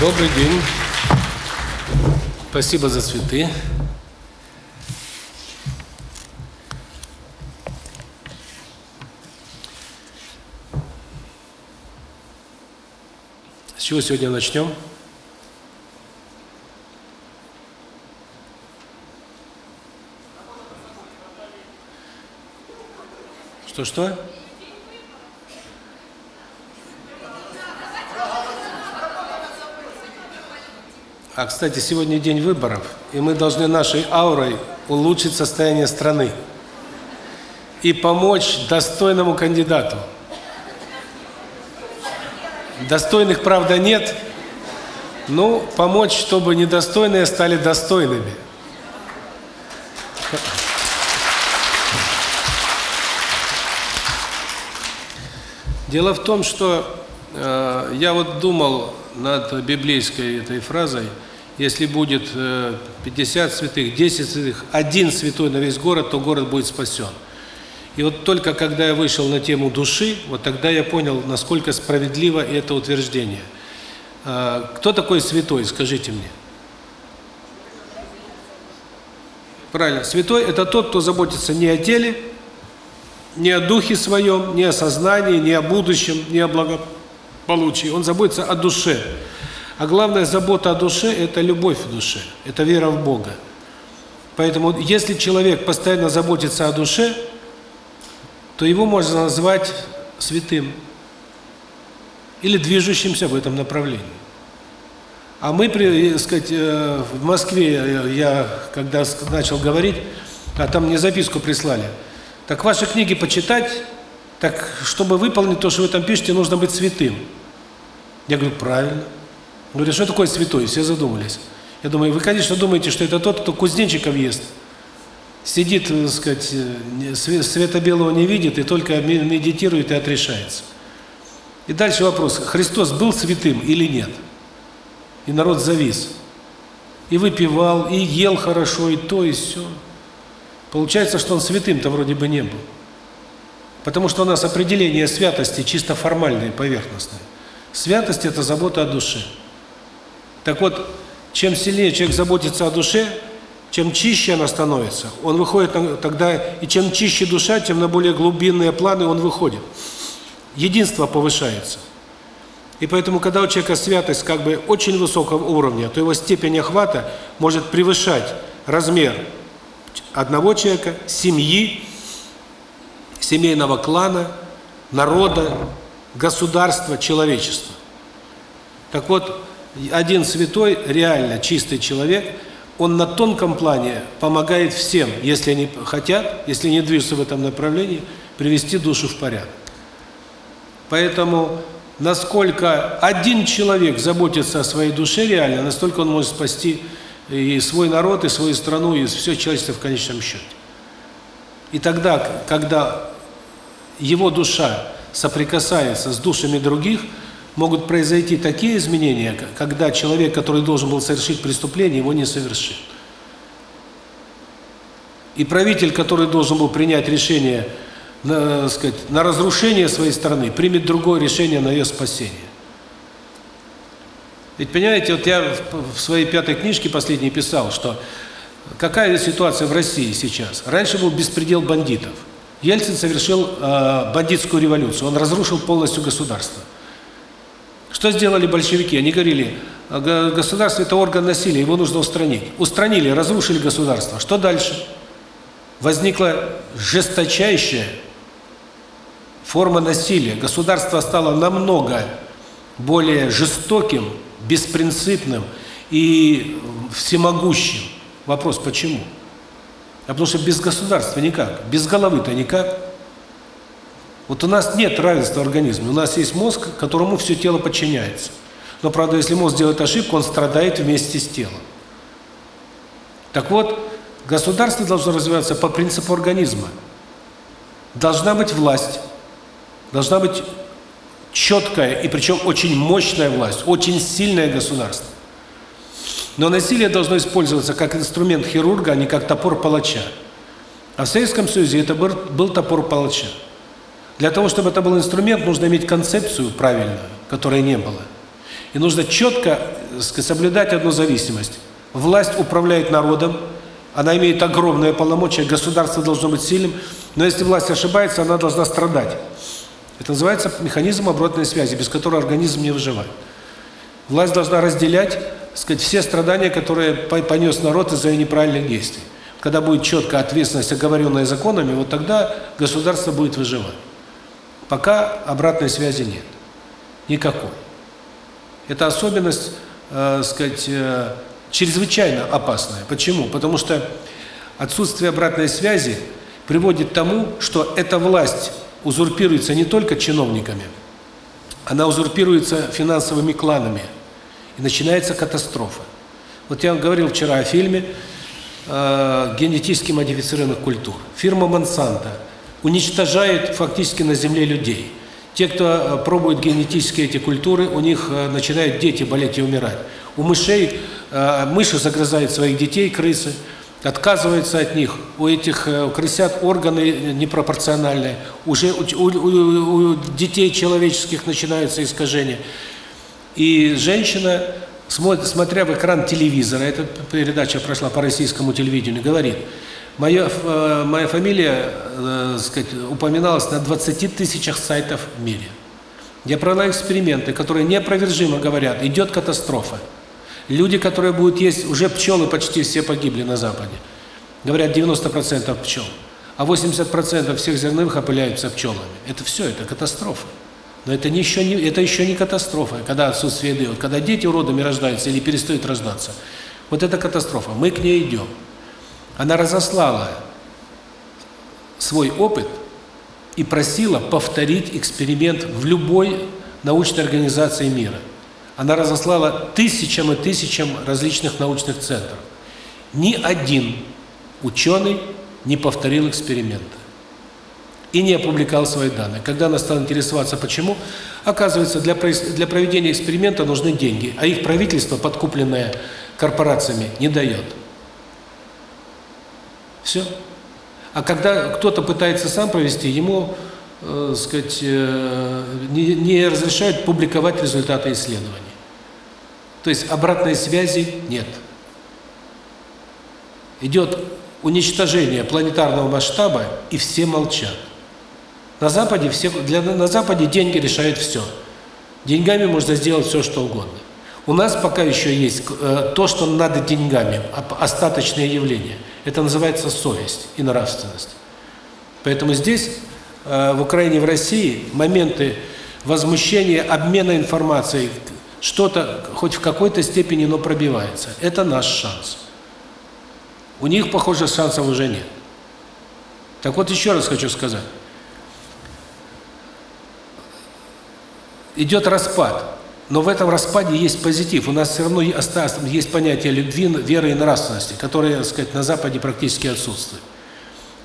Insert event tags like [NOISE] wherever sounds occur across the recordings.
Добрый день. Спасибо за цветы. С чего сегодня начнем? Что-что? А, кстати, сегодня день выборов, и мы должны нашей аурой улучшить состояние страны и помочь достойному кандидату. Достойных, правда, нет, но помочь, чтобы недостойные стали достойными. Дело в том, что э, я вот думал над библейской этой фразой – если будет 50 святых, 10 святых, один святой на весь город, то город будет спасен. И вот только когда я вышел на тему души, вот тогда я понял, насколько справедливо это утверждение. Кто такой святой, скажите мне? Правильно, святой – это тот, кто заботится не о теле, не о духе своем, не о сознании, не о будущем, не о благополучии. Он заботится о душе. А главная забота о душе – это любовь в душе, это вера в Бога. Поэтому, если человек постоянно заботится о душе, то его можно назвать святым или движущимся в этом направлении. А мы, так сказать, э, в Москве, э, я когда начал говорить, а там мне записку прислали, так ваши книги почитать, так чтобы выполнить то, что вы там пишете, нужно быть святым. Я говорю, правильно. Говорят, что такое святой? Все задумались. Я думаю, вы, конечно, думаете, что это тот, кто кузнечиков ест. Сидит, так сказать, света белого не видит и только медитирует и отрешается. И дальше вопрос. Христос был святым или нет? И народ завис. И выпивал, и ел хорошо, и то, и все. Получается, что он святым-то вроде бы не был. Потому что у нас определение святости чисто формальное, поверхностное. Святость – это забота о душе. Так вот, чем сильнее человек заботится о душе, чем чище она становится, он выходит тогда, и чем чище душа, тем на более глубинные планы он выходит. Единство повышается. И поэтому, когда у человека святость как бы очень высокого уровня, то его степень охвата может превышать размер одного человека, семьи, семейного клана, народа, государства, человечества. Так вот, один святой, реально чистый человек, он на тонком плане помогает всем, если они хотят, если не движутся в этом направлении, привести душу в порядок. Поэтому насколько один человек заботится о своей душе реально, настолько он может спасти и свой народ, и свою страну, и все человечество в конечном счете. И тогда, когда его душа соприкасается с душами других – могут произойти такие изменения, когда человек, который должен был совершить преступление, его не совершит. И правитель, который должен был принять решение на, сказать, на разрушение своей страны, примет другое решение на ее спасение. Ведь понимаете, вот я в своей пятой книжке последней писал, что какая ситуация в России сейчас. Раньше был беспредел бандитов. Ельцин совершил э, бандитскую революцию, он разрушил полностью государство. Что сделали большевики? Они говорили, государство – это орган насилия, его нужно устранить. Устранили, разрушили государство. Что дальше? Возникла жесточайшая форма насилия. Государство стало намного более жестоким, беспринципным и всемогущим. Вопрос, почему? А потому что без государства никак, без головы-то никак. Вот у нас нет равенства организма. У нас есть мозг, которому все тело подчиняется. Но, правда, если мозг делает ошибку, он страдает вместе с телом. Так вот, государство должно развиваться по принципу организма. Должна быть власть, должна быть четкая и причем очень мощная власть, очень сильное государство. Но насилие должно использоваться как инструмент хирурга, а не как топор палача. А в Советском Союзе это был, был топор палача. Для того, чтобы это был инструмент, нужно иметь концепцию правильную, которой не было. И нужно четко соблюдать одну зависимость. Власть управляет народом, она имеет огромное полномочия, государство должно быть сильным, но если власть ошибается, она должна страдать. Это называется механизм оборотной связи, без которого организм не выживает. Власть должна разделять, сказать, все страдания, которые понес народ из-за неправильных действий. Когда будет четкая ответственность, оговоренная законами, вот тогда государство будет выживать. Пока обратной связи нет. Никакой. Это особенность, э, сказать, э, чрезвычайно опасная. Почему? Потому что отсутствие обратной связи приводит к тому, что эта власть узурпируется не только чиновниками, она узурпируется финансовыми кланами. И начинается катастрофа. Вот я говорил вчера о фильме э, генетически модифицированных культур. Фирма Monsanto уничтожает фактически на земле людей. Те, кто э, пробует генетически эти культуры, у них э, начинают дети болеть и умирать. У мышей, э, мыши загрызают своих детей, крысы, отказываются от них. У этих у крысят органы непропорциональные. Уже у, у, у детей человеческих начинаются искажения. И женщина, смотря в экран телевизора, эта передача прошла по российскому телевидению, говорит, моя, э, моя фамилия, э, сказать, упоминалась на 20 тысячах сайтов в мире. Я провела эксперименты, которые неопровержимо говорят, идет катастрофа. Люди, которые будут есть, уже пчелы почти все погибли на Западе. Говорят, 90% пчел. А 80% всех зерновых опыляются пчелами. Это все, это катастрофа. Но это еще не это еще не катастрофа, когда отсутствие еды, вот когда дети уродами рождаются или перестают рождаться. Вот это катастрофа. Мы к ней идем. Она разослала свой опыт и просила повторить эксперимент в любой научной организации мира. Она разослала тысячам и тысячам различных научных центров. Ни один ученый не повторил эксперимента и не опубликовал свои данные. Когда она стала интересоваться, почему, оказывается, для, для проведения эксперимента нужны деньги, а их правительство, подкупленное корпорациями, не дает. Все. А когда кто-то пытается сам провести, ему, э, сказать, э, не, не разрешают публиковать результаты исследований. То есть обратной связи нет. Идет уничтожение планетарного масштаба, и все молчат. На Западе все для на Западе деньги решают все. Деньгами можно сделать все, что угодно. У нас пока еще есть э, то, что надо деньгами, остаточные явления. Это называется совесть и нравственность. Поэтому здесь, э, в Украине, в России, моменты возмущения, обмена информацией, что-то хоть в какой-то степени, но пробивается. Это наш шанс. У них, похоже, шансов уже нет. Так вот, еще раз хочу сказать. идет распад. Но в этом распаде есть позитив. У нас все равно есть понятие любви, веры и нравственности, которые, так сказать, на Западе практически отсутствуют.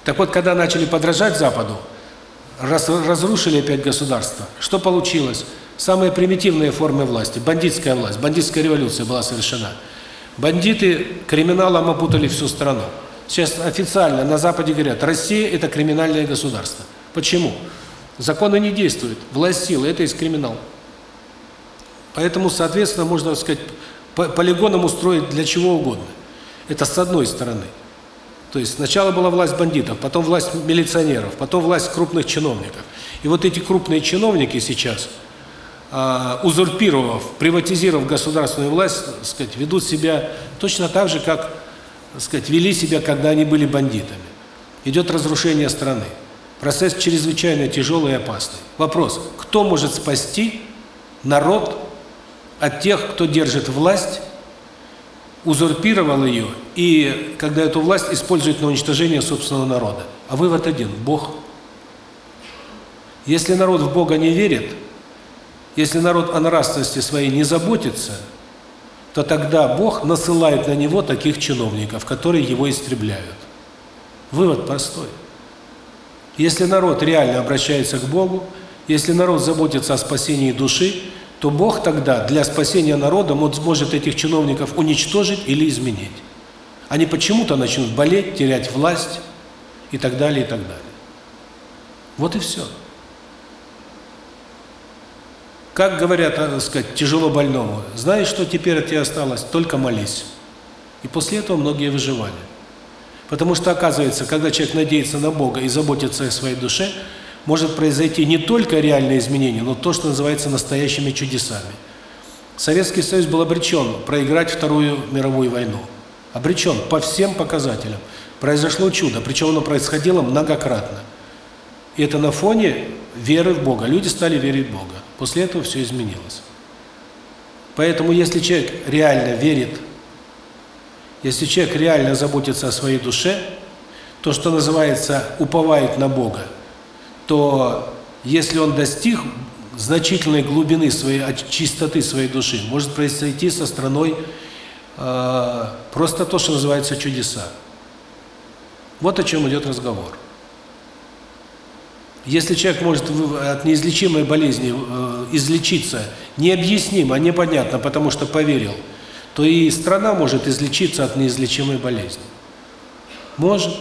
Так вот, когда начали подражать Западу, раз, разрушили опять государство, что получилось? Самые примитивные формы власти, бандитская власть, бандитская революция была совершена. Бандиты криминалом опутали всю страну. Сейчас официально на Западе говорят, Россия – это криминальное государство. Почему? Законы не действуют. Власть силы – это есть криминал. Поэтому, соответственно, можно сказать, полигоном устроить для чего угодно. Это с одной стороны. То есть сначала была власть бандитов, потом власть милиционеров, потом власть крупных чиновников. И вот эти крупные чиновники сейчас, э, узурпировав, приватизировав государственную власть, сказать, ведут себя точно так же, как так сказать, вели себя, когда они были бандитами. Идет разрушение страны. Процесс чрезвычайно тяжелый и опасный. Вопрос, кто может спасти народ от тех, кто держит власть, узурпировал ее, и когда эту власть использует на уничтожение собственного народа? А вывод один – Бог. Если народ в Бога не верит, если народ о нравственности своей не заботится, то тогда Бог насылает на него таких чиновников, которые его истребляют. Вывод простой. Если народ реально обращается к Богу, если народ заботится о спасении души, то Бог тогда для спасения народа он сможет этих чиновников уничтожить или изменить. Они почему-то начнут болеть, терять власть и так далее, и так далее. Вот и все. Как говорят, так сказать, тяжело больному, знаешь, что теперь от тебя осталось? Только молись. И после этого многие выживали. Потому что, оказывается, когда человек надеется на Бога и заботится о своей душе, может произойти не только реальные изменения, но то, что называется настоящими чудесами. Советский Союз был обречен проиграть Вторую мировую войну. Обречен по всем показателям. Произошло чудо, причем оно происходило многократно. И это на фоне веры в Бога. Люди стали верить в Бога. После этого все изменилось. Поэтому, если человек реально верит, если человек реально заботится о своей душе, то, что называется, уповает на Бога, то если он достиг значительной глубины своей, чистоты своей души, может произойти со страной э, просто то, что называется чудеса. Вот о чем идет разговор. Если человек может от неизлечимой болезни э, излечиться необъяснимо, непонятно, потому что поверил, то и страна может излечиться от неизлечимой болезни. Может.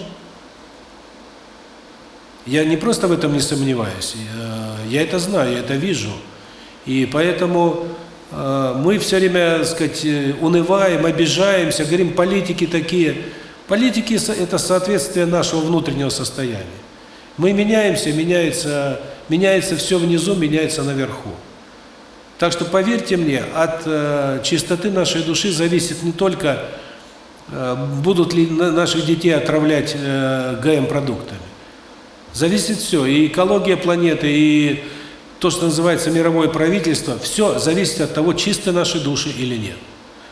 Я не просто в этом не сомневаюсь, я это знаю, я это вижу. И поэтому э, мы все время, так сказать, унываем, обижаемся, говорим, политики такие. Политики – это соответствие нашего внутреннего состояния. Мы меняемся, меняется, меняется все внизу, меняется наверху. Так что поверьте мне, от э, чистоты нашей души зависит не только, э, будут ли наших детей отравлять э, ГМ-продуктами. Зависит все, и экология планеты, и то, что называется мировое правительство, все зависит от того, чисты наши души или нет.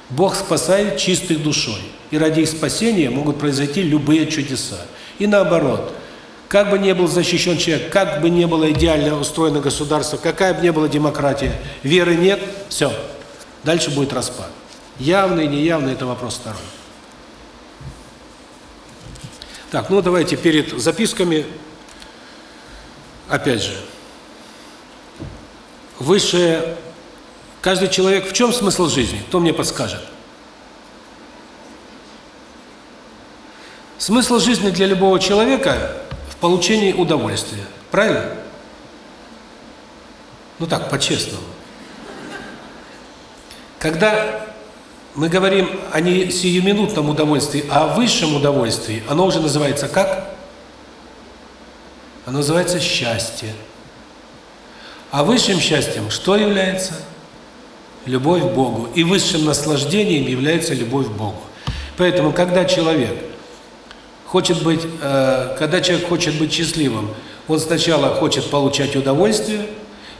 Бог спасает чистых душой, и ради их спасения могут произойти любые чудеса. И наоборот – как бы ни был защищен человек, как бы ни было идеально устроено государство, какая бы ни была демократия, веры нет, все. Дальше будет распад. Явный, неявный – это вопрос второй. Так, ну давайте перед записками, опять же, высшее, каждый человек, в чем смысл жизни? Кто мне подскажет? Смысл жизни для любого человека получении удовольствия. Правильно? Ну так, по-честному. Когда мы говорим о не сиюминутном удовольствии, а о высшем удовольствии, оно уже называется как? Оно называется счастье. А высшим счастьем что является? Любовь к Богу. И высшим наслаждением является любовь к Богу. Поэтому, когда человек хочет быть, э, когда человек хочет быть счастливым, он сначала хочет получать удовольствие,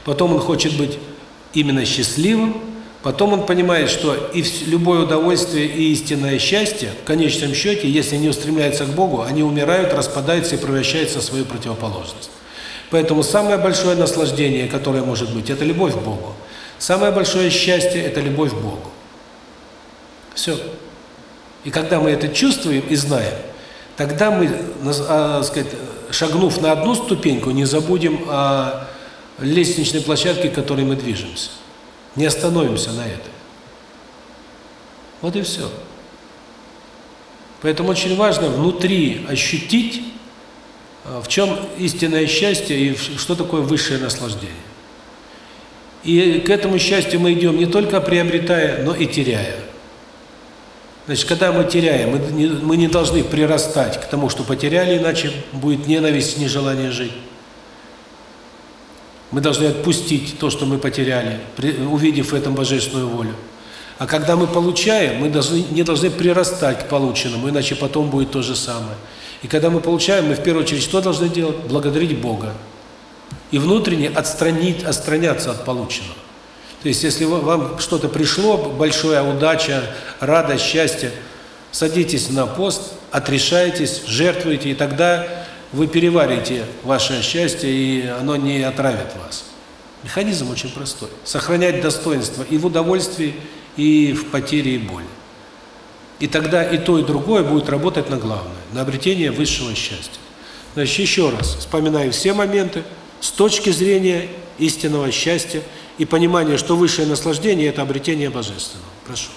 потом он хочет быть именно счастливым, потом он понимает, что и любое удовольствие и истинное счастье, в конечном счете, если не устремляются к Богу, они умирают, распадаются и превращаются в свою противоположность. Поэтому самое большое наслаждение, которое может быть, это любовь к Богу. Самое большое счастье – это любовь к Богу. Все. И когда мы это чувствуем и знаем, тогда мы, а, сказать, шагнув на одну ступеньку, не забудем о лестничной площадке, к которой мы движемся. Не остановимся на этой. Вот и все. Поэтому очень важно внутри ощутить, а, в чем истинное счастье и что такое высшее наслаждение. И к этому счастью мы идем не только приобретая, но и теряя. Значит, когда мы теряем, мы не, мы не должны прирастать к тому, что потеряли, иначе будет ненависть, нежелание жить. Мы должны отпустить то, что мы потеряли, увидев в этом божественную волю. А когда мы получаем, мы должны, не должны прирастать к полученному, иначе потом будет то же самое. И когда мы получаем, мы в первую очередь что должны делать? Благодарить Бога. И внутренне отстранить, отстраняться от полученного. То есть, если вам что-то пришло, большая удача, радость, счастье, садитесь на пост, отрешайтесь, жертвуйте, и тогда вы переварите ваше счастье, и оно не отравит вас. Механизм очень простой. Сохранять достоинство и в удовольствии, и в потере и боли. И тогда и то, и другое будет работать на главное, на обретение высшего счастья. Значит, еще раз, вспоминаю все моменты с точки зрения истинного счастья – и понимание, что высшее наслаждение – это обретение Божественного. Прошу.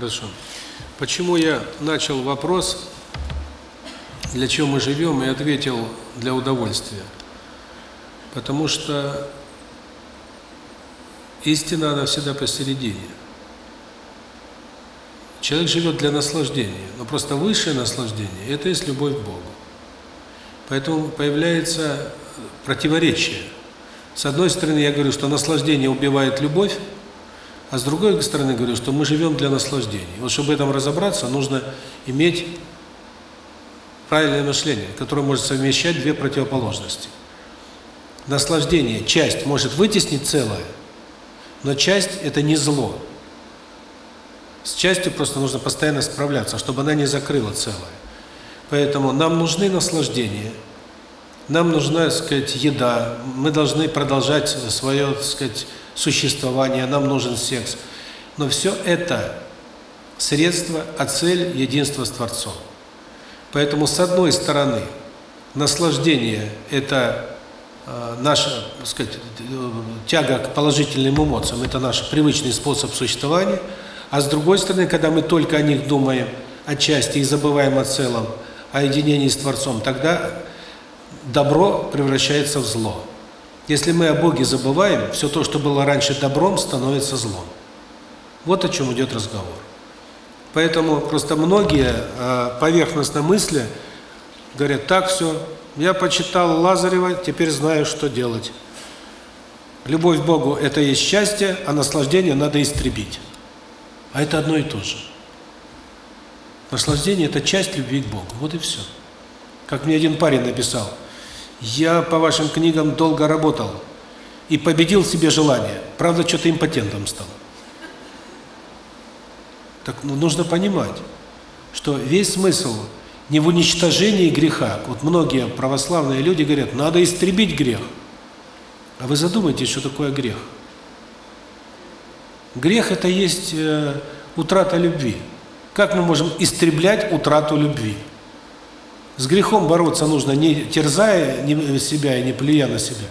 Хорошо. Почему я начал вопрос, для чего мы живем, и ответил для удовольствия? Потому что истина, она всегда посередине. Человек живет для наслаждения, но просто высшее наслаждение – это есть любовь к Богу. Поэтому появляется противоречие. С одной стороны, я говорю, что наслаждение убивает любовь, а с другой стороны говорю, что мы живем для наслаждения. Вот чтобы в этом разобраться, нужно иметь правильное мышление, которое может совмещать две противоположности. Наслаждение, часть может вытеснить целое, но часть – это не зло. С частью просто нужно постоянно справляться, чтобы она не закрыла целое. Поэтому нам нужны наслаждения, нам нужна, так сказать, еда, мы должны продолжать свое, так сказать, существование, нам нужен секс. Но все это средство, а цель – единство с Творцом. Поэтому, с одной стороны, наслаждение – это э, наша, так сказать, тяга к положительным эмоциям, это наш привычный способ существования, а с другой стороны, когда мы только о них думаем, отчасти и забываем о целом, о единении с Творцом, тогда добро превращается в зло. Если мы о Боге забываем, все то, что было раньше добром, становится злом. Вот о чем идет разговор. Поэтому просто многие э, поверхностно мысли говорят, так все, я почитал Лазарева, теперь знаю, что делать. Любовь к Богу – это есть счастье, а наслаждение надо истребить. А это одно и то же. Наслаждение – это часть любви к Богу. Вот и все. Как мне один парень написал – я по вашим книгам долго работал и победил себе желание. Правда, что-то импотентом стал. Так ну, нужно понимать, что весь смысл не в уничтожении греха. Вот многие православные люди говорят, надо истребить грех. А вы задумайтесь, что такое грех. Грех – это есть э, утрата любви. Как мы можем истреблять утрату любви? С грехом бороться нужно не терзая себя и не плюя на себя.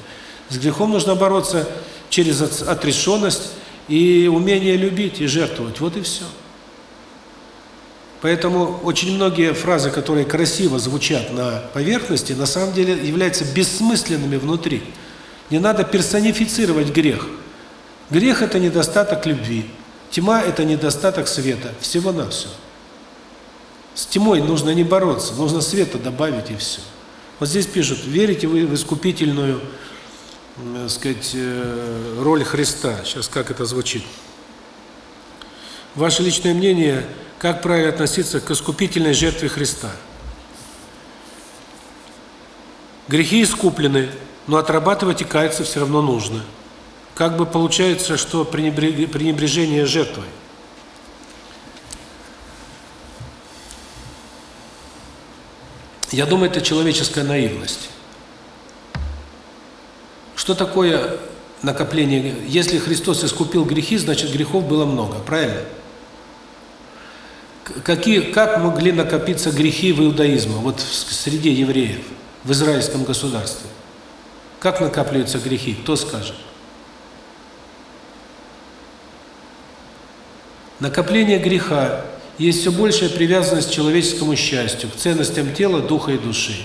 С грехом нужно бороться через отрешенность и умение любить и жертвовать. Вот и все. Поэтому очень многие фразы, которые красиво звучат на поверхности, на самом деле являются бессмысленными внутри. Не надо персонифицировать грех. Грех – это недостаток любви. Тьма – это недостаток света. Всего-навсего. С тьмой нужно не бороться, нужно света добавить и все. Вот здесь пишут, верите вы в искупительную, так сказать, э, роль Христа. Сейчас как это звучит. Ваше личное мнение, как правильно относиться к искупительной жертве Христа? Грехи искуплены, но отрабатывать и каяться все равно нужно. Как бы получается, что пренебрежение жертвой. Я думаю, это человеческая наивность. Что такое накопление? Если Христос искупил грехи, значит грехов было много, правильно? Какие, как могли накопиться грехи в иудаизме, вот в среде евреев, в израильском государстве? Как накапливаются грехи? Кто скажет? Накопление греха есть все большая привязанность к человеческому счастью, к ценностям тела, духа и души.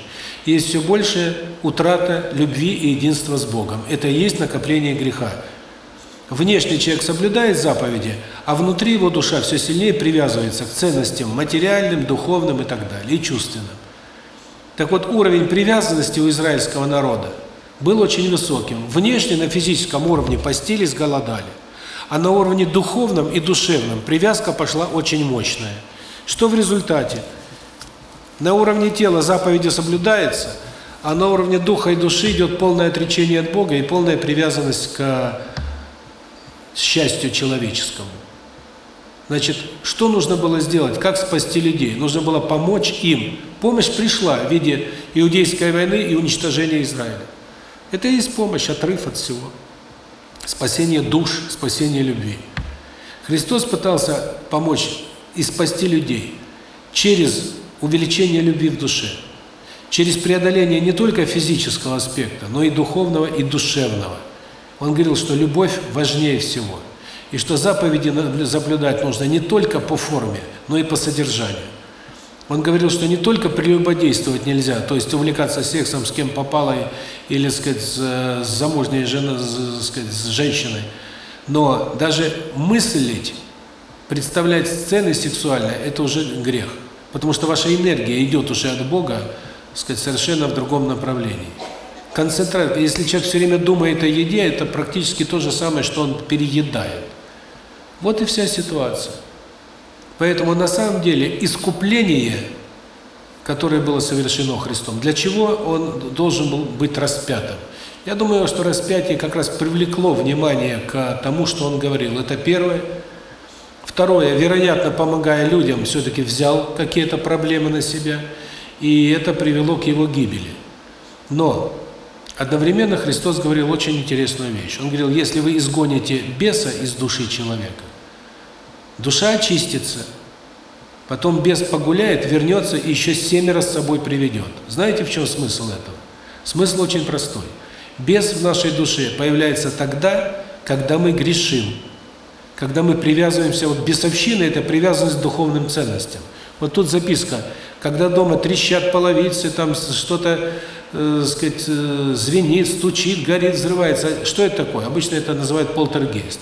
Есть все большая утрата любви и единства с Богом. Это и есть накопление греха. Внешний человек соблюдает заповеди, а внутри его душа все сильнее привязывается к ценностям материальным, духовным и так далее, и чувственным. Так вот, уровень привязанности у израильского народа был очень высоким. Внешне, на физическом уровне постились, голодали. А на уровне духовном и душевном привязка пошла очень мощная. Что в результате? На уровне тела заповеди соблюдается, а на уровне духа и души идет полное отречение от Бога и полная привязанность к счастью человеческому. Значит, что нужно было сделать? Как спасти людей? Нужно было помочь им. Помощь пришла в виде иудейской войны и уничтожения Израиля. Это и есть помощь, отрыв от всего спасение душ, спасение любви. Христос пытался помочь и спасти людей через увеличение любви в душе, через преодоление не только физического аспекта, но и духовного и душевного. Он говорил, что любовь важнее всего. И что заповеди соблюдать нужно не только по форме, но и по содержанию. Он говорил, что не только прелюбодействовать нельзя, то есть увлекаться сексом с кем попало, или, сказать, с замужней женой, сказать, с женщиной, но даже мыслить, представлять сцены сексуальные – это уже грех. Потому что ваша энергия идет уже от Бога, сказать, совершенно в другом направлении. Концентрация. Если человек все время думает о еде, это практически то же самое, что он переедает. Вот и вся ситуация. Поэтому на самом деле искупление, которое было совершено Христом, для чего он должен был быть распятым? Я думаю, что распятие как раз привлекло внимание к тому, что он говорил. Это первое. Второе, вероятно, помогая людям, все-таки взял какие-то проблемы на себя, и это привело к его гибели. Но одновременно Христос говорил очень интересную вещь. Он говорил, если вы изгоните беса из души человека, Душа очистится, потом бес погуляет, вернется и еще семеро с собой приведет. Знаете, в чем смысл этого? Смысл очень простой. Бес в нашей душе появляется тогда, когда мы грешим, когда мы привязываемся, вот бесовщина – это привязанность к духовным ценностям. Вот тут записка, когда дома трещат половицы, там что-то, э, сказать, э, звенит, стучит, горит, взрывается. Что это такое? Обычно это называют полтергейст.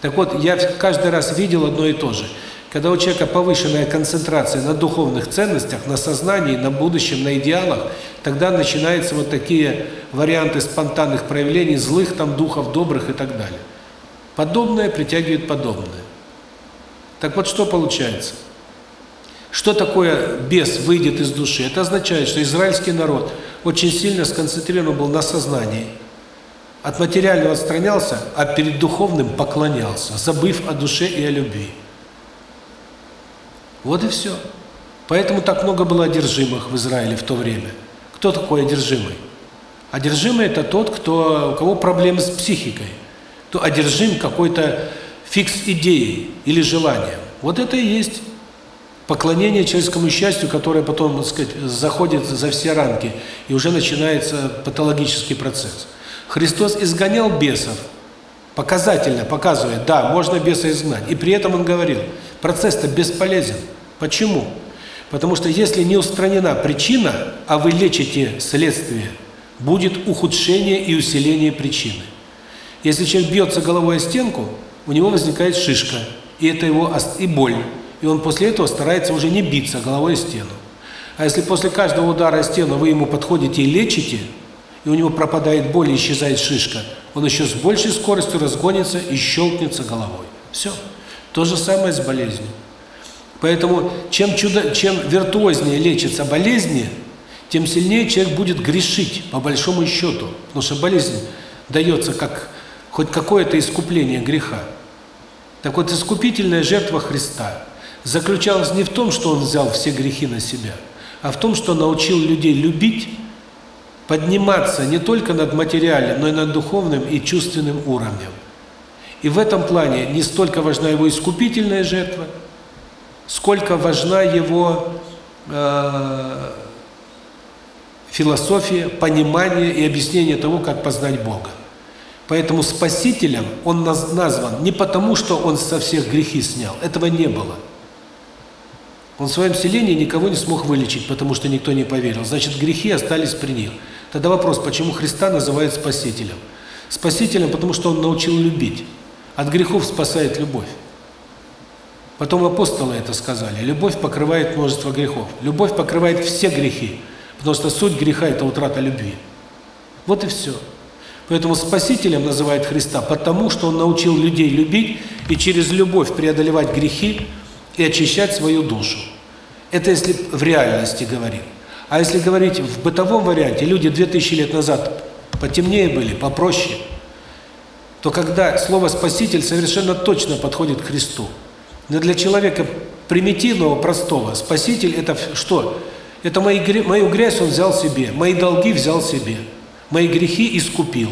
Так вот, я каждый раз видел одно и то же. Когда у человека повышенная концентрация на духовных ценностях, на сознании, на будущем, на идеалах, тогда начинаются вот такие варианты спонтанных проявлений злых там духов, добрых и так далее. Подобное притягивает подобное. Так вот, что получается? Что такое бес выйдет из души? Это означает, что израильский народ очень сильно сконцентрирован был на сознании – от материального отстранялся, а перед духовным поклонялся, забыв о душе и о любви. Вот и все. Поэтому так много было одержимых в Израиле в то время. Кто такой одержимый? Одержимый – это тот, кто, у кого проблемы с психикой, кто одержим какой-то фикс-идеей или желанием. Вот это и есть поклонение человеческому счастью, которое потом, так сказать, заходит за все рамки, и уже начинается патологический процесс. Христос изгонял бесов, показательно показывая, да, можно беса изгнать. И при этом он говорил, процесс-то бесполезен. Почему? Потому что если не устранена причина, а вы лечите следствие, будет ухудшение и усиление причины. Если человек бьется головой о стенку, у него возникает шишка, и это его и боль. И он после этого старается уже не биться головой о стену. А если после каждого удара о стену вы ему подходите и лечите, и у него пропадает боль и исчезает шишка, он еще с большей скоростью разгонится и щелкнется головой. Все. То же самое с болезнью. Поэтому чем чудо, чем виртуознее лечится болезни, тем сильнее человек будет грешить, по большому счету. Потому что болезнь дается как хоть какое-то искупление греха. Так вот, искупительная жертва Христа заключалась не в том, что Он взял все грехи на себя, а в том, что научил людей любить подниматься не только над материальным, но и над духовным и чувственным уровнем. И в этом плане не столько важна его искупительная жертва, сколько важна его э, философия, понимание и объяснение того, как познать Бога. Поэтому спасителем он назван не потому, что он со всех грехи снял, этого не было. Он в своем селении никого не смог вылечить, потому что никто не поверил. Значит, грехи остались при них. Тогда вопрос, почему Христа называют Спасителем? Спасителем, потому что Он научил любить. От грехов спасает любовь. Потом апостолы это сказали. Любовь покрывает множество грехов. Любовь покрывает все грехи, потому что суть греха – это утрата любви. Вот и все. Поэтому Спасителем называют Христа, потому что Он научил людей любить и через любовь преодолевать грехи и очищать свою душу. Это если в реальности говорить. А если говорить в бытовом варианте, люди 2000 лет назад потемнее были, попроще, то когда слово «спаситель» совершенно точно подходит к Христу. Но для человека примитивного, простого, спаситель – это что? Это мои, мою грязь он взял себе, мои долги взял себе, мои грехи искупил.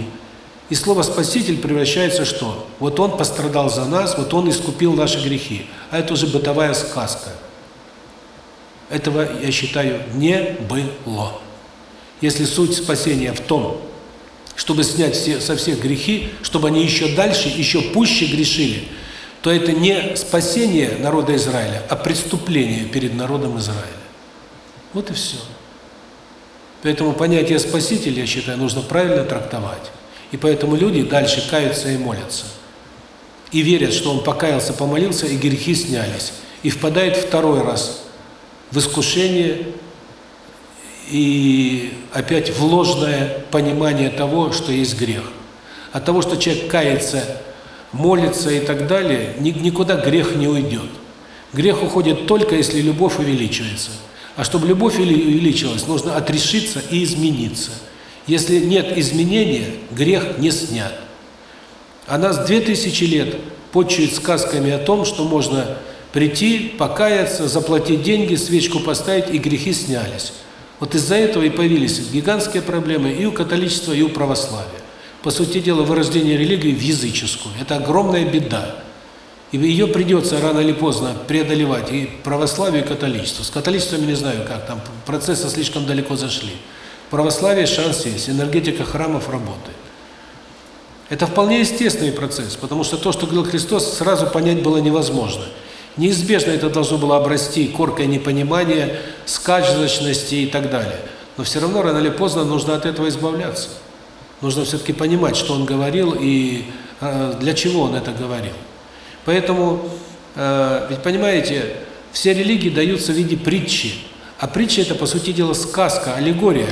И слово «спаситель» превращается в что? Вот он пострадал за нас, вот он искупил наши грехи. А это уже бытовая сказка. Этого, я считаю, не было. Если суть спасения в том, чтобы снять все, со всех грехи, чтобы они еще дальше, еще пуще грешили, то это не спасение народа Израиля, а преступление перед народом Израиля. Вот и все. Поэтому понятие спасителя, я считаю, нужно правильно трактовать. И поэтому люди дальше каются и молятся. И верят, что он покаялся, помолился, и грехи снялись. И впадает второй раз в искушение и опять в ложное понимание того, что есть грех. От того, что человек кается, молится и так далее, никуда грех не уйдет. Грех уходит только, если любовь увеличивается. А чтобы любовь увеличилась, нужно отрешиться и измениться. Если нет изменения, грех не снят. А нас две тысячи лет почуют сказками о том, что можно прийти, покаяться, заплатить деньги, свечку поставить, и грехи снялись. Вот из-за этого и появились гигантские проблемы и у католичества, и у православия. По сути дела, вырождение религии в языческую. Это огромная беда. И ее придется рано или поздно преодолевать и православие, и католичество. С католичеством не знаю как, там процессы слишком далеко зашли. В православии шанс есть, энергетика храмов работает. Это вполне естественный процесс, потому что то, что говорил Христос, сразу понять было невозможно. Неизбежно это должно было обрасти коркой непонимания, сказочности и так далее. Но все равно рано или поздно нужно от этого избавляться. Нужно все-таки понимать, что он говорил и э, для чего он это говорил. Поэтому, э, ведь понимаете, все религии даются в виде притчи. А притча – это, по сути дела, сказка, аллегория,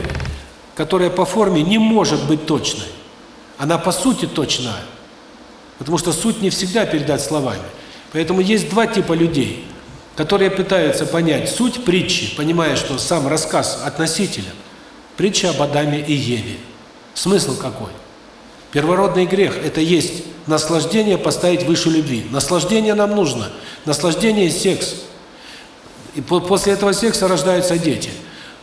которая по форме не может быть точной. Она по сути точна, потому что суть не всегда передать словами. Поэтому есть два типа людей, которые пытаются понять суть притчи, понимая, что сам рассказ относителен. Притча об Адаме и Еве. Смысл какой? Первородный грех – это есть наслаждение поставить выше любви. Наслаждение нам нужно. Наслаждение – секс. И после этого секса рождаются дети.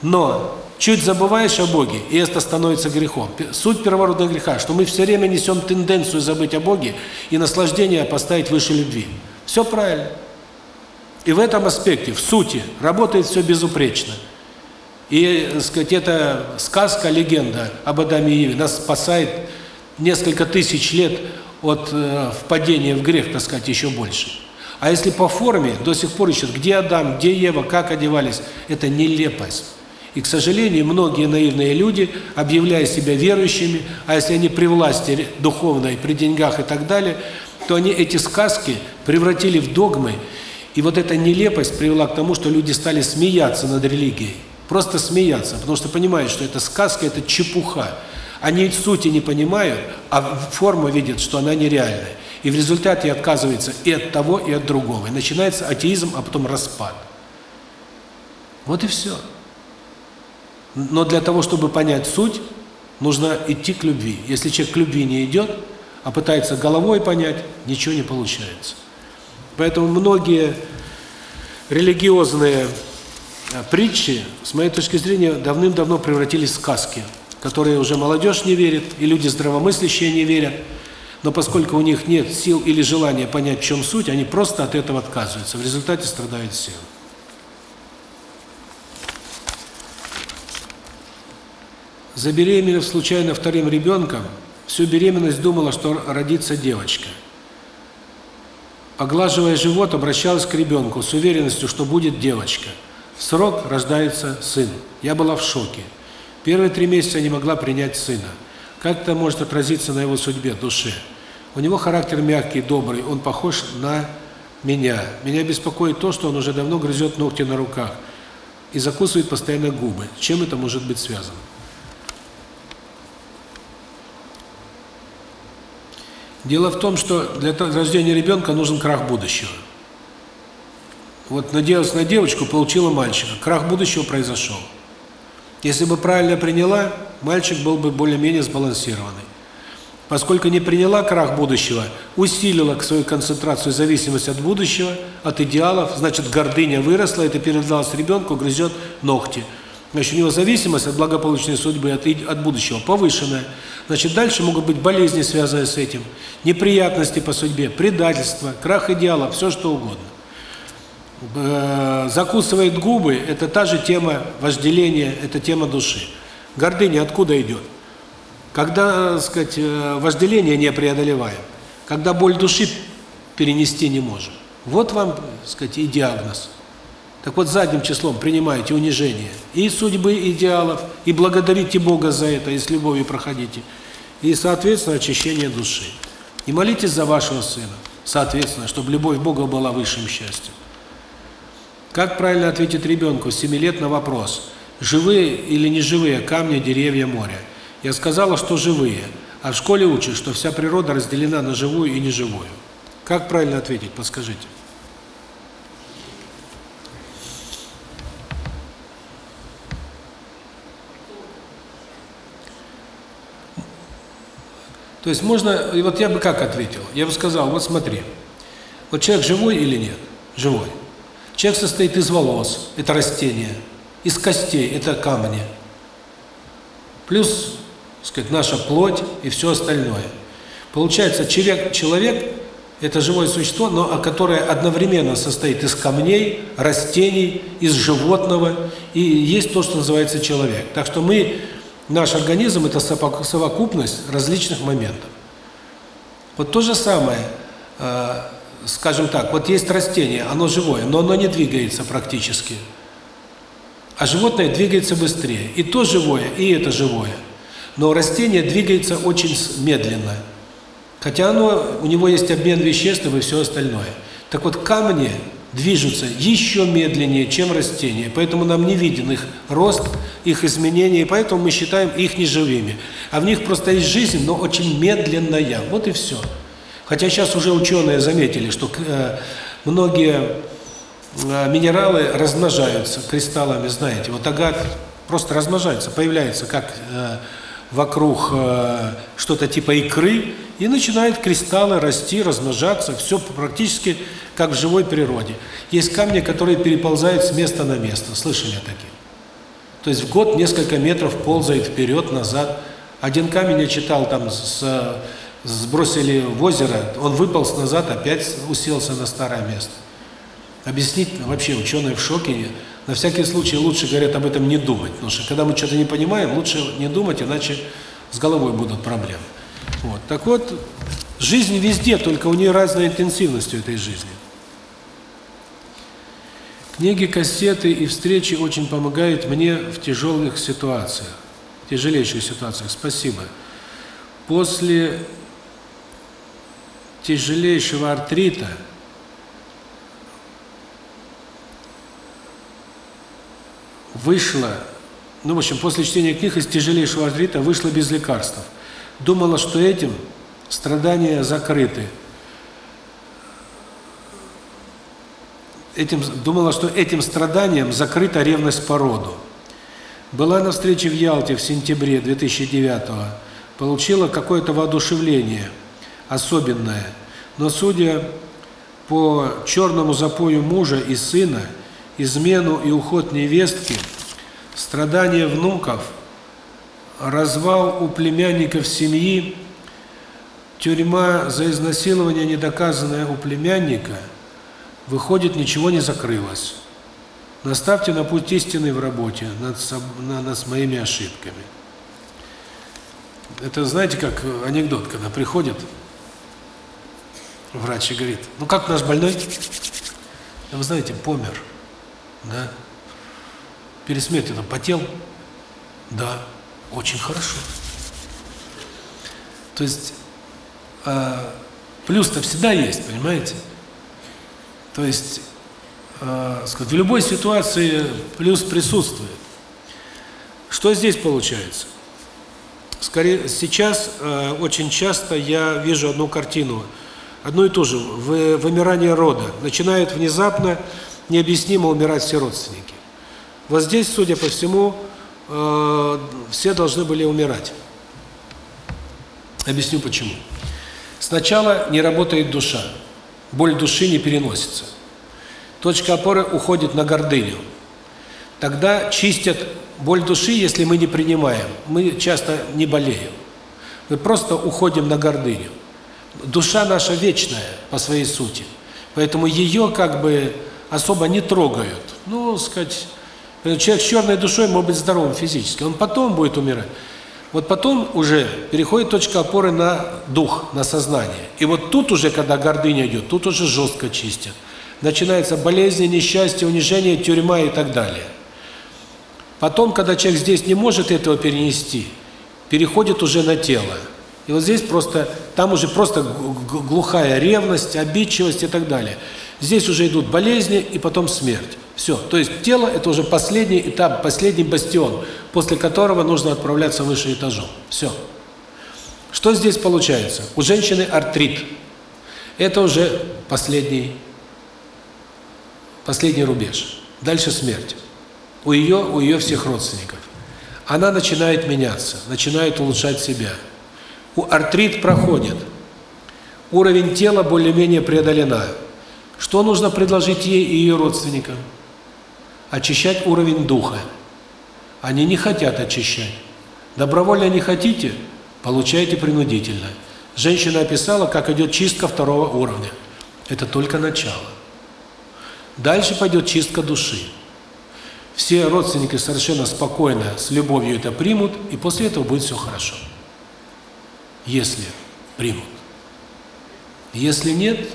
Но чуть забываешь о Боге, и это становится грехом. Суть первородного греха, что мы все время несем тенденцию забыть о Боге и наслаждение поставить выше любви. Все правильно. И в этом аспекте, в сути, работает все безупречно. И, так сказать, эта сказка, легенда об Адаме и Еве нас спасает несколько тысяч лет от э, впадения в грех, так сказать, еще больше. А если по форме, до сих пор ищут, где Адам, где Ева, как одевались, это нелепость. И, к сожалению, многие наивные люди, объявляя себя верующими, а если они при власти духовной, при деньгах и так далее, то они эти сказки превратили в догмы, и вот эта нелепость привела к тому, что люди стали смеяться над религией. Просто смеяться, потому что понимают, что это сказка, это чепуха. Они сути не понимают, а форму видят, что она нереальная. И в результате отказывается и от того, и от другого. И начинается атеизм, а потом распад. Вот и все. Но для того, чтобы понять суть, нужно идти к любви. Если человек к любви не идет, а пытается головой понять, ничего не получается. Поэтому многие религиозные а, притчи, с моей точки зрения, давным-давно превратились в сказки, которые уже молодежь не верит, и люди здравомыслящие не верят. Но поскольку у них нет сил или желания понять, в чем суть, они просто от этого отказываются. В результате страдают все. Забеременев случайно вторым ребенком, Всю беременность думала, что родится девочка. Поглаживая живот, обращалась к ребенку с уверенностью, что будет девочка. В срок рождается сын. Я была в шоке. Первые три месяца не могла принять сына. Как это может отразиться на его судьбе, душе? У него характер мягкий, добрый, он похож на меня. Меня беспокоит то, что он уже давно грызет ногти на руках и закусывает постоянно губы. Чем это может быть связано? Дело в том, что для рождения ребенка нужен крах будущего. Вот надеялась на девочку, получила мальчика. Крах будущего произошел. Если бы правильно приняла, мальчик был бы более-менее сбалансированный. Поскольку не приняла крах будущего, усилила свою концентрацию зависимость от будущего, от идеалов, значит, гордыня выросла, это передалось ребенку, грызет ногти. Значит, у него зависимость от благополучной судьбы, от, от будущего повышенная. Значит, дальше могут быть болезни, связанные с этим, неприятности по судьбе, предательство, крах идеала, все что угодно. Закусывает губы – это та же тема вожделения, это тема души. Гордыня откуда идет? Когда, так сказать, э, вожделение не преодолеваем, когда боль души перенести не можем. Вот вам, сказать, и диагноз. Так вот, задним числом принимаете унижение и судьбы идеалов, и благодарите Бога за это, и с любовью проходите, и, соответственно, очищение души. И молитесь за вашего сына, соответственно, чтобы любовь Бога была высшим счастьем. Как правильно ответить ребенку с 7 лет на вопрос, живые или не живые камни, деревья, море? Я сказала, что живые, а в школе учат, что вся природа разделена на живую и неживую. Как правильно ответить, подскажите. То есть можно, и вот я бы как ответил? Я бы сказал, вот смотри, вот человек живой или нет? Живой. Человек состоит из волос, это растение, из костей, это камни, плюс, так сказать, наша плоть и все остальное. Получается, человек, человек – это живое существо, но которое одновременно состоит из камней, растений, из животного, и есть то, что называется человек. Так что мы Наш организм – это совокупность различных моментов. Вот то же самое, э, скажем так, вот есть растение, оно живое, но оно не двигается практически. А животное двигается быстрее. И то живое, и это живое. Но растение двигается очень медленно. Хотя оно, у него есть обмен веществ и все остальное. Так вот, камни движутся еще медленнее, чем растения. Поэтому нам не виден их рост, их изменения, и поэтому мы считаем их неживыми. А в них просто есть жизнь, но очень медленная. Вот и все. Хотя сейчас уже ученые заметили, что э, многие э, минералы размножаются кристаллами, знаете. Вот агат просто размножается, появляется как э, вокруг э, что-то типа икры, и начинают кристаллы расти, размножаться, все практически как в живой природе. Есть камни, которые переползают с места на место, слышали о таких? То есть в год несколько метров ползает вперед, назад. Один камень я читал, там с, сбросили в озеро, он выполз назад, опять уселся на старое место. Объяснить вообще ученые в шоке. На всякий случай лучше, говорят, об этом не думать. Потому что когда мы что-то не понимаем, лучше не думать, иначе с головой будут проблемы. Вот. Так вот, жизнь везде, только у нее разная интенсивность у этой жизни. Книги, кассеты и встречи очень помогают мне в тяжелых ситуациях, тяжелейших ситуациях. Спасибо. После тяжелейшего артрита вышла, ну, в общем, после чтения книг из тяжелейшего артрита вышла без лекарств. Думала, что этим страдания закрыты. этим думала, что этим страданием закрыта ревность по роду. Была на встрече в Ялте в сентябре 2009 -го, получила какое-то воодушевление особенное, но судя по черному запою мужа и сына, измену и уход невестки, страдания внуков, развал у племянников семьи, тюрьма за изнасилование недоказанное у племянника – Выходит, ничего не закрылось. Наставьте на путь истины в работе над, над, с моими ошибками. Это, знаете, как анекдот, когда приходит врач и говорит, ну как наш больной? Вы знаете, помер. Да? Перед смертью там потел? Да. Очень хорошо. То есть, э, плюс-то всегда есть, понимаете? То есть, э, в любой ситуации плюс присутствует. Что здесь получается? Скорее, сейчас э, очень часто я вижу одну картину, одну и ту же, в, вымирание рода. Начинают внезапно, необъяснимо умирать все родственники. Вот здесь, судя по всему, э, все должны были умирать. Объясню почему. Сначала не работает душа боль души не переносится. Точка опоры уходит на гордыню. Тогда чистят боль души, если мы не принимаем. Мы часто не болеем. Мы просто уходим на гордыню. Душа наша вечная по своей сути. Поэтому ее как бы особо не трогают. Ну, сказать, человек с черной душой может быть здоровым физически, он потом будет умирать. Вот потом уже переходит точка опоры на дух, на сознание. И вот тут уже, когда гордыня идет, тут уже жестко чистят. Начинается болезни, несчастье, унижение, тюрьма и так далее. Потом, когда человек здесь не может этого перенести, переходит уже на тело. И вот здесь просто, там уже просто глухая ревность, обидчивость и так далее. Здесь уже идут болезни и потом смерть. Все. То есть тело – это уже последний этап, последний бастион, после которого нужно отправляться выше этажом. Все. Что здесь получается? У женщины артрит. Это уже последний, последний рубеж. Дальше смерть. У ее, у ее всех родственников. Она начинает меняться, начинает улучшать себя. У артрит проходит. Уровень тела более-менее преодолена. Что нужно предложить ей и ее родственникам? очищать уровень духа. Они не хотят очищать. Добровольно не хотите – получаете принудительно. Женщина описала, как идет чистка второго уровня. Это только начало. Дальше пойдет чистка души. Все родственники совершенно спокойно, с любовью это примут, и после этого будет все хорошо. Если примут. Если нет,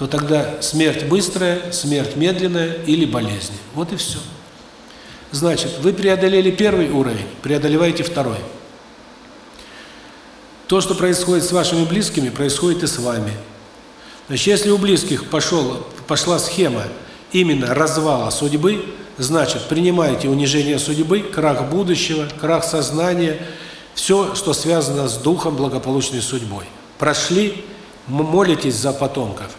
то тогда смерть быстрая, смерть медленная или болезни. Вот и все. Значит, вы преодолели первый уровень, преодолеваете второй. То, что происходит с вашими близкими, происходит и с вами. Значит, если у близких пошел, пошла схема именно развала судьбы, значит, принимайте унижение судьбы, крах будущего, крах сознания, все, что связано с духом благополучной судьбой. Прошли, молитесь за потомков.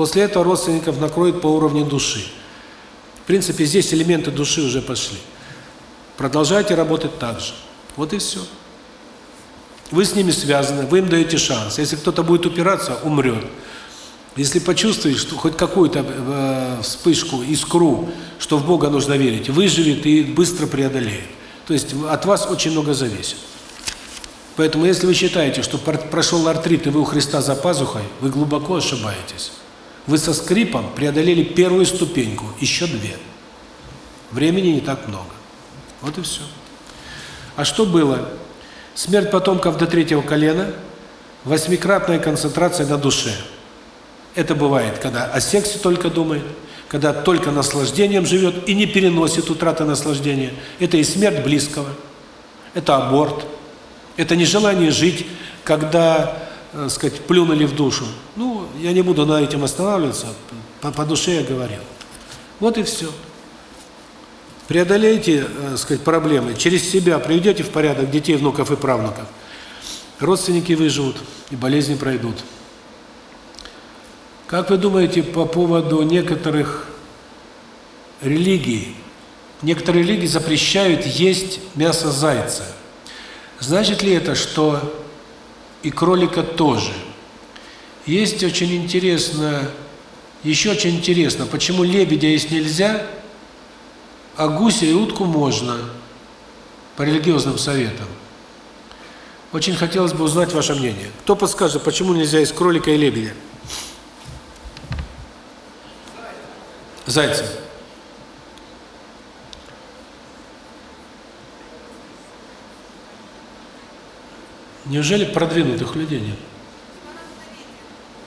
После этого родственников накроет по уровню души. В принципе, здесь элементы души уже пошли. Продолжайте работать так же. Вот и все. Вы с ними связаны, вы им даете шанс. Если кто-то будет упираться, умрет. Если почувствует, что хоть какую-то э, вспышку, искру, что в Бога нужно верить, выживет и быстро преодолеет. То есть от вас очень много зависит. Поэтому если вы считаете, что прошел артрит и вы у Христа за пазухой, вы глубоко ошибаетесь. Вы со скрипом преодолели первую ступеньку, еще две. Времени не так много. Вот и все. А что было? Смерть потомков до третьего колена, восьмикратная концентрация на душе. Это бывает, когда о сексе только думает, когда только наслаждением живет и не переносит утраты наслаждения. Это и смерть близкого, это аборт, это нежелание жить, когда э, сказать, плюнули в душу. Ну, я не буду на этим останавливаться, по, по душе я говорил. Вот и все. Преодолейте, э, сказать, проблемы, через себя приведете в порядок детей, внуков и правнуков. Родственники выживут, и болезни пройдут. Как вы думаете по поводу некоторых религий? Некоторые религии запрещают есть мясо зайца. Значит ли это, что и кролика тоже. Есть очень интересно, еще очень интересно, почему лебедя есть нельзя, а гуся и утку можно по религиозным советам. Очень хотелось бы узнать ваше мнение. Кто подскажет, почему нельзя есть кролика и лебедя? Зайца. Неужели продвинутых людей нет?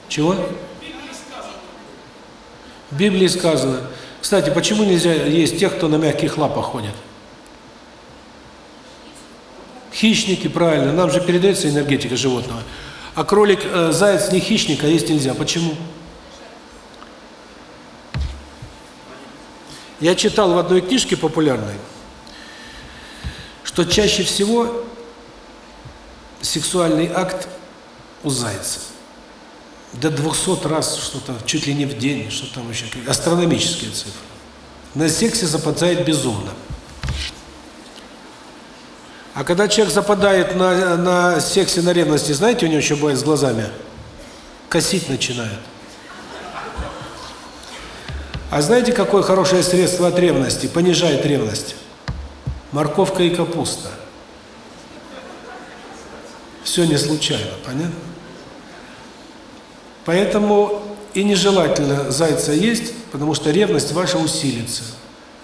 Чего? В Библии сказано. Кстати, почему нельзя есть тех, кто на мягких лапах ходит? Хищники, правильно, нам же передается энергетика животного. А кролик, э, заяц не хищник, а есть нельзя. Почему? Я читал в одной книжке популярной, что чаще всего сексуальный акт у зайца. До 200 раз что-то, чуть ли не в день, что там еще, астрономические цифры. На сексе западает безумно. А когда человек западает на, на сексе, на ревности, знаете, у него еще бывает с глазами? Косить начинает. А знаете, какое хорошее средство от ревности, понижает ревность? Морковка и капуста. Все не случайно, понятно? Поэтому и нежелательно зайца есть, потому что ревность ваша усилится.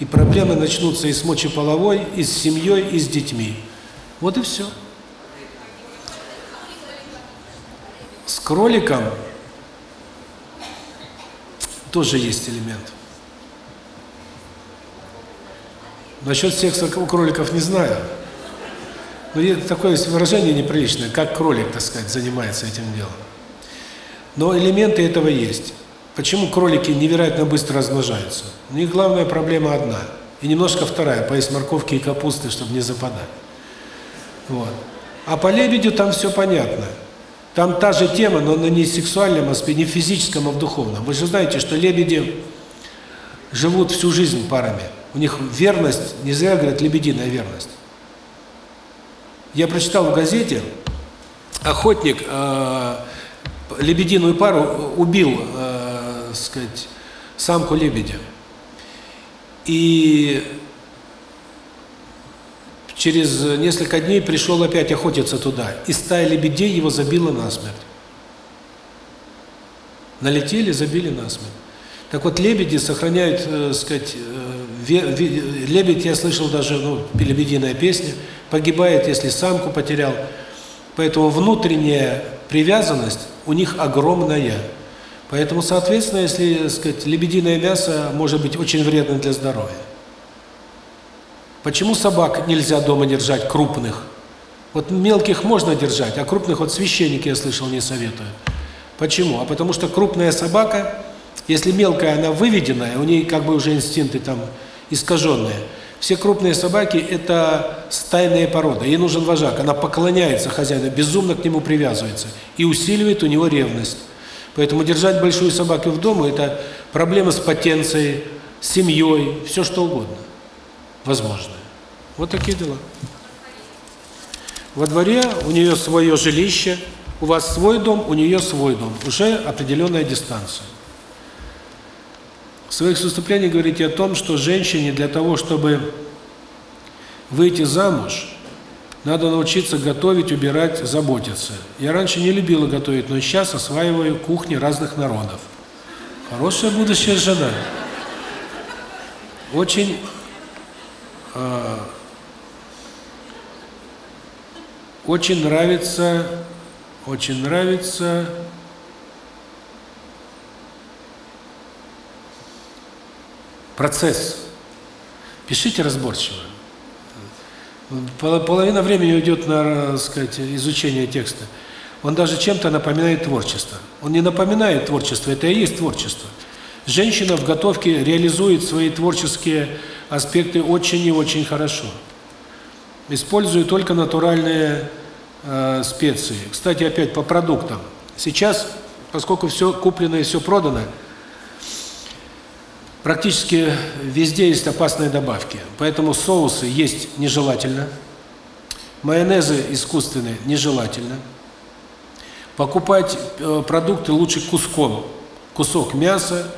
И проблемы начнутся и с мочеполовой, и с семьей, и с детьми. Вот и все. С кроликом тоже есть элемент. Насчет секса у кроликов не знаю. Но такое выражение неприличное, как кролик, так сказать, занимается этим делом. Но элементы этого есть. Почему кролики невероятно быстро размножаются? У них главная проблема одна. И немножко вторая, поесть морковки и капусты, чтобы не западать. Вот. А по лебедю там все понятно. Там та же тема, но на не сексуальном аспекте, не физическом, а в духовном. Вы же знаете, что лебеди живут всю жизнь парами. У них верность, не зря говорят, лебединая верность. Я прочитал в газете, охотник э, лебединую пару убил, э, сказать, самку лебедя. И через несколько дней пришел опять охотиться туда, и стая лебедей его забила насмерть. Налетели, забили насмерть. Так вот, лебеди сохраняют, э, сказать, э, лебедь, я слышал даже, ну, лебединая песня, погибает, если самку потерял. Поэтому внутренняя привязанность у них огромная. Поэтому, соответственно, если, сказать, лебединое мясо может быть очень вредно для здоровья. Почему собак нельзя дома держать крупных? Вот мелких можно держать, а крупных вот священники, я слышал, не советуют. Почему? А потому что крупная собака, если мелкая, она выведенная, у нее как бы уже инстинкты там искаженные. Все крупные собаки – это стайные породы, ей нужен вожак, она поклоняется хозяину, безумно к нему привязывается и усиливает у него ревность. Поэтому держать большую собаку в доме – это проблема с потенцией, с семьей, все что угодно возможное. Вот такие дела. Во дворе у нее свое жилище, у вас свой дом, у нее свой дом. Уже определенная дистанция. В своих выступлениях говорите о том, что женщине для того, чтобы выйти замуж, надо научиться готовить, убирать, заботиться. Я раньше не любила готовить, но сейчас осваиваю кухни разных народов. Хорошая будущая жена. Очень э, очень нравится, очень нравится процесс. Пишите разборчиво. Половина времени уйдет на, сказать, изучение текста. Он даже чем-то напоминает творчество. Он не напоминает творчество, это и есть творчество. Женщина в готовке реализует свои творческие аспекты очень и очень хорошо. Использует только натуральные э, специи. Кстати, опять по продуктам. Сейчас, поскольку все куплено и все продано, Практически везде есть опасные добавки, поэтому соусы есть нежелательно, майонезы искусственные нежелательно. Покупать э, продукты лучше куском. Кусок мяса,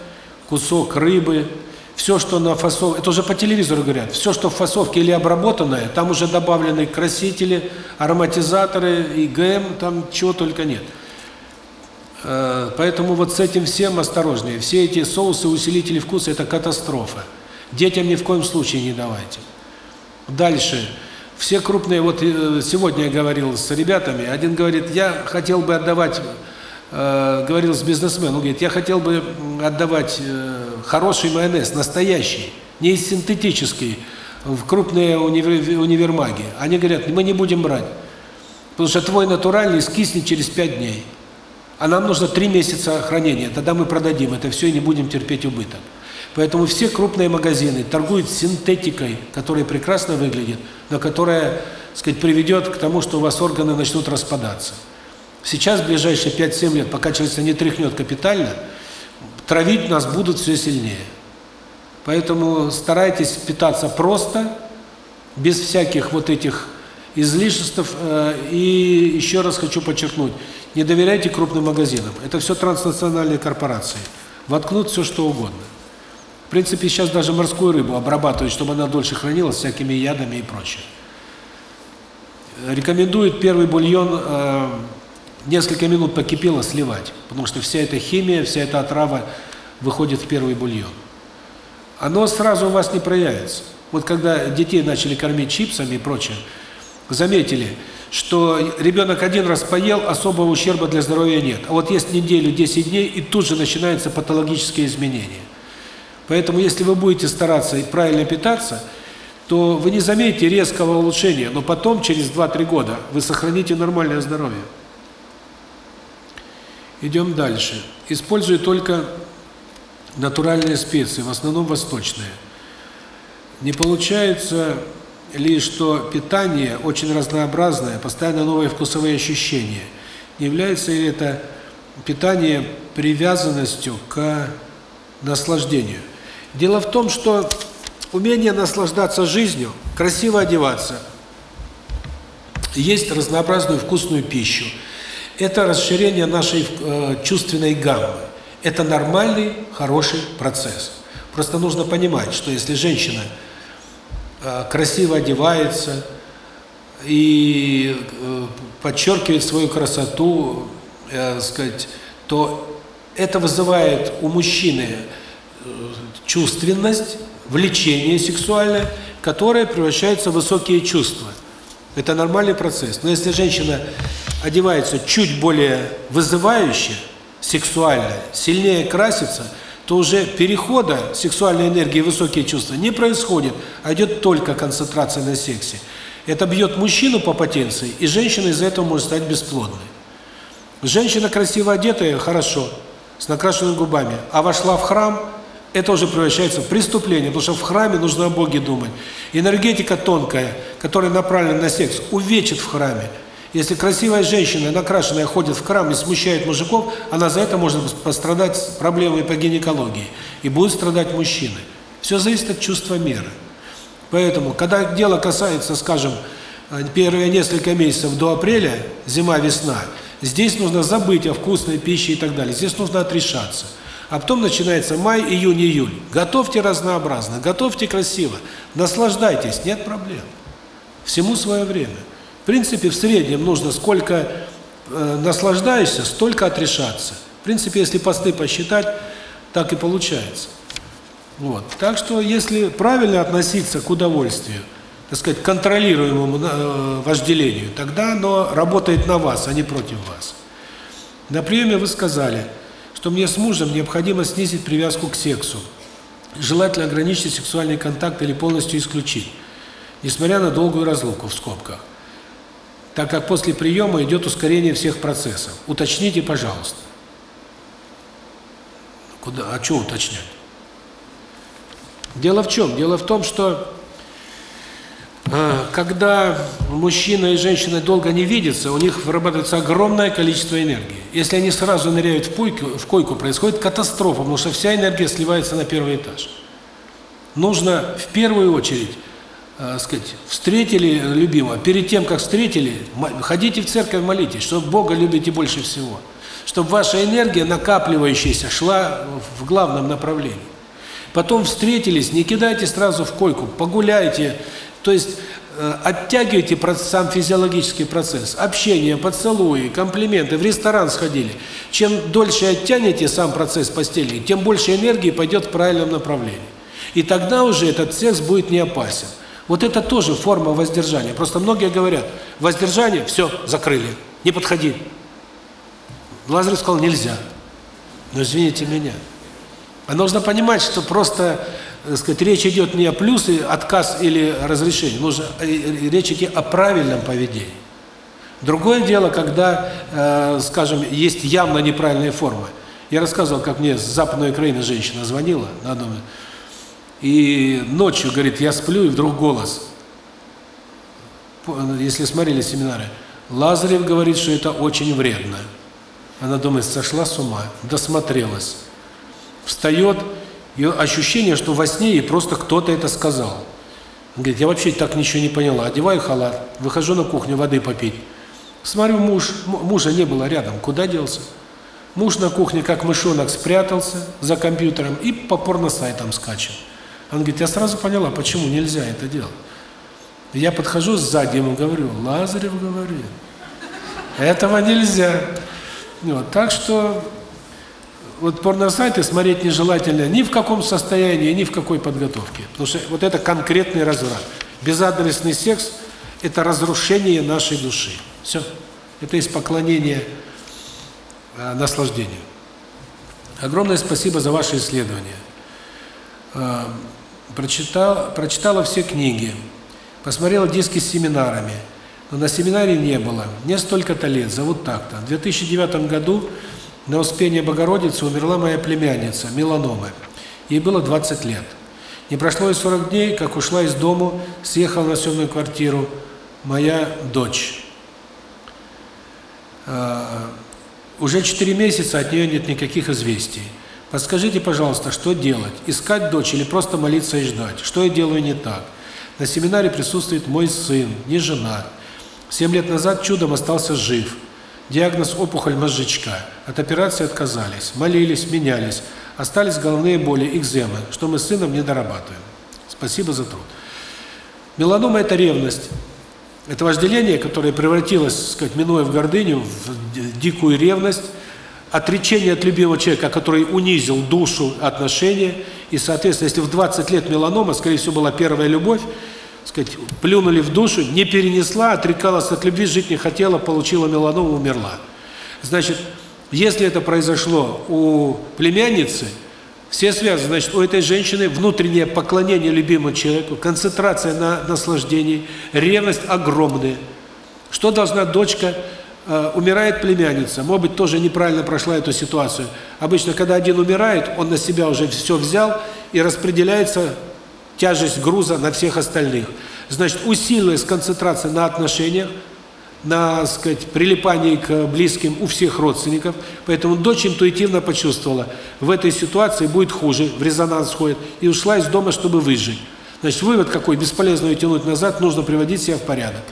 кусок рыбы, все, что на фасовке, это уже по телевизору говорят, все, что в фасовке или обработанное, там уже добавлены красители, ароматизаторы, и ГМ, там чего только нет. Э, поэтому вот с этим всем осторожнее. Все эти соусы, усилители вкуса – это катастрофа. Детям ни в коем случае не давайте. Дальше. Все крупные, вот э, сегодня я говорил с ребятами, один говорит, я хотел бы отдавать, э, говорил с бизнесменом, он говорит, я хотел бы отдавать э, хороший майонез, настоящий, не синтетический, в крупные универ, универмаги. Они говорят, мы не будем брать, потому что твой натуральный скиснет через пять дней а нам нужно три месяца хранения, тогда мы продадим это все и не будем терпеть убыток. Поэтому все крупные магазины торгуют синтетикой, которая прекрасно выглядит, но которая, сказать, приведет к тому, что у вас органы начнут распадаться. Сейчас, в ближайшие 5-7 лет, пока человек не тряхнет капитально, травить нас будут все сильнее. Поэтому старайтесь питаться просто, без всяких вот этих излишеств. Э, и еще раз хочу подчеркнуть, не доверяйте крупным магазинам. Это все транснациональные корпорации. Воткнут все, что угодно. В принципе, сейчас даже морскую рыбу обрабатывают, чтобы она дольше хранилась всякими ядами и прочее. Рекомендуют первый бульон э, несколько минут покипело сливать, потому что вся эта химия, вся эта отрава выходит в первый бульон. Оно сразу у вас не проявится. Вот когда детей начали кормить чипсами и прочее, заметили, что ребенок один раз поел, особого ущерба для здоровья нет. А вот есть неделю, 10 дней, и тут же начинаются патологические изменения. Поэтому если вы будете стараться и правильно питаться, то вы не заметите резкого улучшения, но потом, через 2-3 года, вы сохраните нормальное здоровье. Идем дальше. Использую только натуральные специи, в основном восточные. Не получается ли, что питание очень разнообразное, постоянно новые вкусовые ощущения? Не является ли это питание привязанностью к наслаждению? Дело в том, что умение наслаждаться жизнью, красиво одеваться, есть разнообразную вкусную пищу. Это расширение нашей э, чувственной гаммы. Это нормальный, хороший процесс. Просто нужно понимать, что если женщина красиво одевается и э, подчеркивает свою красоту, э, сказать, то это вызывает у мужчины э, чувственность, влечение сексуальное, которое превращается в высокие чувства. Это нормальный процесс. Но если женщина одевается чуть более вызывающе, сексуально, сильнее красится, то уже перехода сексуальной энергии в высокие чувства не происходит, а идет только концентрация на сексе. Это бьет мужчину по потенции, и женщина из-за этого может стать бесплодной. Женщина красиво одетая, хорошо, с накрашенными губами, а вошла в храм – это уже превращается в преступление, потому что в храме нужно о Боге думать. Энергетика тонкая, которая направлена на секс, увечит в храме. Если красивая женщина, накрашенная, ходит в храм и смущает мужиков, она за это может пострадать с проблемой по гинекологии. И будут страдать мужчины. Все зависит от чувства меры. Поэтому, когда дело касается, скажем, первые несколько месяцев до апреля, зима-весна, здесь нужно забыть о вкусной пище и так далее. Здесь нужно отрешаться. А потом начинается май, июнь, июль. Готовьте разнообразно, готовьте красиво, наслаждайтесь, нет проблем. Всему свое время. В принципе, в среднем нужно сколько э, наслаждаешься, столько отрешаться. В принципе, если посты посчитать, так и получается. Вот. Так что, если правильно относиться к удовольствию, так сказать, контролируемому э, вожделению, тогда оно работает на вас, а не против вас. На приеме вы сказали – что мне с мужем необходимо снизить привязку к сексу. Желательно ограничить сексуальный контакт или полностью исключить, несмотря на долгую разлуку, в скобках. Так как после приема идет ускорение всех процессов. Уточните, пожалуйста. Куда? А что уточнять? Дело в чем? Дело в том, что а, когда мужчина и женщина долго не видятся, у них вырабатывается огромное количество энергии. Если они сразу ныряют в койку, в койку происходит катастрофа, потому что вся энергия сливается на первый этаж. Нужно в первую очередь, э, сказать, встретили любимого, перед тем, как встретили, ходите в церковь, молитесь, что Бога любите больше всего. Чтобы ваша энергия, накапливающаяся, шла в главном направлении. Потом встретились, не кидайте сразу в койку, погуляйте, то есть э, оттягивайте сам физиологический процесс. Общение, поцелуи, комплименты, в ресторан сходили. Чем дольше оттянете сам процесс постельный, тем больше энергии пойдет в правильном направлении. И тогда уже этот секс будет не опасен. Вот это тоже форма воздержания. Просто многие говорят, воздержание, все, закрыли, не подходи. Лазарев сказал, нельзя. Но извините меня. А нужно понимать, что просто так сказать, речь идет не о плюсе, отказ или разрешение, нужно э, э, речь идти о правильном поведении. Другое дело, когда, э, скажем, есть явно неправильные формы. Я рассказывал, как мне с Западной Украины женщина звонила на доме, и ночью, говорит, я сплю, и вдруг голос, если смотрели семинары, Лазарев говорит, что это очень вредно. Она думает, сошла с ума, досмотрелась. Встает, и ощущение, что во сне ей просто кто-то это сказал. Он говорит, я вообще так ничего не поняла. Одеваю халат, выхожу на кухню воды попить. Смотрю, муж, мужа не было рядом, куда делся? Муж на кухне, как мышонок, спрятался за компьютером и по порно-сайтам скачет. Он говорит, я сразу поняла, почему нельзя это делать. Я подхожу сзади ему говорю, Лазарев говорит, этого нельзя. Вот, так что вот порносайты смотреть нежелательно ни в каком состоянии, ни в какой подготовке. Потому что вот это конкретный разврат. Безадресный секс это разрушение нашей души. Все. Это из поклонения э, наслаждению. Огромное спасибо за ваши исследования. Прочитал, прочитала все книги, посмотрела диски с семинарами, но на семинаре не было. Мне столько-то лет, зовут так-то. В 2009 году на Успение Богородицы умерла моя племянница, меланома. Ей было 20 лет. Не прошло и 40 дней, как ушла из дому, съехала на съемную квартиру моя дочь. А, уже 4 месяца от нее нет никаких известий. Подскажите, пожалуйста, что делать? Искать дочь или просто молиться и ждать? Что я делаю не так? На семинаре присутствует мой сын, не женат. Семь лет назад чудом остался жив. Диагноз опухоль мозжечка. От операции отказались. Молились, менялись. Остались головные боли, экземы, что мы с сыном не дорабатываем. Спасибо за труд. Меланома – это ревность. Это вожделение, которое превратилось, так сказать, минуя в гордыню, в дикую ревность, отречение от любимого человека, который унизил душу, отношения, и, соответственно, если в 20 лет меланома, скорее всего, была первая любовь, сказать, плюнули в душу, не перенесла, отрекалась от любви, жить не хотела, получила меланому, умерла. Значит, если это произошло у племянницы, все связаны, значит, у этой женщины внутреннее поклонение любимому человеку, концентрация на наслаждении, ревность огромная. Что должна дочка, э, умирает племянница, может быть, тоже неправильно прошла эту ситуацию. Обычно, когда один умирает, он на себя уже все взял и распределяется тяжесть груза на всех остальных. Значит, усилилась концентрация на отношениях, на, сказать, прилипании к близким у всех родственников. Поэтому дочь интуитивно почувствовала, в этой ситуации будет хуже, в резонанс ходит, и ушла из дома, чтобы выжить. Значит, вывод какой, бесполезно ее тянуть назад, нужно приводить себя в порядок.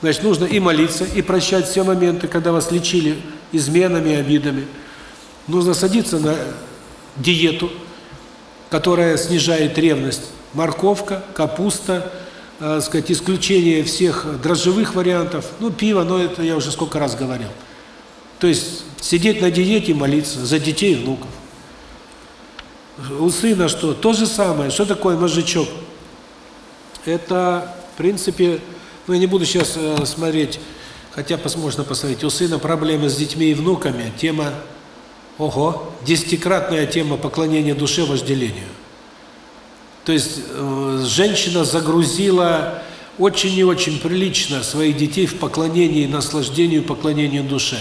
Значит, нужно и молиться, и прощать все моменты, когда вас лечили изменами, обидами. Нужно садиться на диету, которая снижает ревность морковка, капуста, э, сказать, исключение всех дрожжевых вариантов, ну, пиво, но это я уже сколько раз говорил. То есть сидеть на диете и молиться за детей и внуков. У сына что? То же самое. Что такое мозжечок? Это, в принципе, ну, я не буду сейчас э, смотреть, хотя можно посмотреть, у сына проблемы с детьми и внуками, тема, ого, десятикратная тема поклонения душе вожделению. То есть э, женщина загрузила очень и очень прилично своих детей в поклонении, наслаждению, поклонению душе.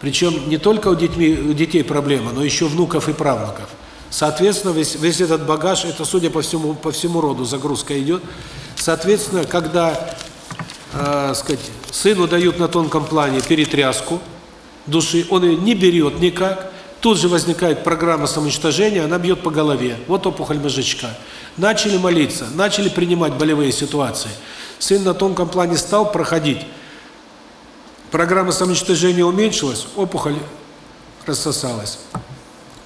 Причем не только у, детьми, у детей проблема, но еще внуков и правнуков. Соответственно, весь, весь этот багаж, это, судя по всему, по всему роду загрузка идет. Соответственно, когда, э, сказать, сыну дают на тонком плане перетряску души, он ее не берет никак, Тут же возникает программа самоуничтожения, она бьет по голове. Вот опухоль мозжечка. Начали молиться, начали принимать болевые ситуации. Сын на тонком плане стал проходить. Программа самоуничтожения уменьшилась, опухоль рассосалась.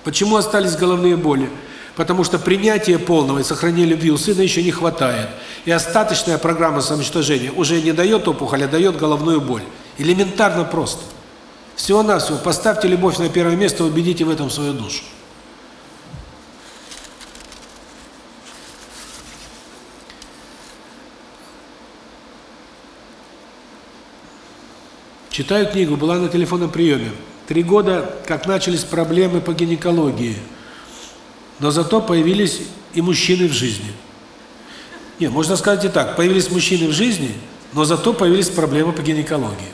Почему остались головные боли? Потому что принятия полного и сохранения любви у сына еще не хватает. И остаточная программа самоуничтожения уже не дает опухоль, а дает головную боль. Элементарно просто. Всего-навсего поставьте любовь на первое место, убедите в этом свою душу. Читаю книгу, была на телефонном приеме. Три года, как начались проблемы по гинекологии. Но зато появились и мужчины в жизни. Не, можно сказать и так, появились мужчины в жизни, но зато появились проблемы по гинекологии.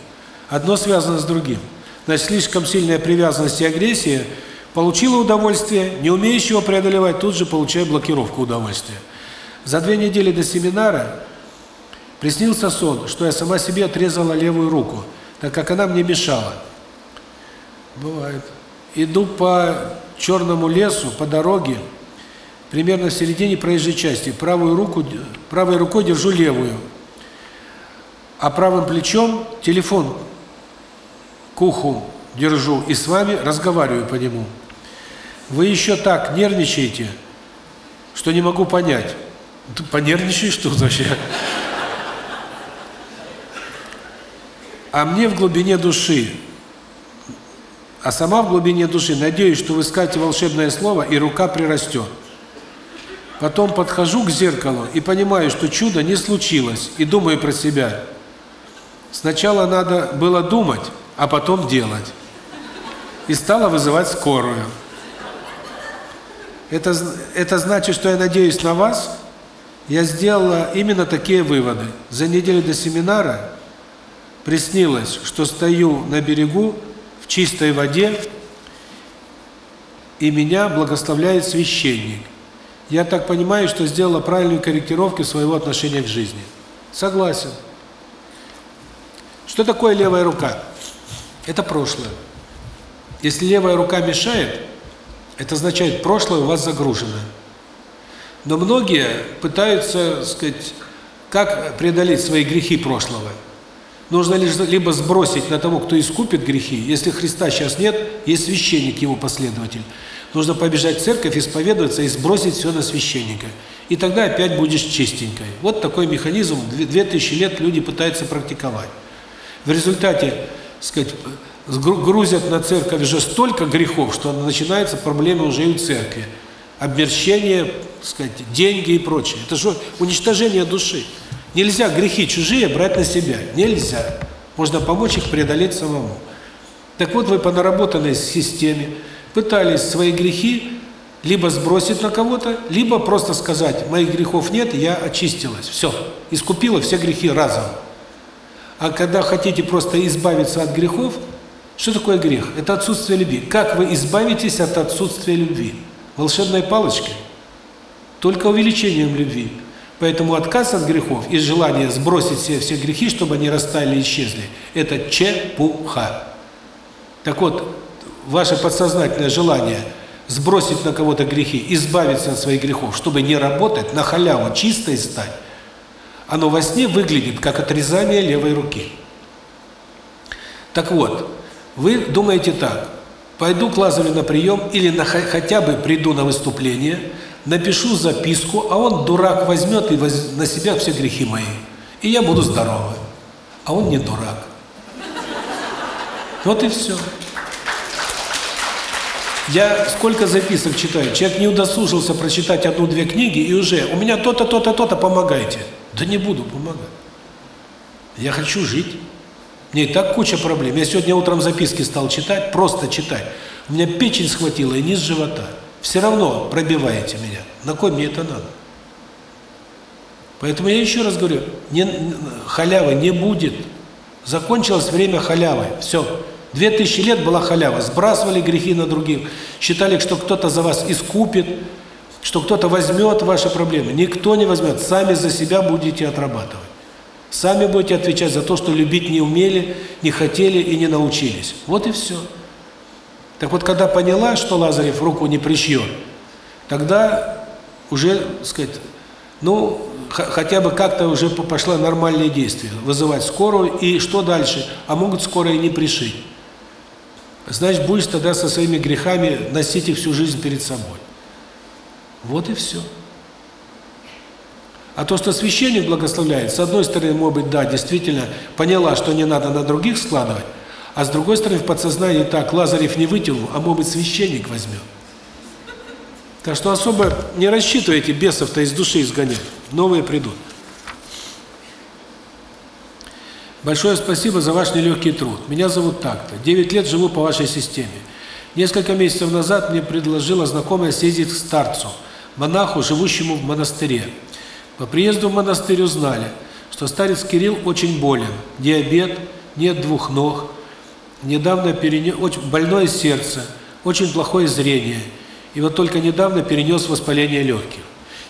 Одно связано с другим. Значит, слишком сильная привязанность и агрессия получила удовольствие, не умеешь его преодолевать, тут же получая блокировку удовольствия. За две недели до семинара приснился сон, что я сама себе отрезала левую руку, так как она мне мешала. Бывает. Иду по черному лесу, по дороге, примерно в середине проезжей части, правую руку, правой рукой держу левую, а правым плечом телефон к уху держу и с вами разговариваю по нему. Вы еще так нервничаете, что не могу понять. Понервничаешь тут вообще? А мне в глубине души, а сама в глубине души надеюсь, что вы скажете волшебное слово, и рука прирастет. Потом подхожу к зеркалу и понимаю, что чудо не случилось, и думаю про себя. Сначала надо было думать, а потом делать. И стала вызывать скорую. Это, это значит, что я надеюсь на вас. Я сделала именно такие выводы. За неделю до семинара приснилось, что стою на берегу в чистой воде, и меня благословляет священник. Я так понимаю, что сделала правильную корректировку своего отношения к жизни. Согласен. Что такое левая рука? Это прошлое. Если левая рука мешает, это означает, прошлое у вас загружено. Но многие пытаются, сказать, как преодолеть свои грехи прошлого. Нужно лишь либо сбросить на того, кто искупит грехи. Если Христа сейчас нет, есть священник, его последователь. Нужно побежать в церковь, исповедоваться и сбросить все на священника. И тогда опять будешь чистенькой. Вот такой механизм две тысячи лет люди пытаются практиковать. В результате, сказать, грузят на церковь уже столько грехов, что начинаются проблемы уже и у церкви. Обмерщение, сказать, деньги и прочее. Это же уничтожение души. Нельзя грехи чужие брать на себя. Нельзя. Можно помочь их преодолеть самому. Так вот, вы по наработанной системе пытались свои грехи либо сбросить на кого-то, либо просто сказать, моих грехов нет, я очистилась. Все, искупила все грехи разом. А когда хотите просто избавиться от грехов, что такое грех? Это отсутствие любви. Как вы избавитесь от отсутствия любви? Волшебной палочкой? Только увеличением любви. Поэтому отказ от грехов и желание сбросить все все грехи, чтобы они растаяли и исчезли, это чепуха. Так вот, ваше подсознательное желание сбросить на кого-то грехи, избавиться от своих грехов, чтобы не работать, на халяву чистой стать, оно во сне выглядит как отрезание левой руки. Так вот, вы думаете так, пойду к Лазарю на прием или на, хотя бы приду на выступление, напишу записку, а он, дурак, возьмет и воз, на себя все грехи мои, и я буду здоровым. А он не дурак. Вот и все. Я сколько записок читаю, человек не удосужился прочитать одну-две книги, и уже, у меня то-то, то-то, то-то, помогайте. Да не буду помогать. Я хочу жить. Мне и так куча проблем. Я сегодня утром записки стал читать, просто читать. У меня печень схватила и низ живота. Все равно пробиваете меня. На кой мне это надо? Поэтому я еще раз говорю, не, халявы не будет. Закончилось время халявы. Все. Две тысячи лет была халява. Сбрасывали грехи на других. Считали, что кто-то за вас искупит, что кто-то возьмет ваши проблемы. Никто не возьмет. Сами за себя будете отрабатывать. Сами будете отвечать за то, что любить не умели, не хотели и не научились. Вот и все. Так вот, когда поняла, что Лазарев руку не прищьет, тогда уже, сказать, ну, хотя бы как-то уже пошла нормальные действия. Вызывать скорую и что дальше? А могут скорые не пришить. Значит, будешь тогда со своими грехами носить их всю жизнь перед собой. Вот и все. А то, что священник благословляет, с одной стороны, может быть, да, действительно, поняла, что не надо на других складывать, а с другой стороны, в подсознании, так, Лазарев не вытянул, а может священник возьмет. Так что особо не рассчитывайте бесов-то из души изгонять. Новые придут. Большое спасибо за ваш нелегкий труд. Меня зовут так-то. Девять лет живу по вашей системе. Несколько месяцев назад мне предложила знакомая съездить к старцу, монаху, живущему в монастыре. По приезду в монастырь узнали, что старец Кирилл очень болен, диабет, нет двух ног, недавно перенес, очень больное сердце, очень плохое зрение, и вот только недавно перенес воспаление легких.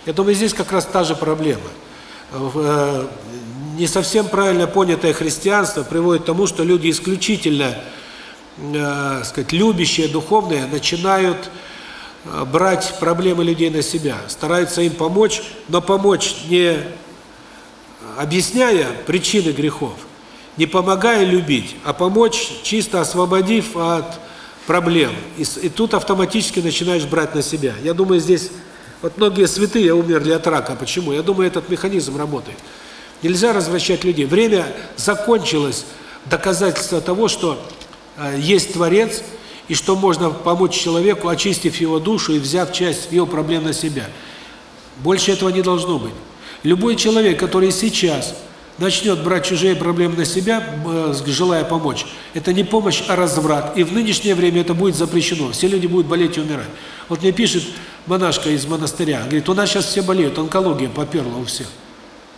Я думаю, здесь как раз та же проблема. Э, не совсем правильно понятое христианство приводит к тому, что люди исключительно, э, сказать, любящие, духовные, начинают Э, брать проблемы людей на себя, стараются им помочь, но помочь не объясняя причины грехов, не помогая любить, а помочь чисто освободив от проблем. И, и тут автоматически начинаешь брать на себя. Я думаю, здесь вот многие святые умерли от рака. Почему? Я думаю, этот механизм работает. Нельзя развращать людей. Время закончилось доказательство того, что э, есть Творец, и что можно помочь человеку, очистив его душу и взяв часть его проблем на себя. Больше этого не должно быть. Любой человек, который сейчас начнет брать чужие проблемы на себя, э, желая помочь, это не помощь, а разврат. И в нынешнее время это будет запрещено. Все люди будут болеть и умирать. Вот мне пишет монашка из монастыря, говорит, у нас сейчас все болеют, онкология поперла у всех.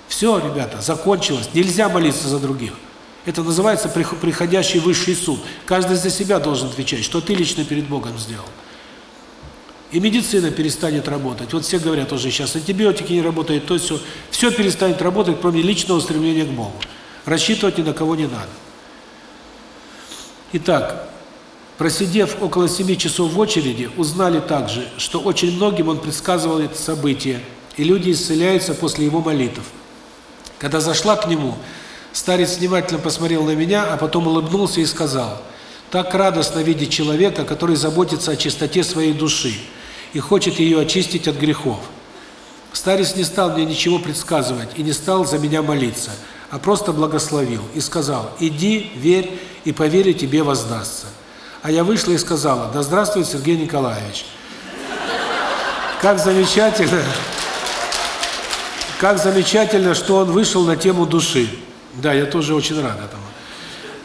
Все, ребята, закончилось. Нельзя молиться за других. Это называется приходящий высший суд. Каждый за себя должен отвечать, что ты лично перед Богом сделал. И медицина перестанет работать. Вот все говорят уже сейчас, антибиотики не работают, то все. Все перестанет работать, кроме личного стремления к Богу. Рассчитывать ни на кого не надо. Итак, просидев около 7 часов в очереди, узнали также, что очень многим он предсказывал это событие, и люди исцеляются после его молитв. Когда зашла к нему, старец внимательно посмотрел на меня, а потом улыбнулся и сказал, «Так радостно видеть человека, который заботится о чистоте своей души и хочет ее очистить от грехов». Старец не стал мне ничего предсказывать и не стал за меня молиться, а просто благословил и сказал, «Иди, верь, и по вере тебе воздастся». А я вышла и сказала, «Да здравствует Сергей Николаевич». Как замечательно! Как замечательно, что он вышел на тему души. Да, я тоже очень рад этому.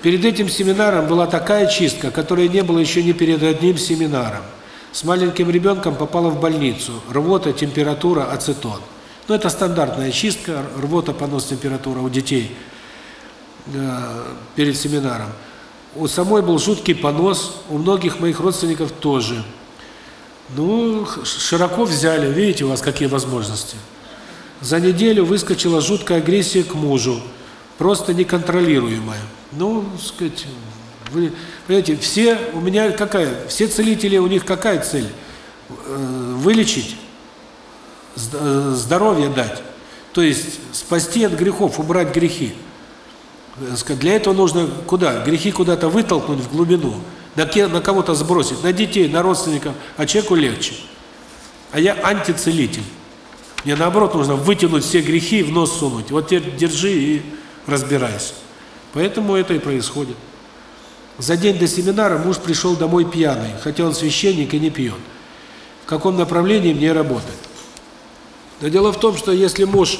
Перед этим семинаром была такая чистка, которой не было еще ни перед одним семинаром. С маленьким ребенком попала в больницу. Рвота, температура, ацетон. Ну, это стандартная чистка, рвота, понос, температура у детей э, перед семинаром. У самой был жуткий понос, у многих моих родственников тоже. Ну, широко взяли, видите, у вас какие возможности. За неделю выскочила жуткая агрессия к мужу, просто неконтролируемая. Ну, сказать, вы понимаете, все у меня какая, все целители у них какая цель? Э, вылечить, э, здоровье дать. То есть спасти от грехов, убрать грехи. Для этого нужно куда? Грехи куда-то вытолкнуть в глубину, на кого-то сбросить, на детей, на родственников, а человеку легче. А я антицелитель. Мне наоборот нужно вытянуть все грехи и в нос сунуть. Вот теперь держи и разбирайся. Поэтому это и происходит. За день до семинара муж пришел домой пьяный, хотя он священник и не пьет. В каком направлении мне работать? Но дело в том, что если муж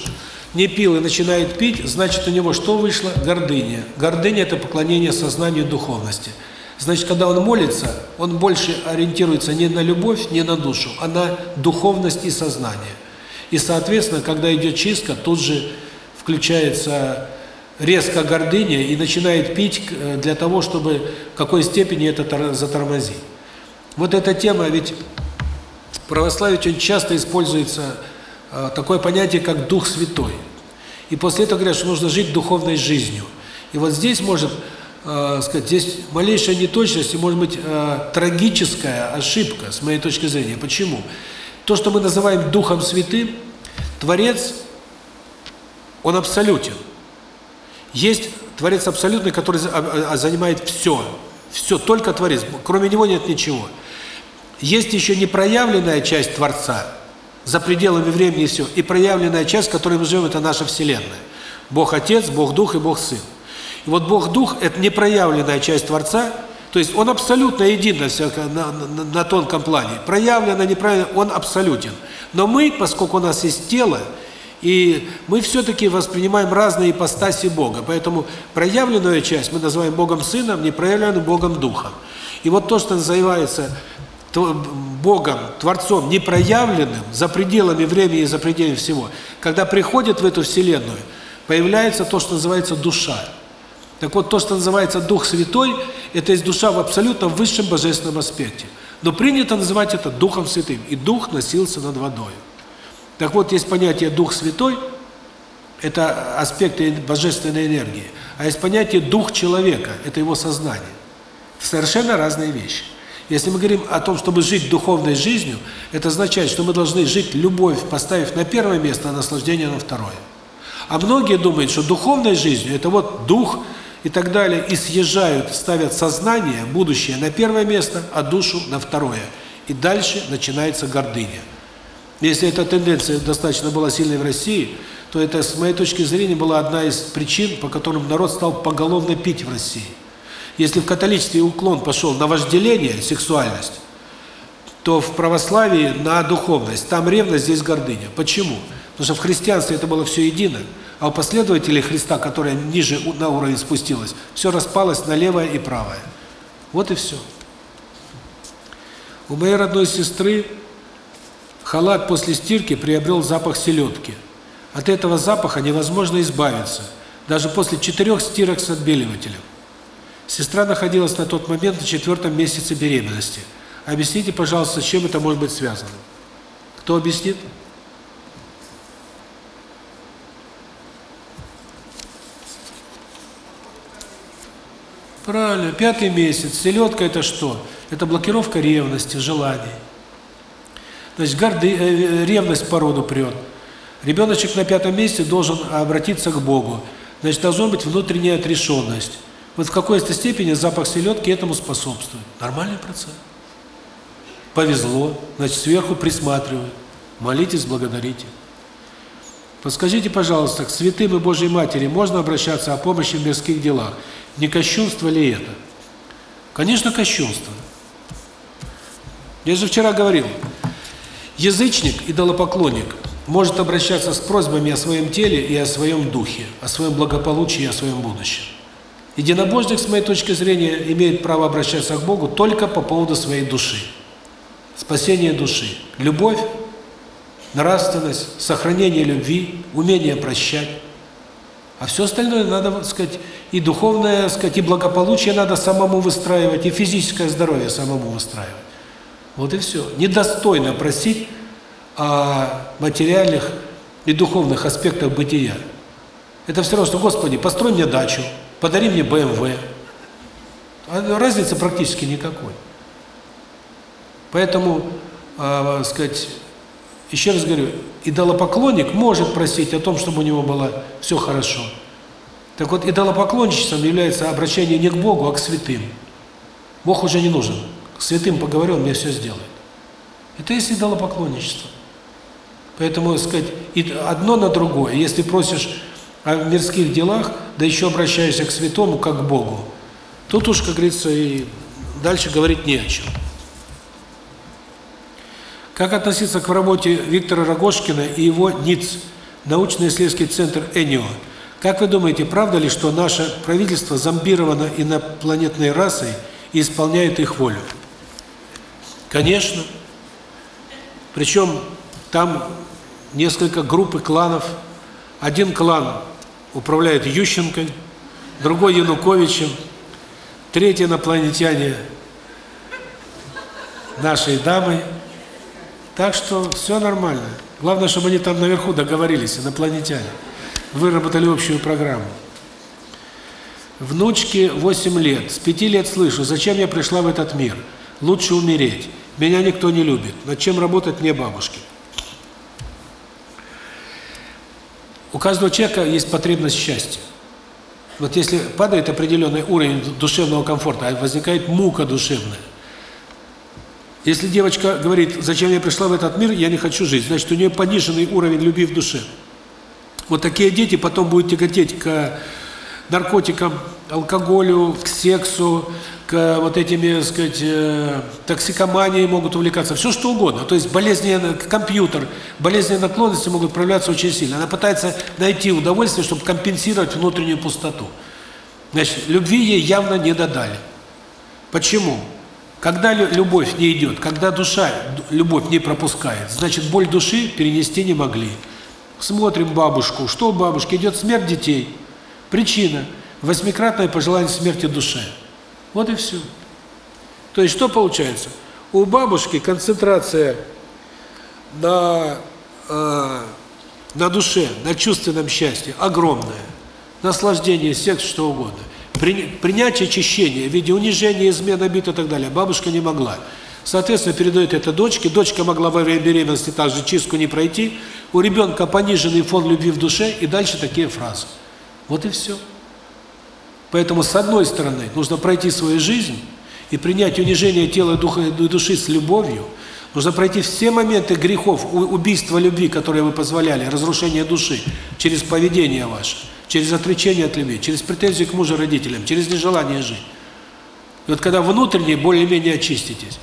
не пил и начинает пить, значит у него что вышло? Гордыня. Гордыня – это поклонение сознанию духовности. Значит, когда он молится, он больше ориентируется не на любовь, не на душу, а на духовность и сознание. И, соответственно, когда идет чистка, тут же включается резко гордыня и начинает пить э, для того, чтобы в какой степени это затормозить. Вот эта тема, ведь в православии очень часто используется э, такое понятие, как Дух Святой. И после этого говорят, что нужно жить духовной жизнью. И вот здесь может, э, сказать, здесь малейшая неточность и, может быть, э, трагическая ошибка, с моей точки зрения. Почему? То, что мы называем Духом Святым, Творец, он абсолютен. Есть Творец абсолютный, который занимает все. Все, только Творец. Кроме него нет ничего. Есть еще непроявленная часть Творца, за пределами времени и все, и проявленная часть, которой мы живем, это наша Вселенная. Бог Отец, Бог Дух и Бог Сын. И вот Бог Дух – это непроявленная часть Творца – то есть он абсолютно един на, на, на, на тонком плане. Проявлено, неправильно, он абсолютен. Но мы, поскольку у нас есть тело, и мы все-таки воспринимаем разные ипостаси Бога. Поэтому проявленную часть мы называем Богом Сыном, непроявленную Богом Духом. И вот то, что называется Богом, Творцом непроявленным, за пределами времени и за пределами всего, когда приходит в эту Вселенную, появляется то, что называется душа. Так вот, то, что называется Дух Святой, это есть душа в абсолютно высшем божественном аспекте. Но принято называть это Духом Святым. И Дух носился над водой. Так вот, есть понятие Дух Святой, это аспекты божественной энергии. А есть понятие Дух человека, это его сознание. Совершенно разные вещи. Если мы говорим о том, чтобы жить духовной жизнью, это означает, что мы должны жить любовь, поставив на первое место, а наслаждение на второе. А многие думают, что духовной жизнью – это вот дух – и так далее, и съезжают, ставят сознание, будущее на первое место, а душу на второе. И дальше начинается гордыня. Если эта тенденция достаточно была сильной в России, то это, с моей точки зрения, была одна из причин, по которым народ стал поголовно пить в России. Если в католичестве уклон пошел на вожделение, сексуальность, то в православии на духовность. Там ревность, здесь гордыня. Почему? Потому что в христианстве это было все едино, а у последователей Христа, которая ниже на уровень спустилась, все распалось на левое и правое. Вот и все. У моей родной сестры халат после стирки приобрел запах селедки. От этого запаха невозможно избавиться, даже после четырех стирок с отбеливателем. Сестра находилась на тот момент на четвертом месяце беременности. Объясните, пожалуйста, с чем это может быть связано? Кто объяснит? Правильно, пятый месяц. Селедка – это что? Это блокировка ревности, желаний. Значит, горды, э, ревность по роду прет. Ребеночек на пятом месяце должен обратиться к Богу. Значит, должна быть внутренняя отрешенность. Вот в какой-то степени запах селедки этому способствует. Нормальный процесс. Повезло, значит, сверху присматривают. Молитесь, благодарите. Подскажите, пожалуйста, к святым и Божьей Матери можно обращаться о помощи в мирских делах? Не кощунство ли это? Конечно, кощунство. Я же вчера говорил, язычник, идолопоклонник, может обращаться с просьбами о своем теле и о своем духе, о своем благополучии и о своем будущем. Единобожник, с моей точки зрения, имеет право обращаться к Богу только по поводу своей души. Спасение души. Любовь, нравственность, сохранение любви, умение прощать. А все остальное надо, так сказать, и духовное, так сказать, и благополучие надо самому выстраивать, и физическое здоровье самому выстраивать. Вот и все. Недостойно просить о материальных и духовных аспектах бытия. Это все равно, что, Господи, построй мне дачу, подари мне БМВ. А разницы практически никакой. Поэтому, э, сказать, еще раз говорю, идолопоклонник может просить о том, чтобы у него было все хорошо. Так вот, идолопоклонничеством является обращение не к Богу, а к святым. Бог уже не нужен. Святым поговорил, мне все сделает. Это есть идолопоклонничество. Поэтому, сказать, одно на другое. Если просишь о мирских делах, да еще обращаешься к святому, как к Богу, тут уж, как говорится, и дальше говорить не о чем. Как относиться к работе Виктора Рогошкина и его НИЦ, научно-исследовательский центр ЭНИО? Как вы думаете, правда ли, что наше правительство зомбировано инопланетной расой и исполняет их волю? Конечно. Причем там несколько групп и кланов. Один клан управляет Ющенко, другой Януковичем, третий инопланетяне нашей дамой. Так что все нормально. Главное, чтобы они там наверху договорились, инопланетяне. Выработали общую программу. Внучке 8 лет. С 5 лет слышу, зачем я пришла в этот мир. Лучше умереть. Меня никто не любит. Над чем работать мне бабушки. У каждого человека есть потребность счастья. Вот если падает определенный уровень душевного комфорта, а возникает мука душевная. Если девочка говорит, зачем я пришла в этот мир, я не хочу жить, значит, у нее пониженный уровень любви в душе. Вот такие дети потом будут тяготеть к наркотикам, алкоголю, к сексу, к вот этими, так сказать, э, токсикомании могут увлекаться, все что угодно. То есть болезненный компьютер, болезненные наклонности могут проявляться очень сильно. Она пытается найти удовольствие, чтобы компенсировать внутреннюю пустоту. Значит, любви ей явно не додали. Почему? Когда любовь не идет, когда душа любовь не пропускает, значит, боль души перенести не могли. Смотрим бабушку. Что у бабушки? Идет смерть детей. Причина – восьмикратное пожелание смерти душе. Вот и все. То есть что получается? У бабушки концентрация на, э, на душе, на чувственном счастье огромная. Наслаждение, секс, что угодно. При, принять очищение в виде унижения, измен, обид и так далее бабушка не могла. Соответственно, передает это дочке. Дочка могла во время беременности также чистку не пройти. У ребенка пониженный фон любви в душе и дальше такие фразы. Вот и все. Поэтому, с одной стороны, нужно пройти свою жизнь и принять унижение тела духа и души с любовью. Нужно пройти все моменты грехов, убийства любви, которые вы позволяли, разрушение души, через поведение ваше, через отречение от любви, через претензии к мужу родителям, через нежелание жить. И вот когда внутренне более-менее очиститесь,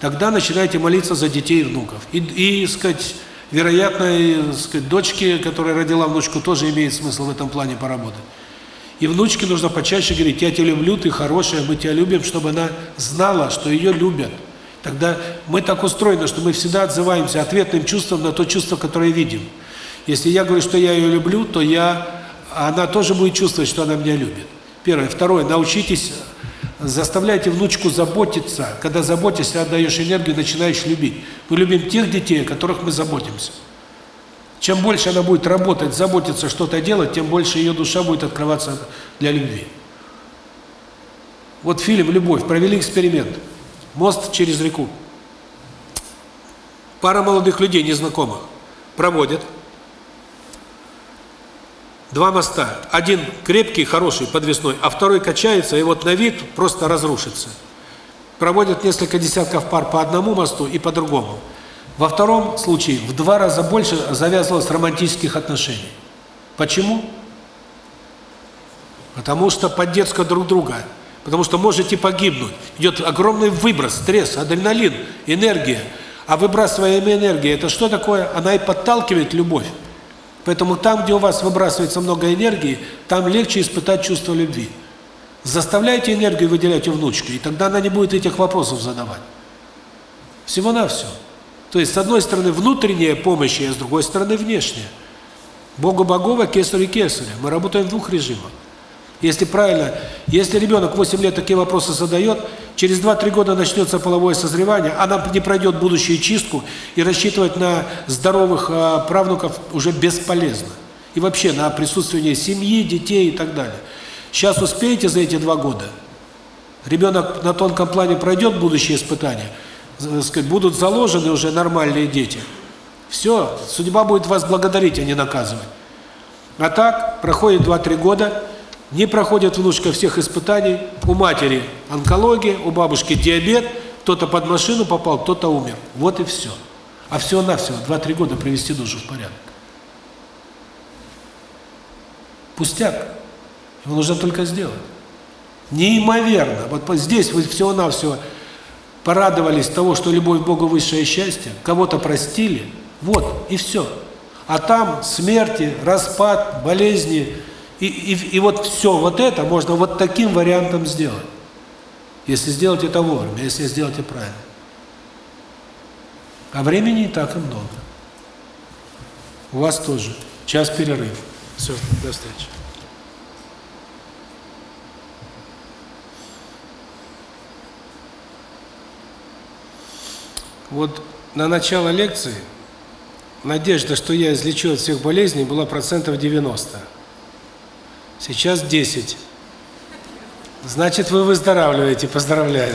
Тогда начинайте молиться за детей и внуков. И, и сказать, вероятно, и, сказать, дочке, которая родила внучку, тоже имеет смысл в этом плане поработать. И внучке нужно почаще говорить, я тебя люблю, ты хорошая, мы тебя любим, чтобы она знала, что ее любят. Тогда мы так устроены, что мы всегда отзываемся ответным чувством на то чувство, которое видим. Если я говорю, что я ее люблю, то я, она тоже будет чувствовать, что она меня любит. Первое. Второе. Научитесь, заставляйте внучку заботиться. Когда заботишься, отдаешь энергию, начинаешь любить. Мы любим тех детей, о которых мы заботимся. Чем больше она будет работать, заботиться, что-то делать, тем больше ее душа будет открываться для любви. Вот фильм «Любовь» провели эксперимент. Мост через реку. Пара молодых людей, незнакомых, проводят. Два моста. Один крепкий, хороший, подвесной, а второй качается, и вот на вид просто разрушится. Проводят несколько десятков пар по одному мосту и по другому. Во втором случае в два раза больше завязывалось романтических отношений. Почему? Потому что поддержка друг друга. Потому что можете погибнуть. Идет огромный выброс, стресс, адреналин, энергия. А выбрасываемая энергия – это что такое? Она и подталкивает любовь. Поэтому там, где у вас выбрасывается много энергии, там легче испытать чувство любви. Заставляйте энергию выделять у внучки, и тогда она не будет этих вопросов задавать. Всего-навсего. То есть, с одной стороны, внутренняя помощь, а с другой стороны, внешняя. Богу богово, кесарю кесаря. Мы работаем в двух режимах. Если правильно, если ребенок 8 лет такие вопросы задает, через 2-3 года начнется половое созревание, она не пройдет будущую чистку, и рассчитывать на здоровых э, правнуков уже бесполезно. И вообще на присутствие семьи, детей и так далее. Сейчас успеете за эти два года? Ребенок на тонком плане пройдет будущее испытание, сказать, будут заложены уже нормальные дети. Все, судьба будет вас благодарить, а не наказывать. А так, проходит 2-3 года, не проходит внучка всех испытаний, у матери онкология, у бабушки диабет, кто-то под машину попал, кто-то умер. Вот и все. А всего-навсего 2-3 года привести душу в порядок. Пустяк. Его нужно только сделать. Неимоверно. Вот здесь вы всего-навсего порадовались того, что любовь к Богу высшее счастье, кого-то простили, вот, и все. А там смерти, распад, болезни, и, и, и вот все вот это можно вот таким вариантом сделать. Если сделать это вовремя, если сделать это правильно. А времени не так и много. У вас тоже. Час перерыв. Все, до встречи. Вот на начало лекции надежда, что я излечу от всех болезней, была процентов 90. Сейчас 10. Значит, вы выздоравливаете. Поздравляю.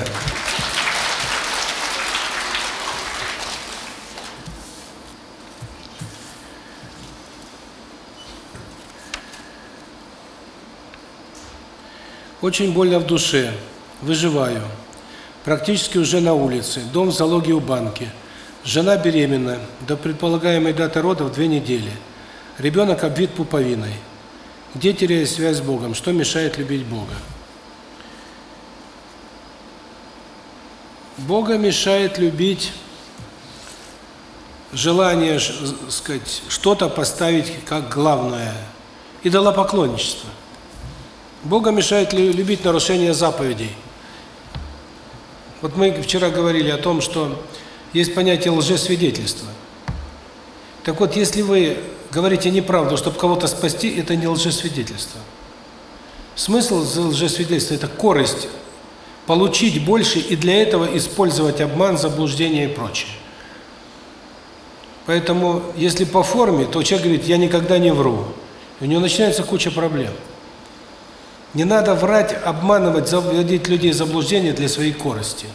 Очень больно в душе. Выживаю. Практически уже на улице. Дом в залоге у банки. Жена беременна. До предполагаемой даты родов две недели. Ребенок обвит пуповиной. Где теряю связь с Богом? Что мешает любить Бога? Бога мешает любить желание, сказать, что-то поставить как главное. Идолопоклонничество. Бога мешает любить нарушение заповедей. Вот мы вчера говорили о том, что есть понятие лжесвидетельства. Так вот, если вы говорите неправду, чтобы кого-то спасти, это не лжесвидетельство. Смысл лжесвидетельства – это корость, получить больше и для этого использовать обман, заблуждение и прочее. Поэтому, если по форме, то человек говорит, я никогда не вру. у него начинается куча проблем. Не надо врать, обманывать, заводить людей в заблуждение для своей корости.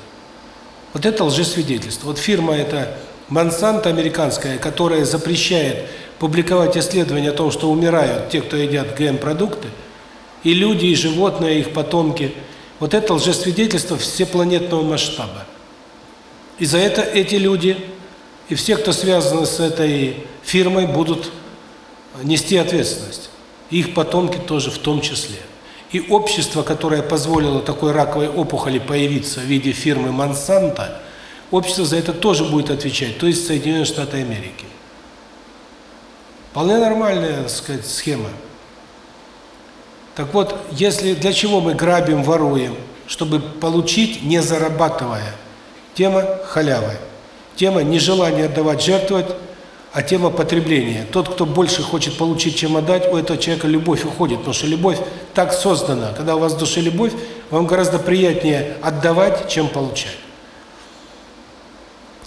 Вот это лжесвидетельство. Вот фирма эта Monsanto американская, которая запрещает публиковать исследования о том, что умирают те, кто едят ГМ-продукты, и люди, и животные, и их потомки. Вот это лжесвидетельство всепланетного масштаба. И за это эти люди и все, кто связаны с этой фирмой, будут нести ответственность. И их потомки тоже в том числе. И общество, которое позволило такой раковой опухоли появиться в виде фирмы Монсанто, общество за это тоже будет отвечать, то есть Соединенные Штаты Америки. Вполне нормальная, так сказать, схема. Так вот, если для чего мы грабим, воруем, чтобы получить, не зарабатывая, тема халявы, тема нежелания отдавать, жертвовать, а тема потребления. Тот, кто больше хочет получить, чем отдать, у этого человека любовь уходит, потому что любовь так создана. Когда у вас в душе любовь, вам гораздо приятнее отдавать, чем получать.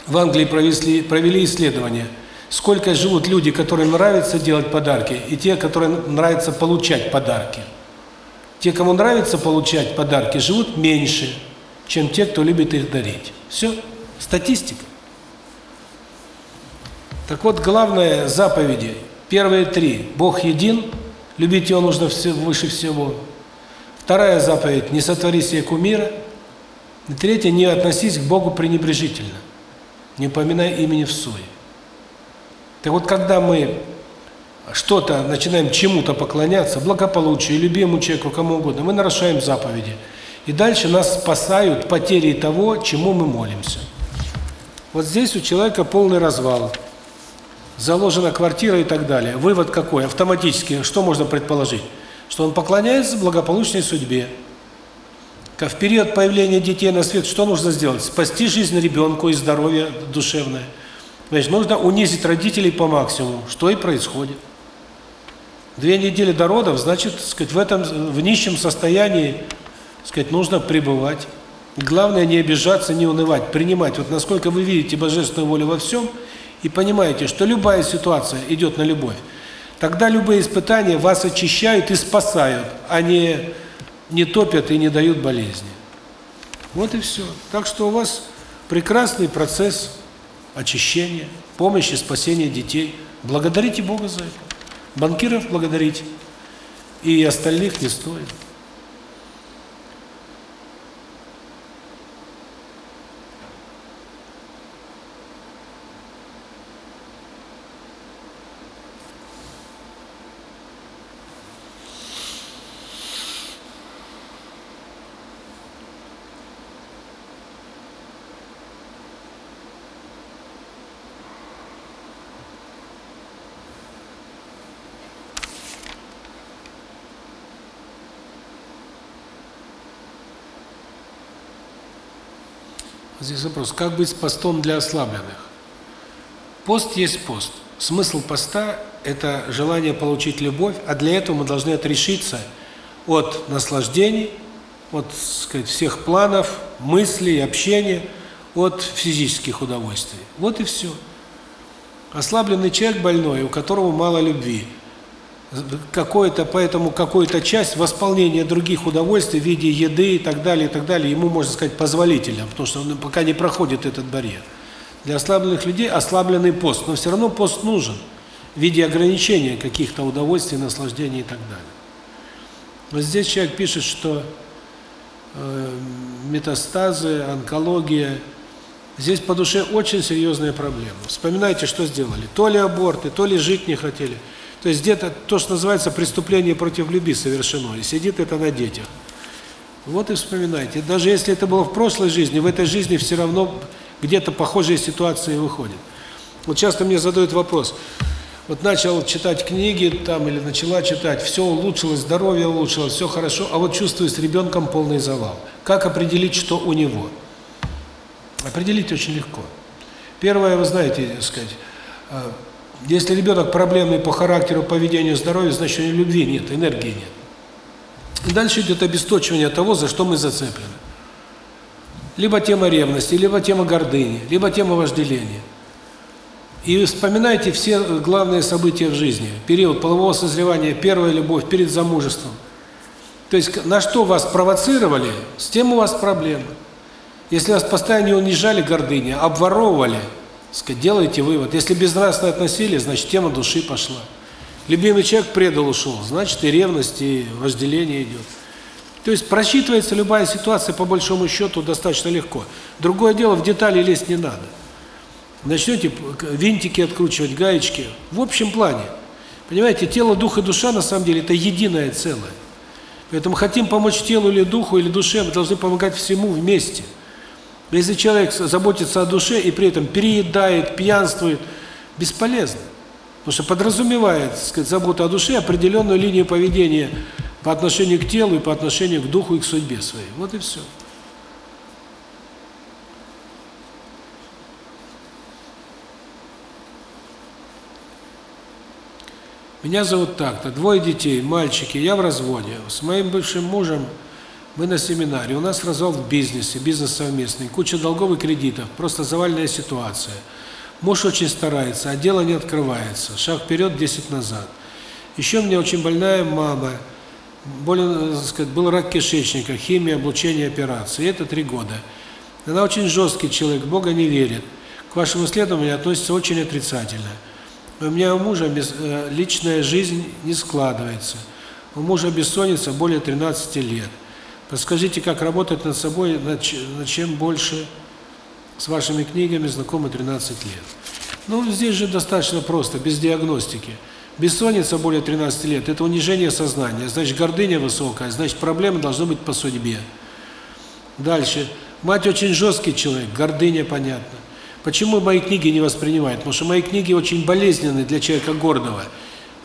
В Англии провели, провели исследование, сколько живут люди, которым нравится делать подарки, и те, которым нравится получать подарки. Те, кому нравится получать подарки, живут меньше, чем те, кто любит их дарить. Все, статистика. Так вот, главное заповеди, первые три. Бог един, любить его нужно все, выше всего. Вторая заповедь, не сотвори себе кумира. И третья, не относись к Богу пренебрежительно. Не упоминай имени в суе. Так вот, когда мы что-то начинаем чему-то поклоняться, благополучию, любимому человеку, кому угодно, мы нарушаем заповеди. И дальше нас спасают потери того, чему мы молимся. Вот здесь у человека полный развал заложена квартира и так далее. Вывод какой? Автоматически, что можно предположить? Что он поклоняется благополучной судьбе. В период появления детей на свет что нужно сделать? Спасти жизнь ребенку и здоровье душевное. Значит, нужно унизить родителей по максимуму, что и происходит. Две недели до родов, значит, сказать, в этом в нищем состоянии, сказать, нужно пребывать. Главное не обижаться, не унывать, принимать. Вот насколько вы видите божественную волю во всем – и понимаете, что любая ситуация идет на любовь, тогда любые испытания вас очищают и спасают, а не, не топят и не дают болезни. Вот и все. Так что у вас прекрасный процесс очищения, помощи, спасения детей. Благодарите Бога за это. Банкиров благодарите. И остальных не стоит. Здесь вопрос, как быть с постом для ослабленных? Пост есть пост. Смысл поста – это желание получить любовь, а для этого мы должны отрешиться от наслаждений, от сказать, всех планов, мыслей, общения, от физических удовольствий. Вот и все. Ослабленный человек больной, у которого мало любви – какой-то, поэтому какую-то часть восполнения других удовольствий в виде еды и так далее, и так далее, ему, можно сказать, позволительно, потому что он пока не проходит этот барьер. Для ослабленных людей ослабленный пост, но все равно пост нужен в виде ограничения каких-то удовольствий, наслаждений и так далее. Вот здесь человек пишет, что э, метастазы, онкология, здесь по душе очень серьезная проблема. Вспоминайте, что сделали. То ли аборты, то ли жить не хотели – то есть где-то то, что называется преступление против любви совершено, и сидит это на детях. Вот и вспоминайте. Даже если это было в прошлой жизни, в этой жизни все равно где-то похожие ситуации выходят. Вот часто мне задают вопрос. Вот начал читать книги там или начала читать, все улучшилось, здоровье улучшилось, все хорошо, а вот чувствую с ребенком полный завал. Как определить, что у него? Определить очень легко. Первое, вы знаете, сказать, а, если ребенок проблемный по характеру, поведению, здоровью, значит, у него любви нет, энергии нет. Дальше идет обесточивание того, за что мы зацеплены. Либо тема ревности, либо тема гордыни, либо тема вожделения. И вспоминайте все главные события в жизни. Период полового созревания, первая любовь перед замужеством. То есть на что вас провоцировали, с тем у вас проблемы. Если вас постоянно унижали гордыня, обворовывали – сказать, делайте вывод. Если безнравственно относились, значит, тема души пошла. Любимый человек предал, ушел, значит, и ревность, и разделение идет. То есть просчитывается любая ситуация, по большому счету, достаточно легко. Другое дело, в детали лезть не надо. Начнете винтики откручивать, гаечки. В общем плане. Понимаете, тело, дух и душа, на самом деле, это единое целое. Поэтому хотим помочь телу или духу, или душе, мы должны помогать всему вместе. Если человек заботится о душе и при этом переедает, пьянствует, бесполезно. Потому что подразумевает, так сказать, забота о душе определенную линию поведения по отношению к телу и по отношению к духу и к судьбе своей. Вот и все. Меня зовут так-то, двое детей, мальчики, я в разводе. С моим бывшим мужем мы на семинаре, у нас развал в бизнесе, бизнес совместный, куча долгов и кредитов, просто завальная ситуация. Муж очень старается, а дело не открывается. Шаг вперед, 10 назад. Еще у меня очень больная мама. Болен, сказать, был рак кишечника, химия, облучение, операции. Это три года. Она очень жесткий человек, Бога не верит. К вашему исследованию относится очень отрицательно. У меня у мужа э, личная жизнь не складывается. У мужа бессонница более 13 лет. Подскажите, как работать над собой, над чем больше с вашими книгами знакомы 13 лет. Ну, здесь же достаточно просто, без диагностики. Бессонница более 13 лет – это унижение сознания, значит, гордыня высокая, значит, проблемы должны быть по судьбе. Дальше. Мать очень жесткий человек, гордыня, понятно. Почему мои книги не воспринимают? Потому что мои книги очень болезненны для человека гордого.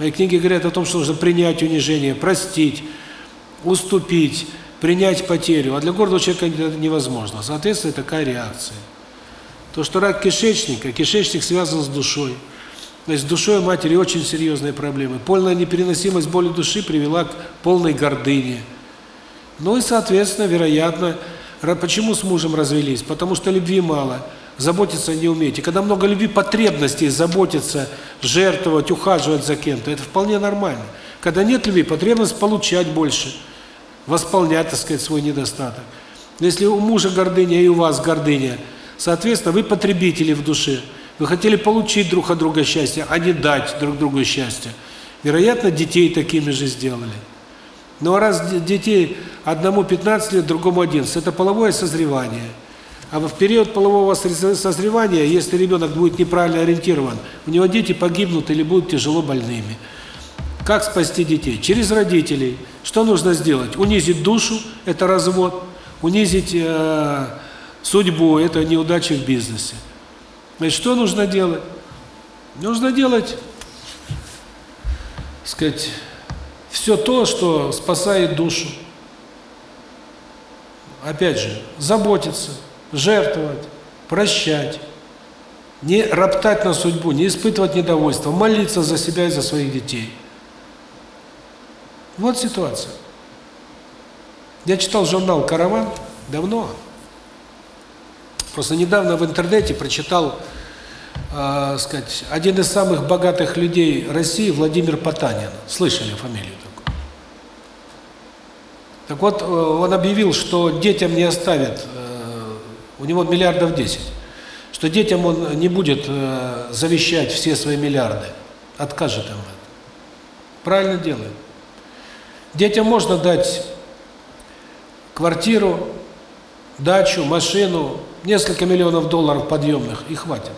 Мои книги говорят о том, что нужно принять унижение, простить, уступить, принять потерю. А для гордого человека это невозможно. Соответственно, такая реакция. То, что рак кишечника, кишечник связан с душой. То есть с душой матери очень серьезные проблемы. Полная непереносимость боли души привела к полной гордыне. Ну и, соответственно, вероятно, почему с мужем развелись? Потому что любви мало, заботиться не умеете. Когда много любви, потребностей заботиться, жертвовать, ухаживать за кем-то, это вполне нормально. Когда нет любви, потребность получать больше, восполнять, так сказать, свой недостаток. Но если у мужа гордыня и у вас гордыня – Соответственно, вы потребители в душе. Вы хотели получить друг от друга счастье, а не дать друг другу счастье. Вероятно, детей такими же сделали. Но раз детей одному 15 лет, другому 11, это половое созревание. А в период полового созревания, если ребенок будет неправильно ориентирован, у него дети погибнут или будут тяжело больными. Как спасти детей? Через родителей. Что нужно сделать? Унизить душу – это развод. Унизить э, судьбу, это неудача в бизнесе. Значит, что нужно делать? Нужно делать, сказать, все то, что спасает душу. Опять же, заботиться, жертвовать, прощать, не роптать на судьбу, не испытывать недовольство, молиться за себя и за своих детей. Вот ситуация. Я читал журнал «Караван» давно, Просто недавно в интернете прочитал, э, сказать, один из самых богатых людей России Владимир Потанин. Слышали фамилию такую? Так вот, э, он объявил, что детям не оставит, э, у него миллиардов 10, что детям он не будет э, завещать все свои миллиарды, откажет им в этом. Правильно делает. Детям можно дать квартиру, дачу, машину, несколько миллионов долларов подъемных, и хватит.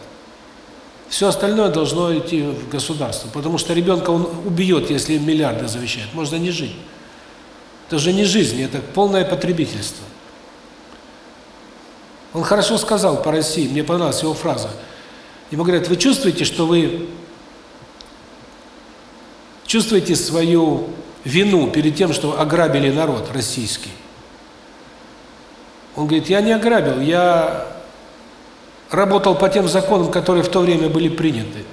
Все остальное должно идти в государство, потому что ребенка он убьет, если миллиарды завещает. Можно не жить. Это же не жизнь, это полное потребительство. Он хорошо сказал по России, мне понравилась его фраза. Ему говорят, вы чувствуете, что вы чувствуете свою вину перед тем, что ограбили народ российский? Он говорит, я не ограбил, я работал по тем законам, которые в то время были приняты.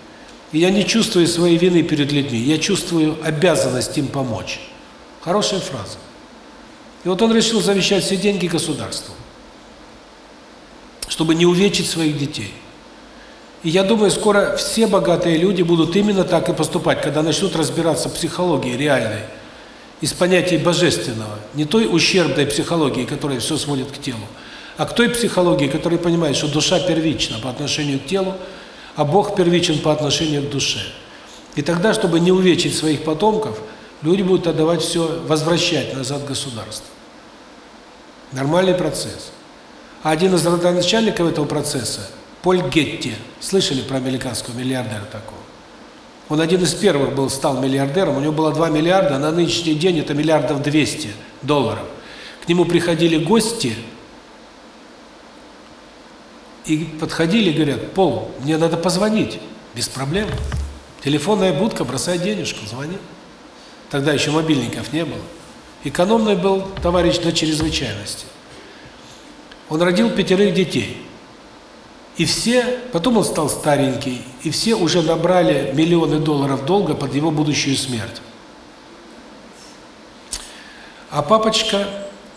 И я не чувствую своей вины перед людьми, я чувствую обязанность им помочь. Хорошая фраза. И вот он решил завещать все деньги государству, чтобы не увечить своих детей. И я думаю, скоро все богатые люди будут именно так и поступать, когда начнут разбираться в психологии реальной из понятий божественного, не той ущербной психологии, которая все сводит к телу, а к той психологии, которая понимает, что душа первична по отношению к телу, а Бог первичен по отношению к душе. И тогда, чтобы не увечить своих потомков, люди будут отдавать все, возвращать назад государство. Нормальный процесс. А один из родоначальников этого процесса, Поль Гетти, слышали про американского миллиардера такого? Он один из первых был, стал миллиардером, у него было 2 миллиарда, на нынешний день это миллиардов 200 долларов. К нему приходили гости, И подходили говорят, Пол, мне надо позвонить. Без проблем. Телефонная будка, бросай денежку, звони. Тогда еще мобильников не было. Экономный был товарищ до чрезвычайности. Он родил пятерых детей. И все, потом он стал старенький, и все уже набрали миллионы долларов долга под его будущую смерть. А папочка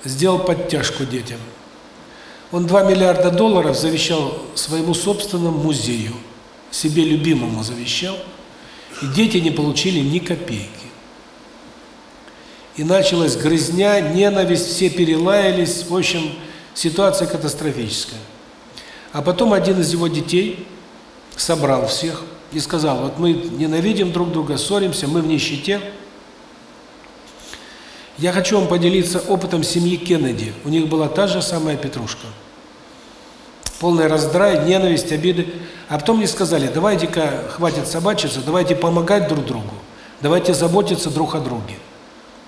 сделал подтяжку детям. Он 2 миллиарда долларов завещал своему собственному музею, себе любимому завещал, и дети не получили ни копейки. И началась грызня, ненависть, все перелаялись, в общем, ситуация катастрофическая. А потом один из его детей собрал всех и сказал, вот мы ненавидим друг друга, ссоримся, мы в нищете. Я хочу вам поделиться опытом семьи Кеннеди. У них была та же самая петрушка. Полный раздрай, ненависть, обиды. А потом мне сказали, давайте-ка, хватит собачиться, давайте помогать друг другу, давайте заботиться друг о друге.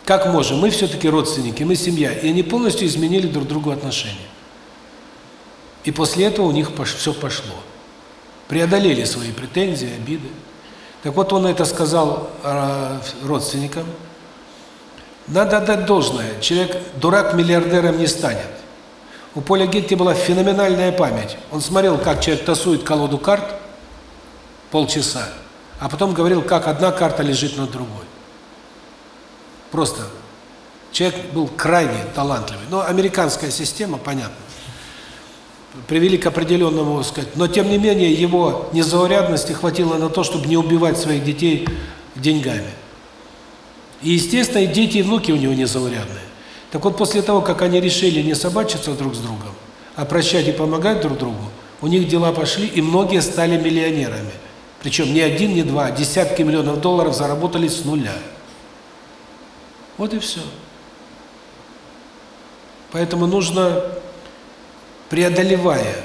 Как можем? Мы все-таки родственники, мы семья. И они полностью изменили друг другу отношения. И после этого у них все пошло. Преодолели свои претензии, обиды. Так вот он это сказал э, родственникам. Надо отдать должное. Человек, дурак, миллиардером не станет. У Поля Гетти была феноменальная память. Он смотрел, как человек тасует колоду карт полчаса, а потом говорил, как одна карта лежит на другой. Просто человек был крайне талантливый. Но американская система, понятно привели к определенному, сказать, но тем не менее его незаурядности хватило на то, чтобы не убивать своих детей деньгами. И, естественно, и дети, и внуки у него незаурядные. Так вот, после того, как они решили не собачиться друг с другом, а прощать и помогать друг другу, у них дела пошли, и многие стали миллионерами. Причем не один, не два, а десятки миллионов долларов заработали с нуля. Вот и все. Поэтому нужно преодолевая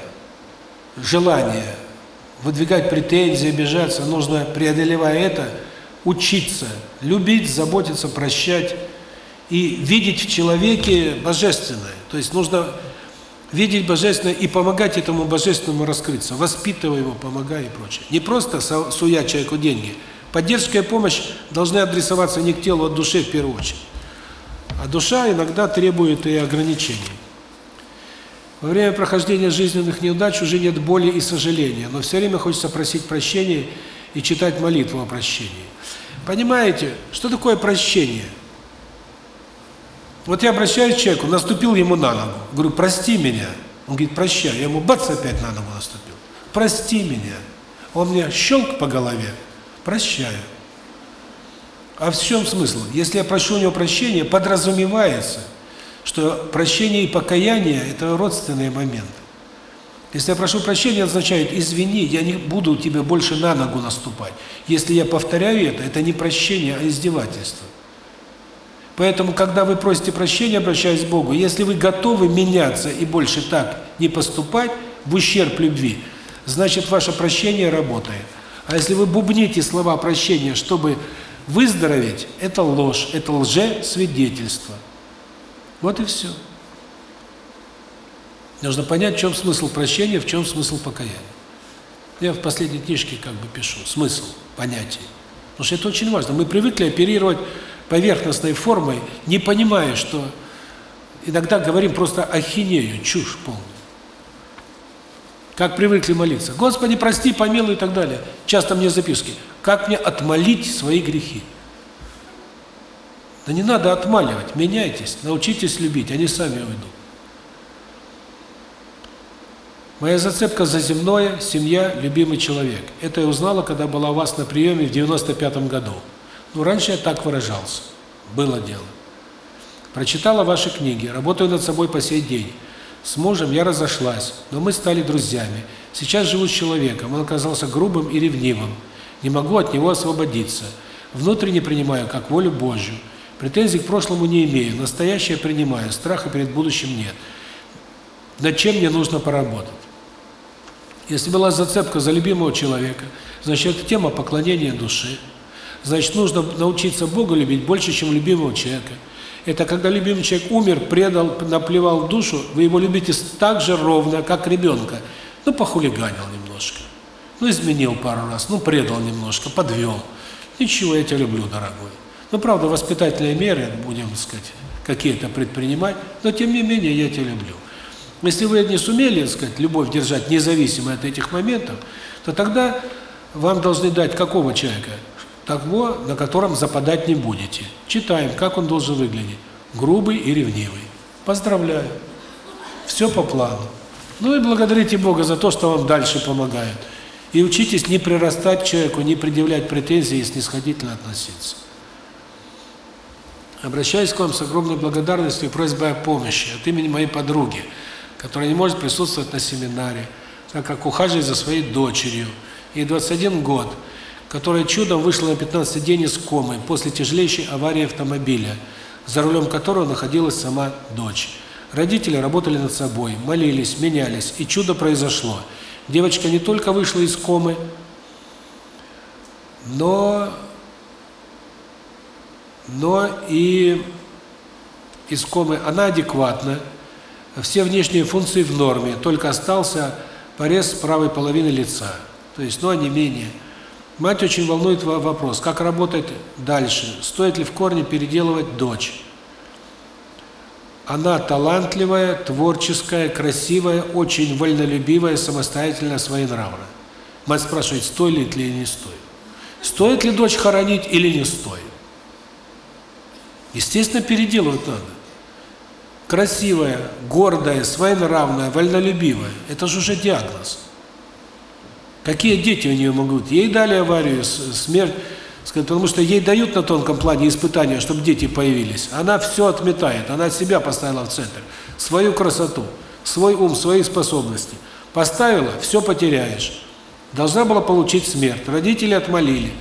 желание выдвигать претензии, обижаться, нужно, преодолевая это, учиться, любить, заботиться, прощать и видеть в человеке божественное. То есть нужно видеть божественное и помогать этому божественному раскрыться, воспитывая его, помогая и прочее. Не просто суя человеку деньги. Поддержка и помощь должны адресоваться не к телу, а к душе в первую очередь. А душа иногда требует и ограничений. Во время прохождения жизненных неудач уже нет боли и сожаления, но все время хочется просить прощения и читать молитву о прощении. Понимаете, что такое прощение? Вот я обращаюсь к человеку, наступил ему на ногу, говорю, прости меня. Он говорит, прощай. Я ему бац, опять на ногу наступил. Прости меня. Он мне щелк по голове, прощаю. А в чем смысл? Если я прошу у него прощения, подразумевается – что прощение и покаяние – это родственные моменты. Если я прошу прощения, означает, извини, я не буду тебе больше на ногу наступать. Если я повторяю это, это не прощение, а издевательство. Поэтому, когда вы просите прощения, обращаясь к Богу, если вы готовы меняться и больше так не поступать в ущерб любви, значит, ваше прощение работает. А если вы бубните слова прощения, чтобы выздороветь, это ложь, это лже-свидетельство. Вот и все. Нужно понять, в чем смысл прощения, в чем смысл покаяния. Я в последней книжке как бы пишу смысл понятия. Потому что это очень важно. Мы привыкли оперировать поверхностной формой, не понимая, что иногда говорим просто ахинею, чушь полную. Как привыкли молиться. Господи, прости, помилуй и так далее. Часто мне записки. Как мне отмолить свои грехи? Да не надо отмаливать, меняйтесь, научитесь любить, они сами уйдут. Моя зацепка за земное, семья, любимый человек. Это я узнала, когда была у вас на приеме в 95 году. Ну, раньше я так выражался. Было дело. Прочитала ваши книги, работаю над собой по сей день. С мужем я разошлась, но мы стали друзьями. Сейчас живу с человеком, он оказался грубым и ревнивым. Не могу от него освободиться. Внутренне принимаю как волю Божью. Претензий к прошлому не имею, настоящее принимаю, страха перед будущим нет. Над чем мне нужно поработать? Если была зацепка за любимого человека, значит, это тема поклонения души. Значит, нужно научиться Бога любить больше, чем любимого человека. Это когда любимый человек умер, предал, наплевал душу, вы его любите так же ровно, как ребенка. Ну, похулиганил немножко. Ну, изменил пару раз, ну, предал немножко, подвел. Ничего, я тебя люблю, дорогой. Ну, правда, воспитательные меры, будем сказать, какие-то предпринимать, но тем не менее я тебя люблю. Если вы не сумели, сказать, любовь держать независимо от этих моментов, то тогда вам должны дать какого человека? Того, на котором западать не будете. Читаем, как он должен выглядеть. Грубый и ревнивый. Поздравляю. Все по плану. Ну и благодарите Бога за то, что вам дальше помогает. И учитесь не прирастать к человеку, не предъявлять претензии и снисходительно относиться. Обращаюсь к вам с огромной благодарностью и просьбой о помощи от имени моей подруги, которая не может присутствовать на семинаре, так как ухаживает за своей дочерью. Ей 21 год, которая чудом вышла на 15 день из комы после тяжелейшей аварии автомобиля, за рулем которого находилась сама дочь. Родители работали над собой, молились, менялись, и чудо произошло – Девочка не только вышла из комы, но но и из комы она адекватна, все внешние функции в норме, только остался порез правой половины лица. То есть, ну, не менее. Мать очень волнует вопрос, как работать дальше, стоит ли в корне переделывать дочь. Она талантливая, творческая, красивая, очень вольнолюбивая, самостоятельная, своенравная. Мать спрашивает, стоит ли или не стоит. Стоит ли дочь хоронить или не стоит? Естественно, переделывать надо. Красивая, гордая, своенравная, вольнолюбивая. Это же уже диагноз. Какие дети у нее могут? Ей дали аварию, смерть потому что ей дают на тонком плане испытания, чтобы дети появились. Она все отметает, она себя поставила в центр. Свою красоту, свой ум, свои способности. Поставила, все потеряешь. Должна была получить смерть. Родители отмолили.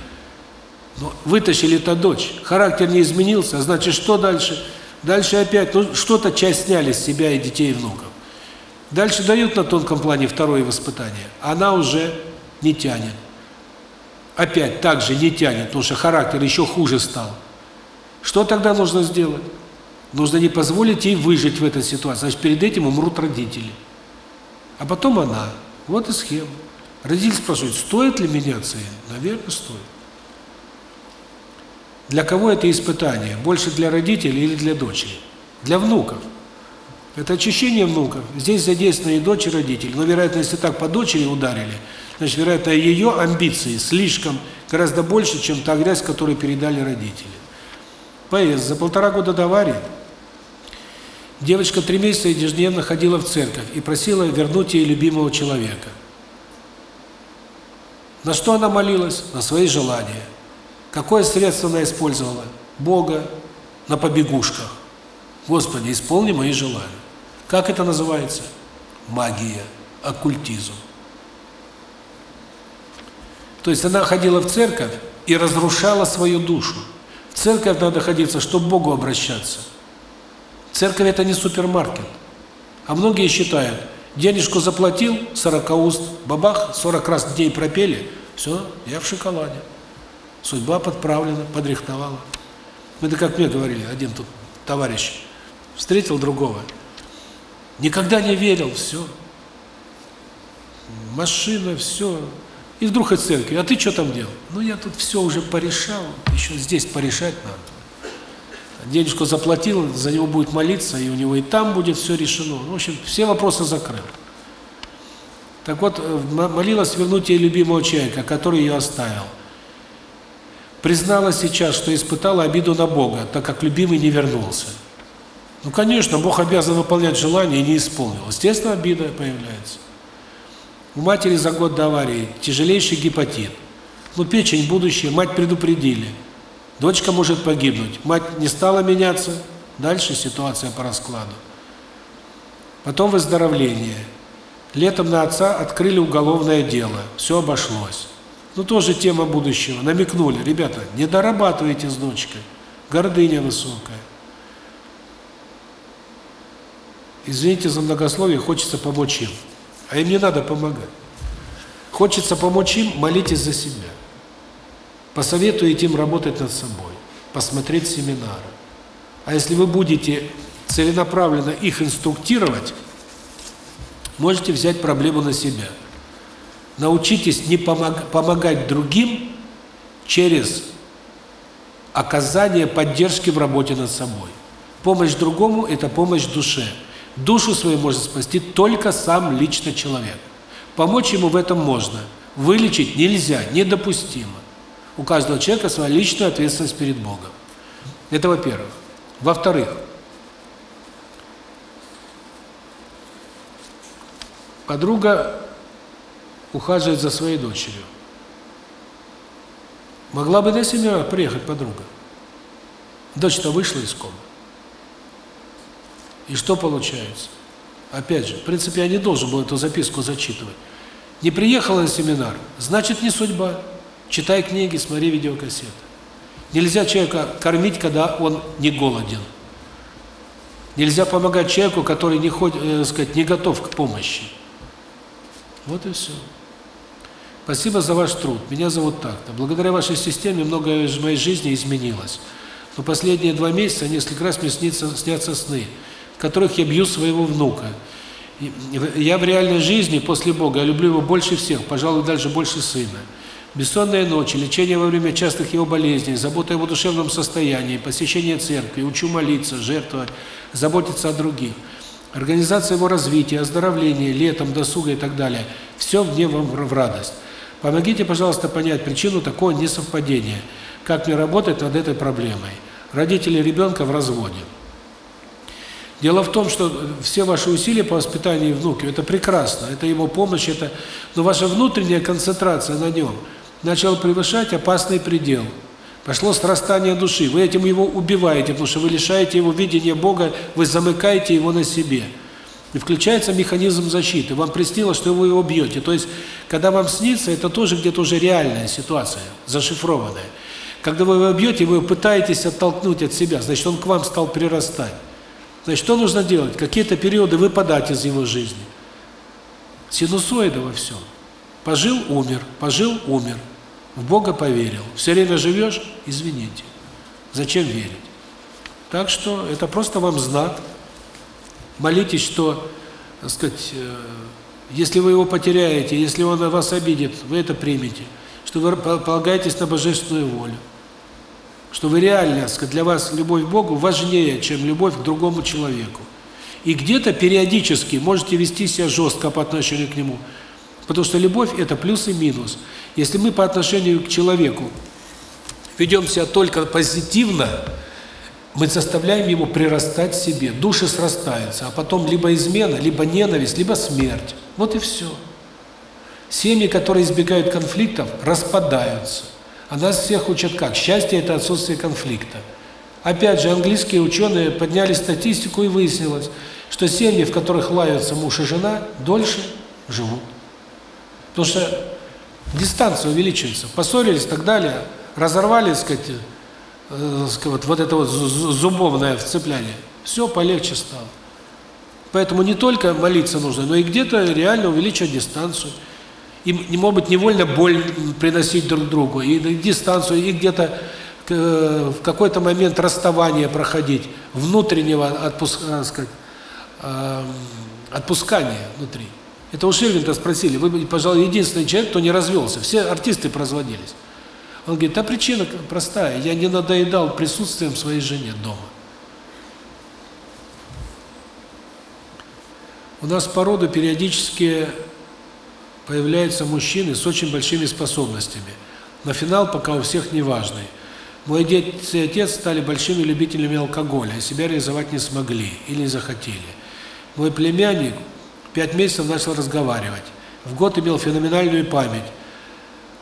Вытащили-то дочь. Характер не изменился, значит, что дальше? Дальше опять, ну, что-то часть сняли с себя и детей, и внуков. Дальше дают на тонком плане второе воспитание. Она уже не тянет опять так же не тянет, потому что характер еще хуже стал, что тогда нужно сделать? Нужно не позволить ей выжить в этой ситуации. Значит, перед этим умрут родители. А потом она. Вот и схема. Родители спрашивают, стоит ли меняться? Наверное, стоит. Для кого это испытание? Больше для родителей или для дочери? Для внуков. Это очищение внуков. Здесь задействованы и дочь, и родители. Но, вероятно, если так по дочери ударили – значит, вероятно, ее амбиции слишком, гораздо больше, чем та грязь, которую передали родители. П.С. За полтора года до аварии девочка три месяца ежедневно ходила в церковь и просила вернуть ей любимого человека. На что она молилась? На свои желания. Какое средство она использовала? Бога на побегушках. Господи, исполни мои желания. Как это называется? Магия, оккультизм. То есть она ходила в церковь и разрушала свою душу. В церковь надо ходиться, чтобы к Богу обращаться. Церковь – это не супермаркет. А многие считают, денежку заплатил, 40 уст, бабах, 40 раз дней пропели, все, я в шоколаде. Судьба подправлена, подрихтовала. Это как мне говорили, один тут товарищ встретил другого, никогда не верил, все. Машина, все, и вдруг из церкви, а ты что там делал? Ну, я тут все уже порешал, еще здесь порешать надо. Денежку заплатил, за него будет молиться, и у него и там будет все решено. В общем, все вопросы закрыл. Так вот, э, молилась вернуть ей любимого человека, который ее оставил. Признала сейчас, что испытала обиду на Бога, так как любимый не вернулся. Ну, конечно, Бог обязан выполнять желание и не исполнил. Естественно, обида появляется. У матери за год до аварии тяжелейший гепатит. Ну, печень, будущее, мать предупредили. Дочка может погибнуть. Мать не стала меняться. Дальше ситуация по раскладу. Потом выздоровление. Летом на отца открыли уголовное дело. Все обошлось. Ну, тоже тема будущего. Намекнули. Ребята, не дорабатывайте с дочкой. Гордыня высокая. Извините за многословие, хочется помочь им. А им не надо помогать. Хочется помочь им, молитесь за себя. Посоветуйте им работать над собой, посмотреть семинары. А если вы будете целенаправленно их инструктировать, можете взять проблему на себя. Научитесь не помог, помогать другим через оказание поддержки в работе над собой. Помощь другому – это помощь душе. Душу свою может спасти только сам лично человек. Помочь ему в этом можно. Вылечить нельзя, недопустимо. У каждого человека своя личная ответственность перед Богом. Это во-первых. Во-вторых, подруга ухаживает за своей дочерью. Могла бы на семинар приехать подруга. Дочь-то вышла из комы. И что получается? Опять же, в принципе, я не должен был эту записку зачитывать. Не приехала на семинар, значит, не судьба. Читай книги, смотри видеокассеты. Нельзя человека кормить, когда он не голоден. Нельзя помогать человеку, который не хоть, э, сказать, не готов к помощи. Вот и все. Спасибо за ваш труд. Меня зовут так-то. Благодаря вашей системе многое в моей жизни изменилось. Но последние два месяца несколько раз мне снится, снятся сны, в которых я бью своего внука. Я в реальной жизни после Бога, я люблю его больше всех, пожалуй, даже больше сына. Бессонные ночи, лечение во время частых его болезней, забота о его душевном состоянии, посещение церкви, учу молиться, жертвовать, заботиться о других, организация его развития, оздоровления, летом, досуга и так далее. Все мне вам в радость. Помогите, пожалуйста, понять причину такого несовпадения. Как мне работать над этой проблемой? Родители ребенка в разводе. Дело в том, что все ваши усилия по воспитанию внука это прекрасно, это его помощь, это, но ваша внутренняя концентрация на нем – начал превышать опасный предел. Пошло срастание души. Вы этим его убиваете, потому что вы лишаете его видения Бога, вы замыкаете его на себе. И включается механизм защиты. Вам приснилось, что вы его бьете. То есть, когда вам снится, это тоже где-то уже реальная ситуация, зашифрованная. Когда вы его бьете, вы пытаетесь оттолкнуть от себя, значит, он к вам стал прирастать. Значит, что нужно делать? Какие-то периоды выпадать из его жизни. Синусоида во всем. Пожил – умер, пожил – умер. В Бога поверил. Все время живешь – извините. Зачем верить? Так что это просто вам знак. Молитесь, что, так сказать, э, если вы его потеряете, если он вас обидит, вы это примете. Что вы полагаетесь на божественную волю. Что вы реально, сказать, для вас любовь к Богу важнее, чем любовь к другому человеку. И где-то периодически можете вести себя жестко по отношению к нему – Потому что любовь – это плюс и минус. Если мы по отношению к человеку ведем себя только позитивно, мы заставляем его прирастать себе. Души срастаются, а потом либо измена, либо ненависть, либо смерть. Вот и все. Семьи, которые избегают конфликтов, распадаются. А нас всех учат как? Счастье – это отсутствие конфликта. Опять же, английские ученые подняли статистику и выяснилось, что семьи, в которых лаются муж и жена, дольше живут. Потому что дистанция увеличивается. Поссорились и так далее, разорвали, так сказать, вот, вот это вот зубовное вцепляние. Все полегче стало. Поэтому не только молиться нужно, но и где-то реально увеличивать дистанцию. И, может быть, невольно боль приносить друг другу, и дистанцию, и где-то э, в какой-то момент расставания проходить, внутреннего отпуск, э, сказать, отпускания внутри. Это у Ширвинта спросили, вы, пожалуй, единственный человек, кто не развелся. Все артисты разводились. Он говорит, да причина простая, я не надоедал присутствием своей жене дома. У нас по роду периодически появляются мужчины с очень большими способностями. На финал пока у всех неважный. Мой отец и отец стали большими любителями алкоголя, а себя реализовать не смогли или не захотели. Мой племянник Пять месяцев начал разговаривать. В год имел феноменальную память.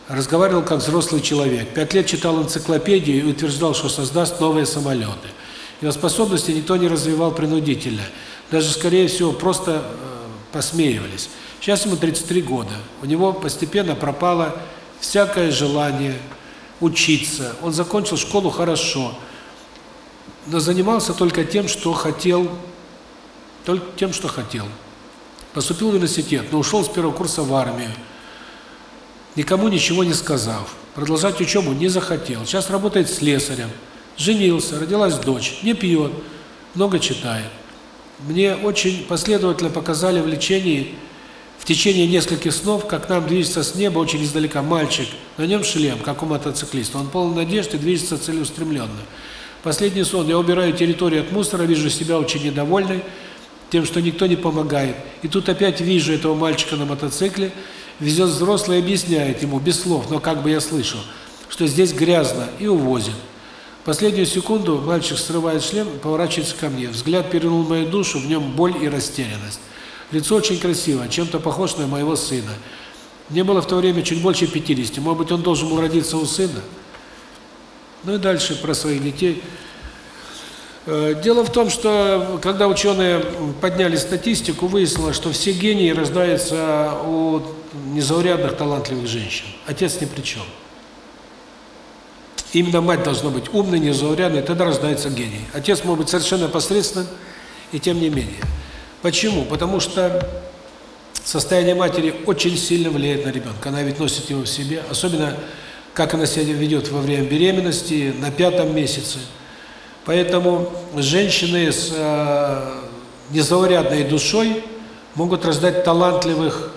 Разговаривал как взрослый человек. Пять лет читал энциклопедию и утверждал, что создаст новые самолеты. Его способности никто не развивал принудительно. Даже, скорее всего, просто э, посмеивались. Сейчас ему 33 года. У него постепенно пропало всякое желание учиться. Он закончил школу хорошо, но занимался только тем, что хотел, только тем, что хотел. Поступил в университет, но ушел с первого курса в армию, никому ничего не сказав. Продолжать учебу не захотел. Сейчас работает слесарем. Женился, родилась дочь, не пьет, много читает. Мне очень последовательно показали в лечении в течение нескольких снов, как нам движется с неба очень издалека мальчик, на нем шлем, как у мотоциклиста. Он полон надежд и движется целеустремленно. Последний сон. Я убираю территорию от мусора, вижу себя очень недовольной тем, что никто не помогает. И тут опять вижу этого мальчика на мотоцикле, везет взрослый объясняет ему без слов, но как бы я слышал, что здесь грязно, и увозит. Последнюю секунду мальчик срывает шлем и поворачивается ко мне. Взгляд перевернул мою душу, в нем боль и растерянность. Лицо очень красивое, чем-то похож на моего сына. Мне было в то время чуть больше 50, может быть, он должен был родиться у сына. Ну и дальше про своих детей. Э, дело в том, что когда ученые подняли статистику, выяснилось, что все гении рождаются у незаурядных, талантливых женщин. Отец ни при чем. Именно мать должна быть умной, незаурядной, тогда рождается гений. Отец может быть совершенно посредственным, и тем не менее. Почему? Потому что состояние матери очень сильно влияет на ребенка. Она ведь носит его в себе, особенно как она себя ведет во время беременности, на пятом месяце. Поэтому женщины с э, незаурядной душой могут рождать талантливых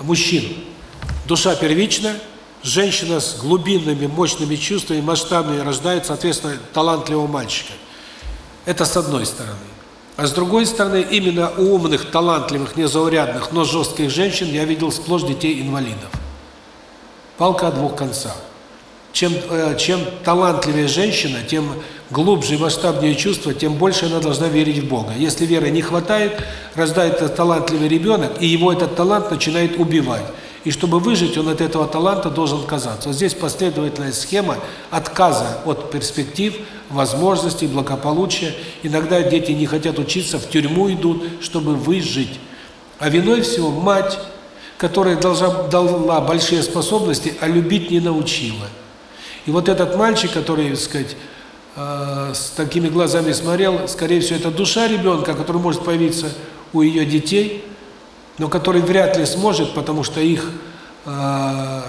мужчин. Душа первична, женщина с глубинными, мощными чувствами, масштабными рождает, соответственно, талантливого мальчика. Это с одной стороны. А с другой стороны, именно у умных, талантливых, незаурядных, но жестких женщин я видел сплошь детей-инвалидов. Палка о двух концах. Чем, э, чем талантливее женщина, тем глубже и масштабнее чувства, тем больше она должна верить в Бога. Если веры не хватает, рождается талантливый ребенок, и его этот талант начинает убивать. И чтобы выжить, он от этого таланта должен отказаться. Вот здесь последовательная схема отказа от перспектив, возможностей, благополучия. Иногда дети не хотят учиться, в тюрьму идут, чтобы выжить. А виной всего мать, которая должна, дала большие способности, а любить не научила. И вот этот мальчик, который, так сказать, э, с такими глазами смотрел, скорее всего, это душа ребенка, который может появиться у ее детей, но который вряд ли сможет, потому что их, э,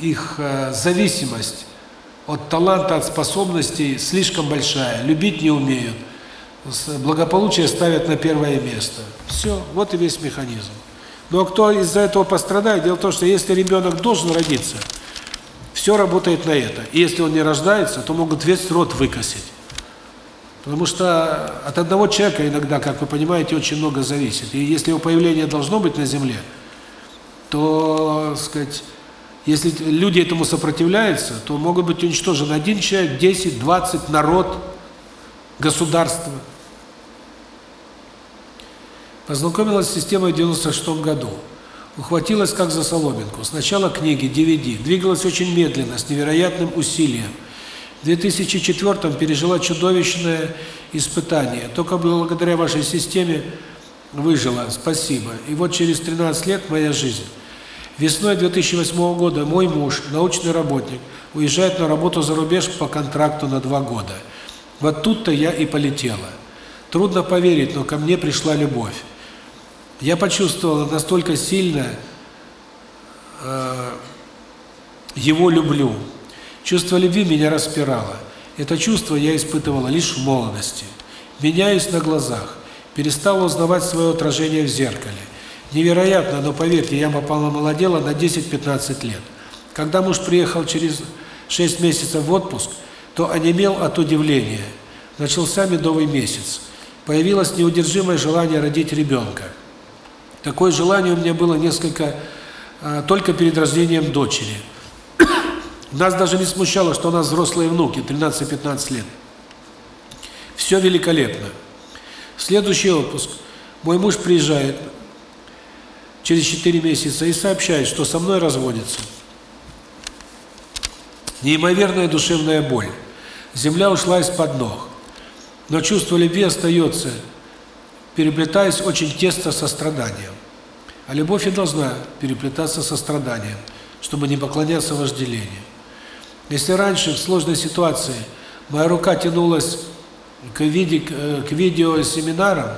их э, зависимость от таланта, от способностей слишком большая, любить не умеют, благополучие ставят на первое место. Все, вот и весь механизм. Но кто из-за этого пострадает? Дело в том, что если ребенок должен родиться, все работает на это. И если он не рождается, то могут весь род выкосить. Потому что от одного человека иногда, как вы понимаете, очень много зависит. И если его появление должно быть на Земле, то, сказать, если люди этому сопротивляются, то могут быть уничтожены один человек, 10, 20, народ, государство. Познакомилась с системой в 96 году. Ухватилась как за соломинку. Сначала книги, DVD. Двигалась очень медленно, с невероятным усилием. В 2004 пережила чудовищное испытание. Только благодаря вашей системе выжила. Спасибо. И вот через 13 лет моя жизнь. Весной 2008 года мой муж, научный работник, уезжает на работу за рубеж по контракту на два года. Вот тут-то я и полетела. Трудно поверить, но ко мне пришла любовь. Я почувствовала настолько сильно э, его люблю. Чувство любви меня распирало. Это чувство я испытывала лишь в молодости. Меняюсь на глазах. Перестала узнавать свое отражение в зеркале. Невероятно, но поверьте, я попала молодела на 10-15 лет. Когда муж приехал через 6 месяцев в отпуск, то онемел от удивления. Начался медовый месяц. Появилось неудержимое желание родить ребенка. Такое желание у меня было несколько, э, только перед рождением дочери. [COUGHS] Нас даже не смущало, что у нас взрослые внуки, 13-15 лет. Все великолепно. Следующий отпуск. Мой муж приезжает, через 4 месяца и сообщает, что со мной разводится. Неимоверная душевная боль. Земля ушла из-под ног. Но чувство любви остается, переплетаясь очень тесно со страданием. А любовь и должна переплетаться со страданием, чтобы не поклоняться вожделению. Если раньше в сложной ситуации моя рука тянулась к, виде, к видеосеминарам,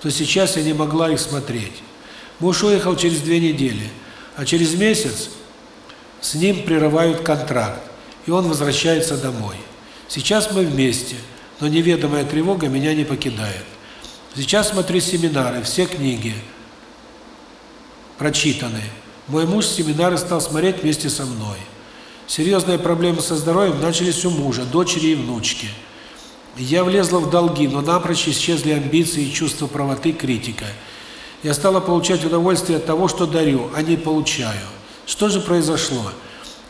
то сейчас я не могла их смотреть. Муж уехал через две недели, а через месяц с ним прерывают контракт, и он возвращается домой. Сейчас мы вместе, но неведомая тревога меня не покидает. Сейчас смотрю семинары, все книги прочитанные. Мой муж семинары стал смотреть вместе со мной. Серьезные проблемы со здоровьем начались у мужа, дочери и внучки. Я влезла в долги, но напрочь исчезли амбиции, чувство правоты, критика. Я стала получать удовольствие от того, что дарю, а не получаю. Что же произошло?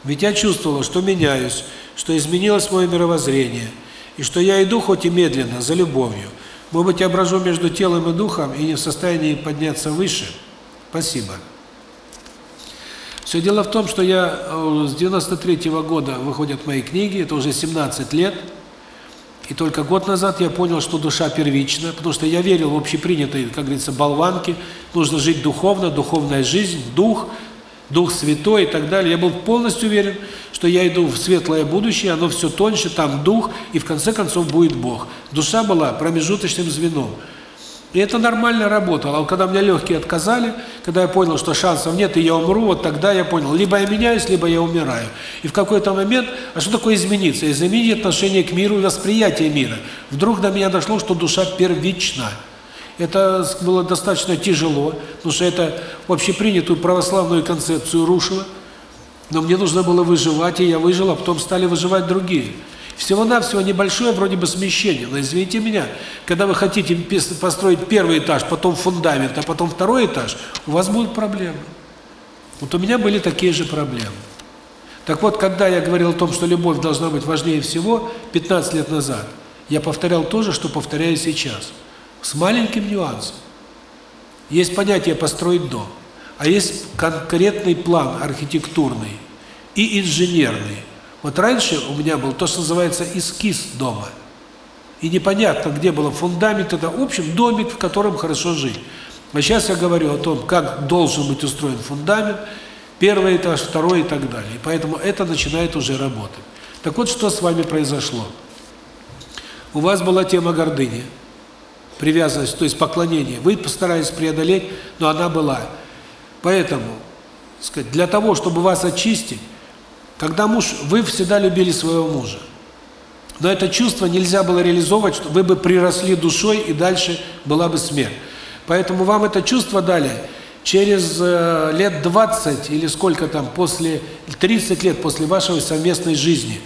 Ведь я чувствовала, что меняюсь, что изменилось мое мировоззрение, и что я иду хоть и медленно, за любовью. Может быть, я брожу между телом и духом и не в состоянии подняться выше? Спасибо. Все дело в том, что я э, с 93 -го года выходят мои книги, это уже 17 лет, и только год назад я понял, что душа первична, потому что я верил в общепринятые, как говорится, болванки, нужно жить духовно, духовная жизнь, дух, Дух Святой и так далее. Я был полностью уверен, что я иду в светлое будущее, оно все тоньше, там Дух, и в конце концов будет Бог. Душа была промежуточным звеном. И это нормально работало. А когда мне легкие отказали, когда я понял, что шансов нет, и я умру, вот тогда я понял, либо я меняюсь, либо я умираю. И в какой-то момент, а что такое измениться? Изменить отношение к миру и восприятие мира. Вдруг до меня дошло, что душа первична. Это было достаточно тяжело, потому что это общепринятую православную концепцию рушило. Но мне нужно было выживать, и я выжил, а потом стали выживать другие. Всего-навсего небольшое вроде бы смещение, но извините меня, когда вы хотите построить первый этаж, потом фундамент, а потом второй этаж, у вас будут проблемы. Вот у меня были такие же проблемы. Так вот, когда я говорил о том, что любовь должна быть важнее всего, 15 лет назад, я повторял то же, что повторяю сейчас. С маленьким нюансом. Есть понятие «построить дом», а есть конкретный план архитектурный и инженерный – вот раньше у меня был то, что называется эскиз дома. И непонятно, где был фундамент, это в общем домик, в котором хорошо жить. А сейчас я говорю о том, как должен быть устроен фундамент, первый этаж, второй и так далее. И поэтому это начинает уже работать. Так вот, что с вами произошло? У вас была тема гордыни, привязанность, то есть поклонение. Вы постарались преодолеть, но она была. Поэтому, сказать, для того, чтобы вас очистить, когда муж, вы всегда любили своего мужа. Но это чувство нельзя было реализовывать, что вы бы приросли душой, и дальше была бы смерть. Поэтому вам это чувство дали через э, лет 20 или сколько там, после 30 лет после вашей совместной жизни.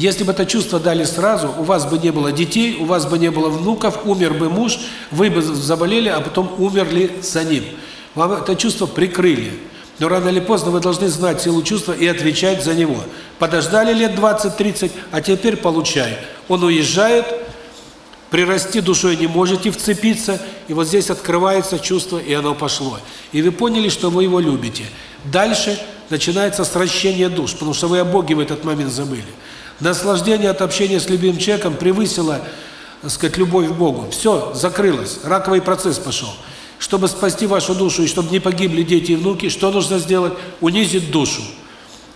Если бы это чувство дали сразу, у вас бы не было детей, у вас бы не было внуков, умер бы муж, вы бы заболели, а потом умерли за ним. Вам это чувство прикрыли. Но рано или поздно вы должны знать силу чувства и отвечать за него. Подождали лет 20-30, а теперь получай. Он уезжает, прирасти душой не можете вцепиться, и вот здесь открывается чувство, и оно пошло. И вы поняли, что вы его любите. Дальше начинается сращение душ, потому что вы о Боге в этот момент забыли. Наслаждение от общения с любимым человеком превысило, так сказать, любовь к Богу. Все, закрылось, раковый процесс пошел. Чтобы спасти вашу душу и чтобы не погибли дети и внуки, что нужно сделать? Унизить душу.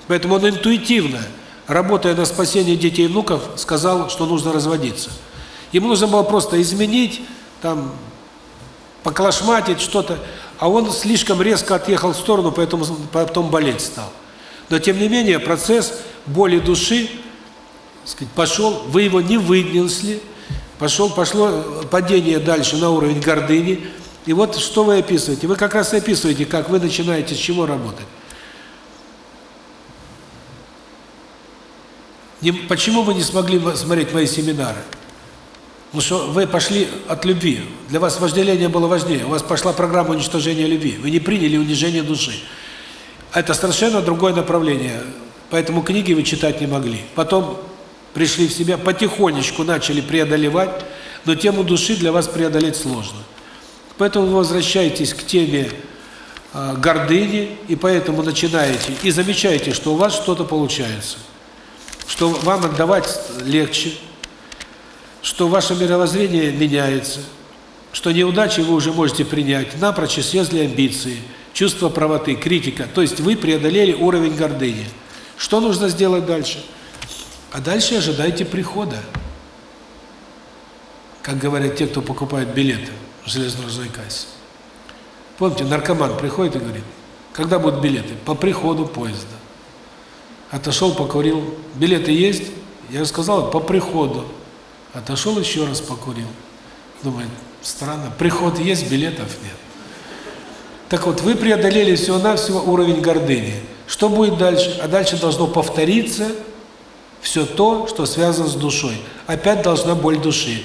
Поэтому он интуитивно, работая на спасение детей и внуков, сказал, что нужно разводиться. Ему нужно было просто изменить, там, поклашматить что-то, а он слишком резко отъехал в сторону, поэтому потом болеть стал. Но тем не менее процесс боли души, сказать, пошел, вы его не вынесли, пошел, пошло падение дальше на уровень гордыни, и вот что вы описываете? Вы как раз и описываете, как вы начинаете с чего работать. Не, почему вы не смогли смотреть мои семинары? Потому что вы пошли от любви. Для вас вожделение было важнее. У вас пошла программа уничтожения любви. Вы не приняли унижение души. Это совершенно другое направление. Поэтому книги вы читать не могли. Потом пришли в себя, потихонечку начали преодолевать, но тему души для вас преодолеть сложно. Поэтому вы возвращаетесь к теме э, гордыни, и поэтому начинаете, и замечаете, что у вас что-то получается, что вам отдавать легче, что ваше мировоззрение меняется, что неудачи вы уже можете принять, напрочь исчезли амбиции, чувство правоты, критика, то есть вы преодолели уровень гордыни. Что нужно сделать дальше? А дальше ожидайте прихода. Как говорят те, кто покупает билеты в железнодорожной кассе. Помните, наркоман приходит и говорит, когда будут билеты? По приходу поезда. Отошел, покурил. Билеты есть? Я сказал, по приходу. Отошел, еще раз покурил. Думает, странно, приход есть, билетов нет. Так вот, вы преодолели всего-навсего уровень гордыни. Что будет дальше? А дальше должно повториться все то, что связано с душой. Опять должна боль души.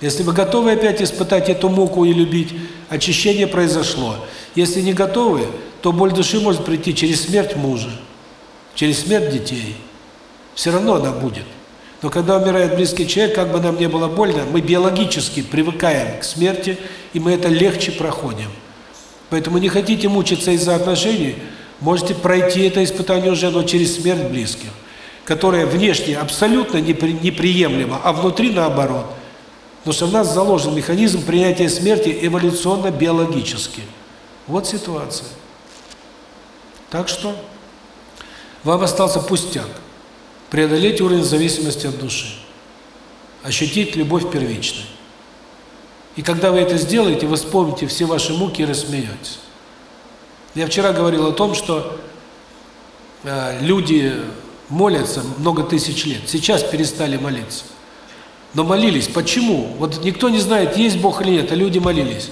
Если вы готовы опять испытать эту муку и любить, очищение произошло. Если не готовы, то боль души может прийти через смерть мужа, через смерть детей. Все равно она будет. Но когда умирает близкий человек, как бы нам не было больно, мы биологически привыкаем к смерти, и мы это легче проходим. Поэтому не хотите мучиться из-за отношений, можете пройти это испытание уже, но через смерть близких, которая внешне абсолютно непри неприемлема, а внутри наоборот. Потому что в нас заложен механизм принятия смерти эволюционно-биологически. Вот ситуация. Так что вам остался пустяк. Преодолеть уровень зависимости от души. Ощутить любовь первичную. И когда вы это сделаете, вы вспомните все ваши муки и рассмеетесь. Я вчера говорил о том, что э, люди молятся много тысяч лет, сейчас перестали молиться. Но молились. Почему? Вот никто не знает, есть Бог или нет, а люди молились.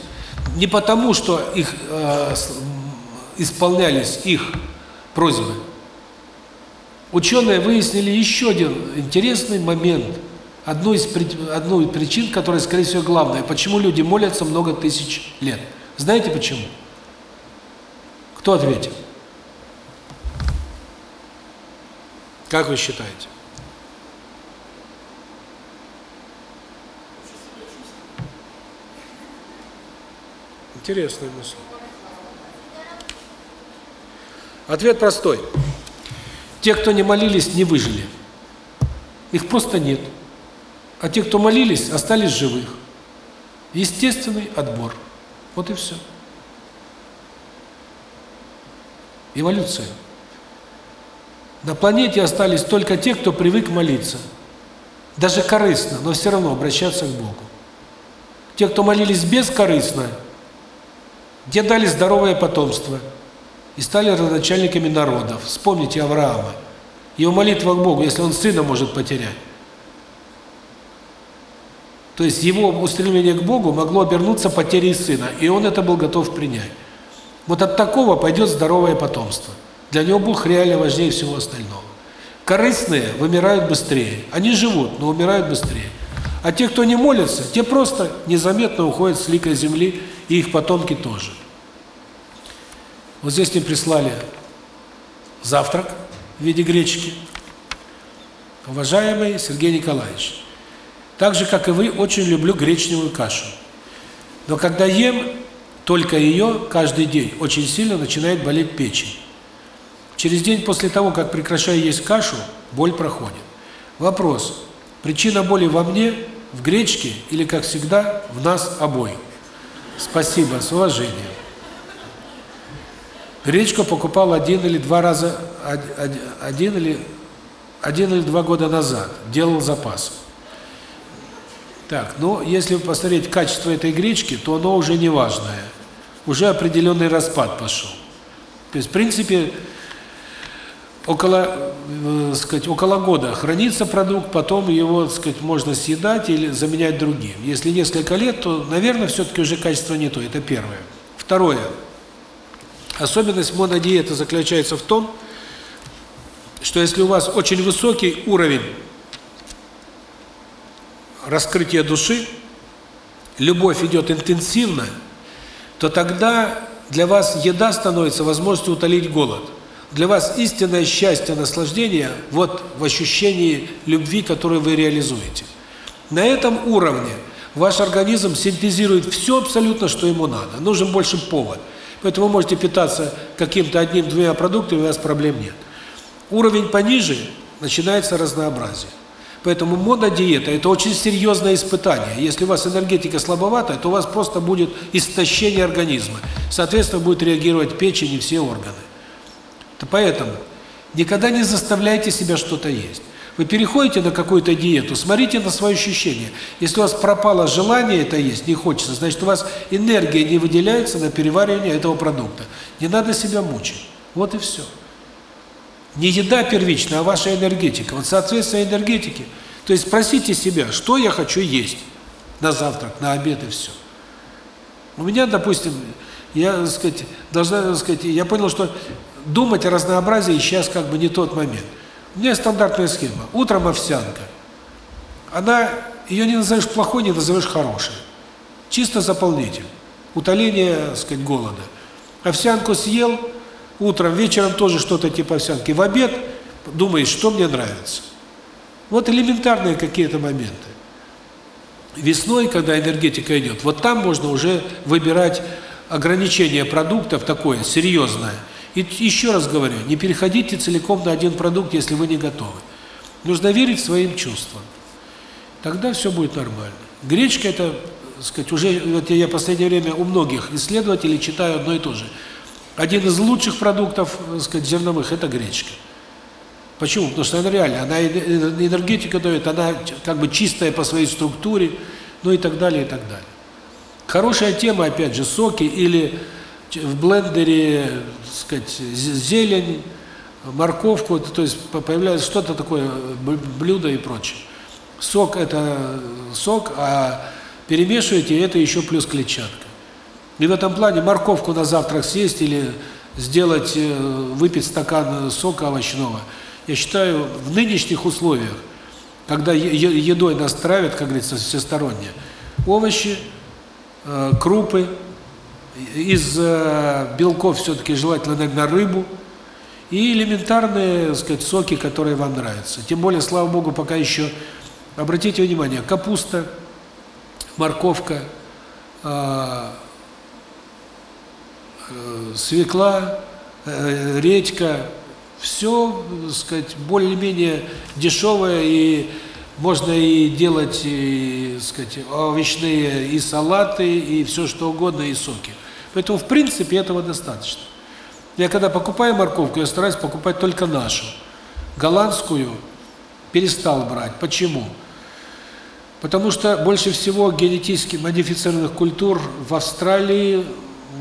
Не потому, что их э, исполнялись их просьбы. Ученые выяснили еще один интересный момент – одну из, одну из причин, которая, скорее всего, главная, почему люди молятся много тысяч лет. Знаете почему? Кто ответит? Как вы считаете? Интересная мысль. Ответ простой. Те, кто не молились, не выжили. Их просто нет а те, кто молились, остались живых. Естественный отбор. Вот и все. Эволюция. На планете остались только те, кто привык молиться. Даже корыстно, но все равно обращаться к Богу. Те, кто молились бескорыстно, те дали здоровое потомство и стали родоначальниками народов. Вспомните Авраама. Его молитва к Богу, если он сына может потерять. То есть его устремление к Богу могло обернуться потерей сына, и он это был готов принять. Вот от такого пойдет здоровое потомство. Для него Бог реально важнее всего остального. Корыстные вымирают быстрее. Они живут, но умирают быстрее. А те, кто не молится, те просто незаметно уходят с ликой земли, и их потомки тоже. Вот здесь мне прислали завтрак в виде гречки. Уважаемый Сергей Николаевич, так же, как и вы, очень люблю гречневую кашу. Но когда ем только ее каждый день, очень сильно начинает болеть печень. Через день после того, как прекращаю есть кашу, боль проходит. Вопрос. Причина боли во мне, в гречке или, как всегда, в нас обоих? Спасибо, с уважением. Гречку покупал один или два раза, один или один или два года назад, делал запас. Так, ну, если посмотреть качество этой гречки, то оно уже не важное. Уже определенный распад пошел. То есть, в принципе, около, э, сказать, около года хранится продукт, потом его, сказать, можно съедать или заменять другим. Если несколько лет, то, наверное, все-таки уже качество не то. Это первое. Второе. Особенность монодиеты заключается в том, что если у вас очень высокий уровень раскрытие души, любовь идет интенсивно, то тогда для вас еда становится возможностью утолить голод. Для вас истинное счастье, наслаждение вот в ощущении любви, которую вы реализуете. На этом уровне ваш организм синтезирует все абсолютно, что ему надо. Нужен больше повод. Поэтому вы можете питаться каким-то одним-двумя продуктами, у вас проблем нет. Уровень пониже, начинается разнообразие. Поэтому монодиета – это очень серьезное испытание. Если у вас энергетика слабоватая, то у вас просто будет истощение организма. Соответственно, будет реагировать печень и все органы. То поэтому никогда не заставляйте себя что-то есть. Вы переходите на какую-то диету, смотрите на свои ощущения. Если у вас пропало желание это есть, не хочется, значит, у вас энергия не выделяется на переваривание этого продукта. Не надо себя мучить. Вот и все. Не еда первичная, а ваша энергетика. Вот соответствие энергетики. То есть спросите себя, что я хочу есть. на завтрак, на обед и все. У меня, допустим, я, так сказать, должна, так сказать, я понял, что думать о разнообразии сейчас как бы не тот момент. У меня стандартная схема. Утром овсянка. Она, ее не назовешь плохой, не назовешь хорошей. Чисто заполнитель. Утоление, так сказать, голода. Овсянку съел, утром, вечером тоже что-то типа овсянки. В обед думаешь, что мне нравится. Вот элементарные какие-то моменты. Весной, когда энергетика идет, вот там можно уже выбирать ограничение продуктов такое, серьезное. И еще раз говорю, не переходите целиком на один продукт, если вы не готовы. Нужно верить своим чувствам. Тогда все будет нормально. Гречка – это, сказать, уже вот я в последнее время у многих исследователей читаю одно и то же. Один из лучших продуктов, сказать, зерновых – это гречка. Почему? Потому что она реально, она энергетика дает, она как бы чистая по своей структуре, ну и так далее, и так далее. Хорошая тема, опять же, соки или в блендере, так сказать, зелень, морковку, то есть появляется что-то такое, блюдо и прочее. Сок – это сок, а перемешиваете, это еще плюс клетчатка. И в этом плане морковку на завтрак съесть или сделать, э, выпить стакан сока овощного – я считаю, в нынешних условиях, когда едой нас травят, как говорится, всесторонне, овощи, э, крупы, из э, белков все-таки желательно, наверное, рыбу, и элементарные, так сказать, соки, которые вам нравятся. Тем более, слава богу, пока еще, обратите внимание, капуста, морковка, э, свекла, редька, все, так сказать, более-менее дешевое, и можно и делать, и, сказать, овощные и салаты, и все что угодно, и соки. Поэтому, в принципе, этого достаточно. Я когда покупаю морковку, я стараюсь покупать только нашу. Голландскую перестал брать. Почему? Потому что больше всего генетически модифицированных культур в Австралии,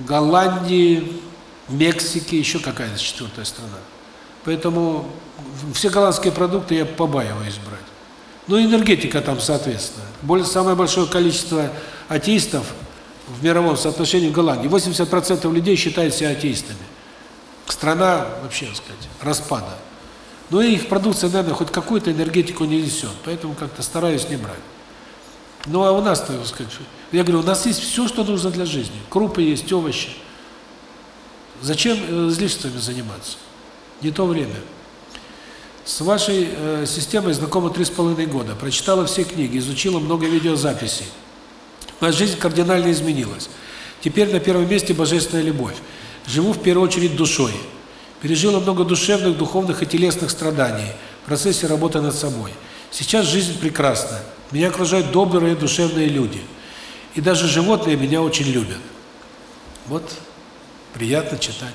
Голландии, Мексике, еще какая-то четвертая страна. Поэтому все голландские продукты я побаиваюсь брать. Ну, энергетика там соответственно. Более, самое большое количество атеистов в мировом соотношении в Голландии. 80% людей считают себя атеистами. Страна, вообще, так сказать, распада. Но их продукция, наверное, хоть какую-то энергетику не несет. Поэтому как-то стараюсь не брать. Ну, а у нас-то, так сказать, я говорю, у нас есть все, что нужно для жизни. Крупы есть, овощи. Зачем э, излишествами заниматься? не то время. С вашей э, системой знакома три с половиной года. Прочитала все книги, изучила много видеозаписей. Моя жизнь кардинально изменилась. Теперь на первом месте божественная любовь. Живу в первую очередь душой. Пережила много душевных, духовных и телесных страданий в процессе работы над собой. Сейчас жизнь прекрасна. Меня окружают добрые, душевные люди. И даже животные меня очень любят. Вот приятно читать.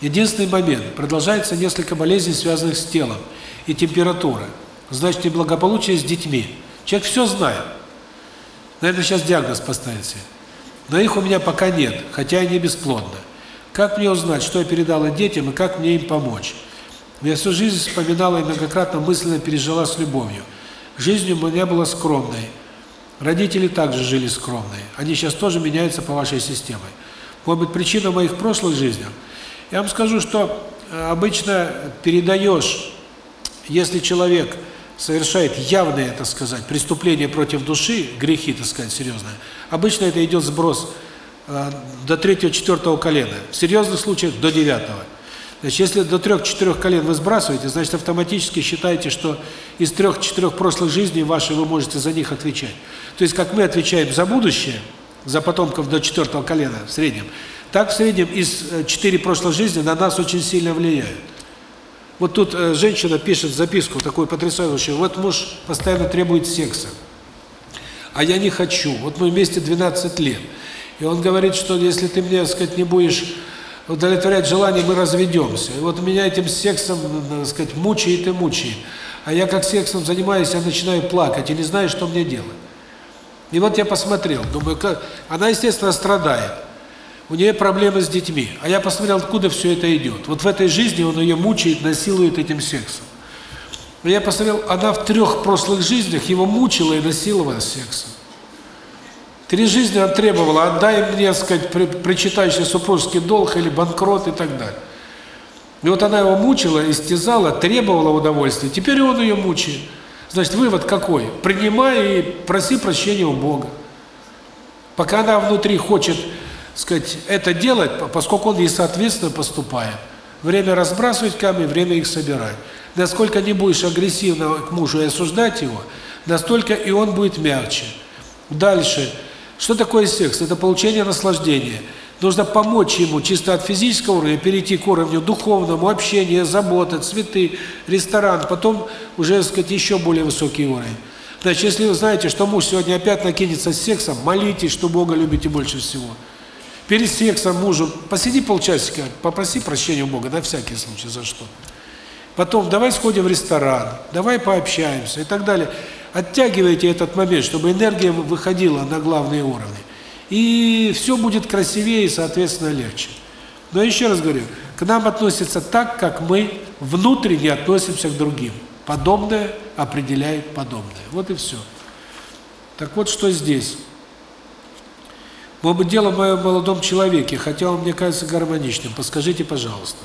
Единственный момент. Продолжается несколько болезней, связанных с телом, и температура. Значит, неблагополучие с детьми. Человек все знает. Наверное, сейчас диагноз поставить себе. Но их у меня пока нет, хотя и не. Как мне узнать, что я передала детям и как мне им помочь? Я всю жизнь вспоминала и многократно мысленно пережила с любовью. Жизнь у меня была скромной. Родители также жили скромной. Они сейчас тоже меняются по вашей системе. Может быть, причина моих прошлых жизней – я вам скажу, что э, обычно передаешь, если человек совершает явные, так сказать, преступления против души, грехи, так сказать, серьезные, обычно это идет сброс э, до третьего-четвертого колена, в серьезных случаях до девятого. Значит, если до трех-четырех колен вы сбрасываете, значит, автоматически считаете, что из трех-четырех прошлых жизней ваши вы можете за них отвечать. То есть, как мы отвечаем за будущее, за потомков до четвертого колена в среднем, так в среднем из э, четыре прошлых жизни на нас очень сильно влияют. Вот тут э, женщина пишет записку такую потрясающую. Вот муж постоянно требует секса, а я не хочу. Вот мы вместе 12 лет. И он говорит, что если ты мне, так сказать, не будешь удовлетворять желание, мы разведемся. И вот меня этим сексом, так сказать, мучает и мучает. А я как сексом занимаюсь, я начинаю плакать и не знаю, что мне делать. И вот я посмотрел, думаю, как она, естественно, страдает у нее проблемы с детьми. А я посмотрел, откуда все это идет. Вот в этой жизни он ее мучает, насилует этим сексом. Я посмотрел, она в трех прошлых жизнях его мучила и насиловала сексом. Три жизни она требовала, отдай мне, сказать, причитающий супружеский долг или банкрот и так далее. И вот она его мучила, истязала, требовала удовольствия. Теперь он ее мучает. Значит, вывод какой? Принимай и проси прощения у Бога. Пока она внутри хочет, сказать, это делать, поскольку он ей соответственно поступает. Время разбрасывать камни, время их собирать. Насколько не будешь агрессивно к мужу и осуждать его, настолько и он будет мягче. Дальше. Что такое секс? Это получение наслаждения. Нужно помочь ему чисто от физического уровня перейти к уровню духовному, общения, заботы, цветы, ресторан, потом уже, так сказать, еще более высокий уровень. Значит, если вы знаете, что муж сегодня опять накинется с сексом, молитесь, что Бога любите больше всего. Перед сексом мужу посиди полчасика, попроси прощения у Бога, на всякий случай, за что. Потом давай сходим в ресторан, давай пообщаемся и так далее. Оттягивайте этот момент, чтобы энергия выходила на главные уровни и все будет красивее и, соответственно, легче. Но еще раз говорю, к нам относятся так, как мы внутренне относимся к другим. Подобное определяет подобное. Вот и все. Так вот, что здесь. Может быть, дело в молодом человеке, хотя он мне кажется гармоничным. Подскажите, пожалуйста.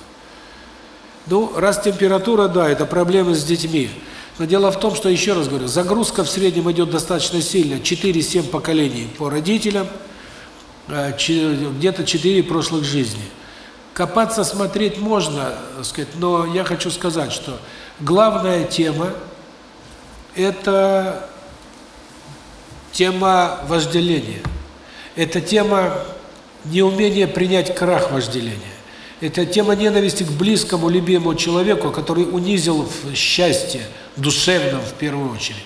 Ну, раз температура, да, это проблемы с детьми. Но дело в том, что, еще раз говорю, загрузка в среднем идет достаточно сильно, 4-7 поколений по родителям – Э, где-то четыре прошлых жизни. Копаться, смотреть можно, сказать, но я хочу сказать, что главная тема – это тема вожделения. Это тема неумения принять крах вожделения. Это тема ненависти к близкому, любимому человеку, который унизил в счастье, душевном в первую очередь.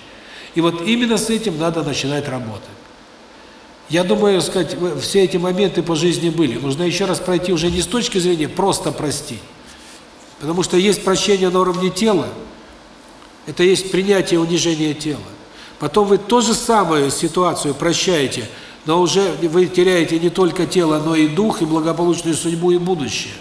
И вот именно с этим надо начинать работать. Я думаю, сказать, все эти моменты по жизни были. Нужно еще раз пройти уже не с точки зрения просто простить. Потому что есть прощение на уровне тела, это есть принятие унижения тела. Потом вы ту же самую ситуацию прощаете, но уже вы теряете не только тело, но и дух, и благополучную судьбу, и будущее.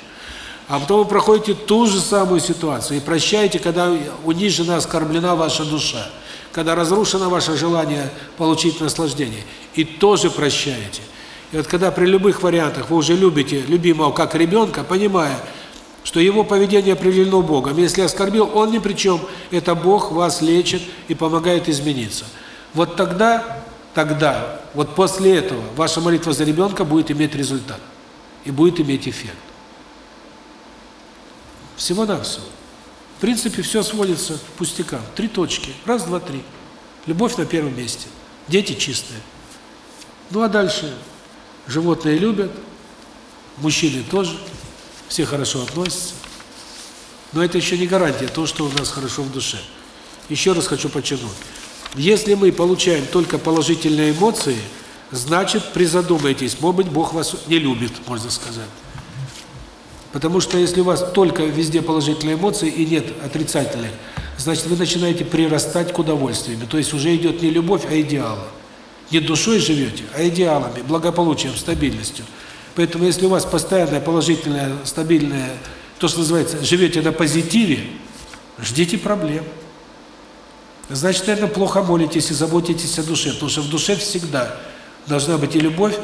А потом вы проходите ту же самую ситуацию и прощаете, когда унижена, оскорблена ваша душа когда разрушено ваше желание получить наслаждение, и тоже прощаете. И вот когда при любых вариантах вы уже любите любимого как ребенка, понимая, что его поведение определено Богом, если оскорбил, он ни при чем, это Бог вас лечит и помогает измениться. Вот тогда, тогда, вот после этого ваша молитва за ребенка будет иметь результат и будет иметь эффект. Всего-навсего. В принципе, все сводится к пустякам. Три точки. Раз, два, три. Любовь на первом месте. Дети чистые. Ну а дальше животные любят, мужчины тоже, все хорошо относятся. Но это еще не гарантия того, что у нас хорошо в душе. Еще раз хочу подчеркнуть. Если мы получаем только положительные эмоции, значит, призадумайтесь, может быть, Бог вас не любит, можно сказать. Потому что если у вас только везде положительные эмоции и нет отрицательных, значит вы начинаете прирастать к удовольствиям. То есть уже идет не любовь, а идеалы. Не душой живете, а идеалами, благополучием, стабильностью. Поэтому если у вас постоянное положительное, стабильное, то, что называется, живете на позитиве, ждите проблем. Значит, наверное, плохо молитесь и заботитесь о душе, потому что в душе всегда должна быть и любовь,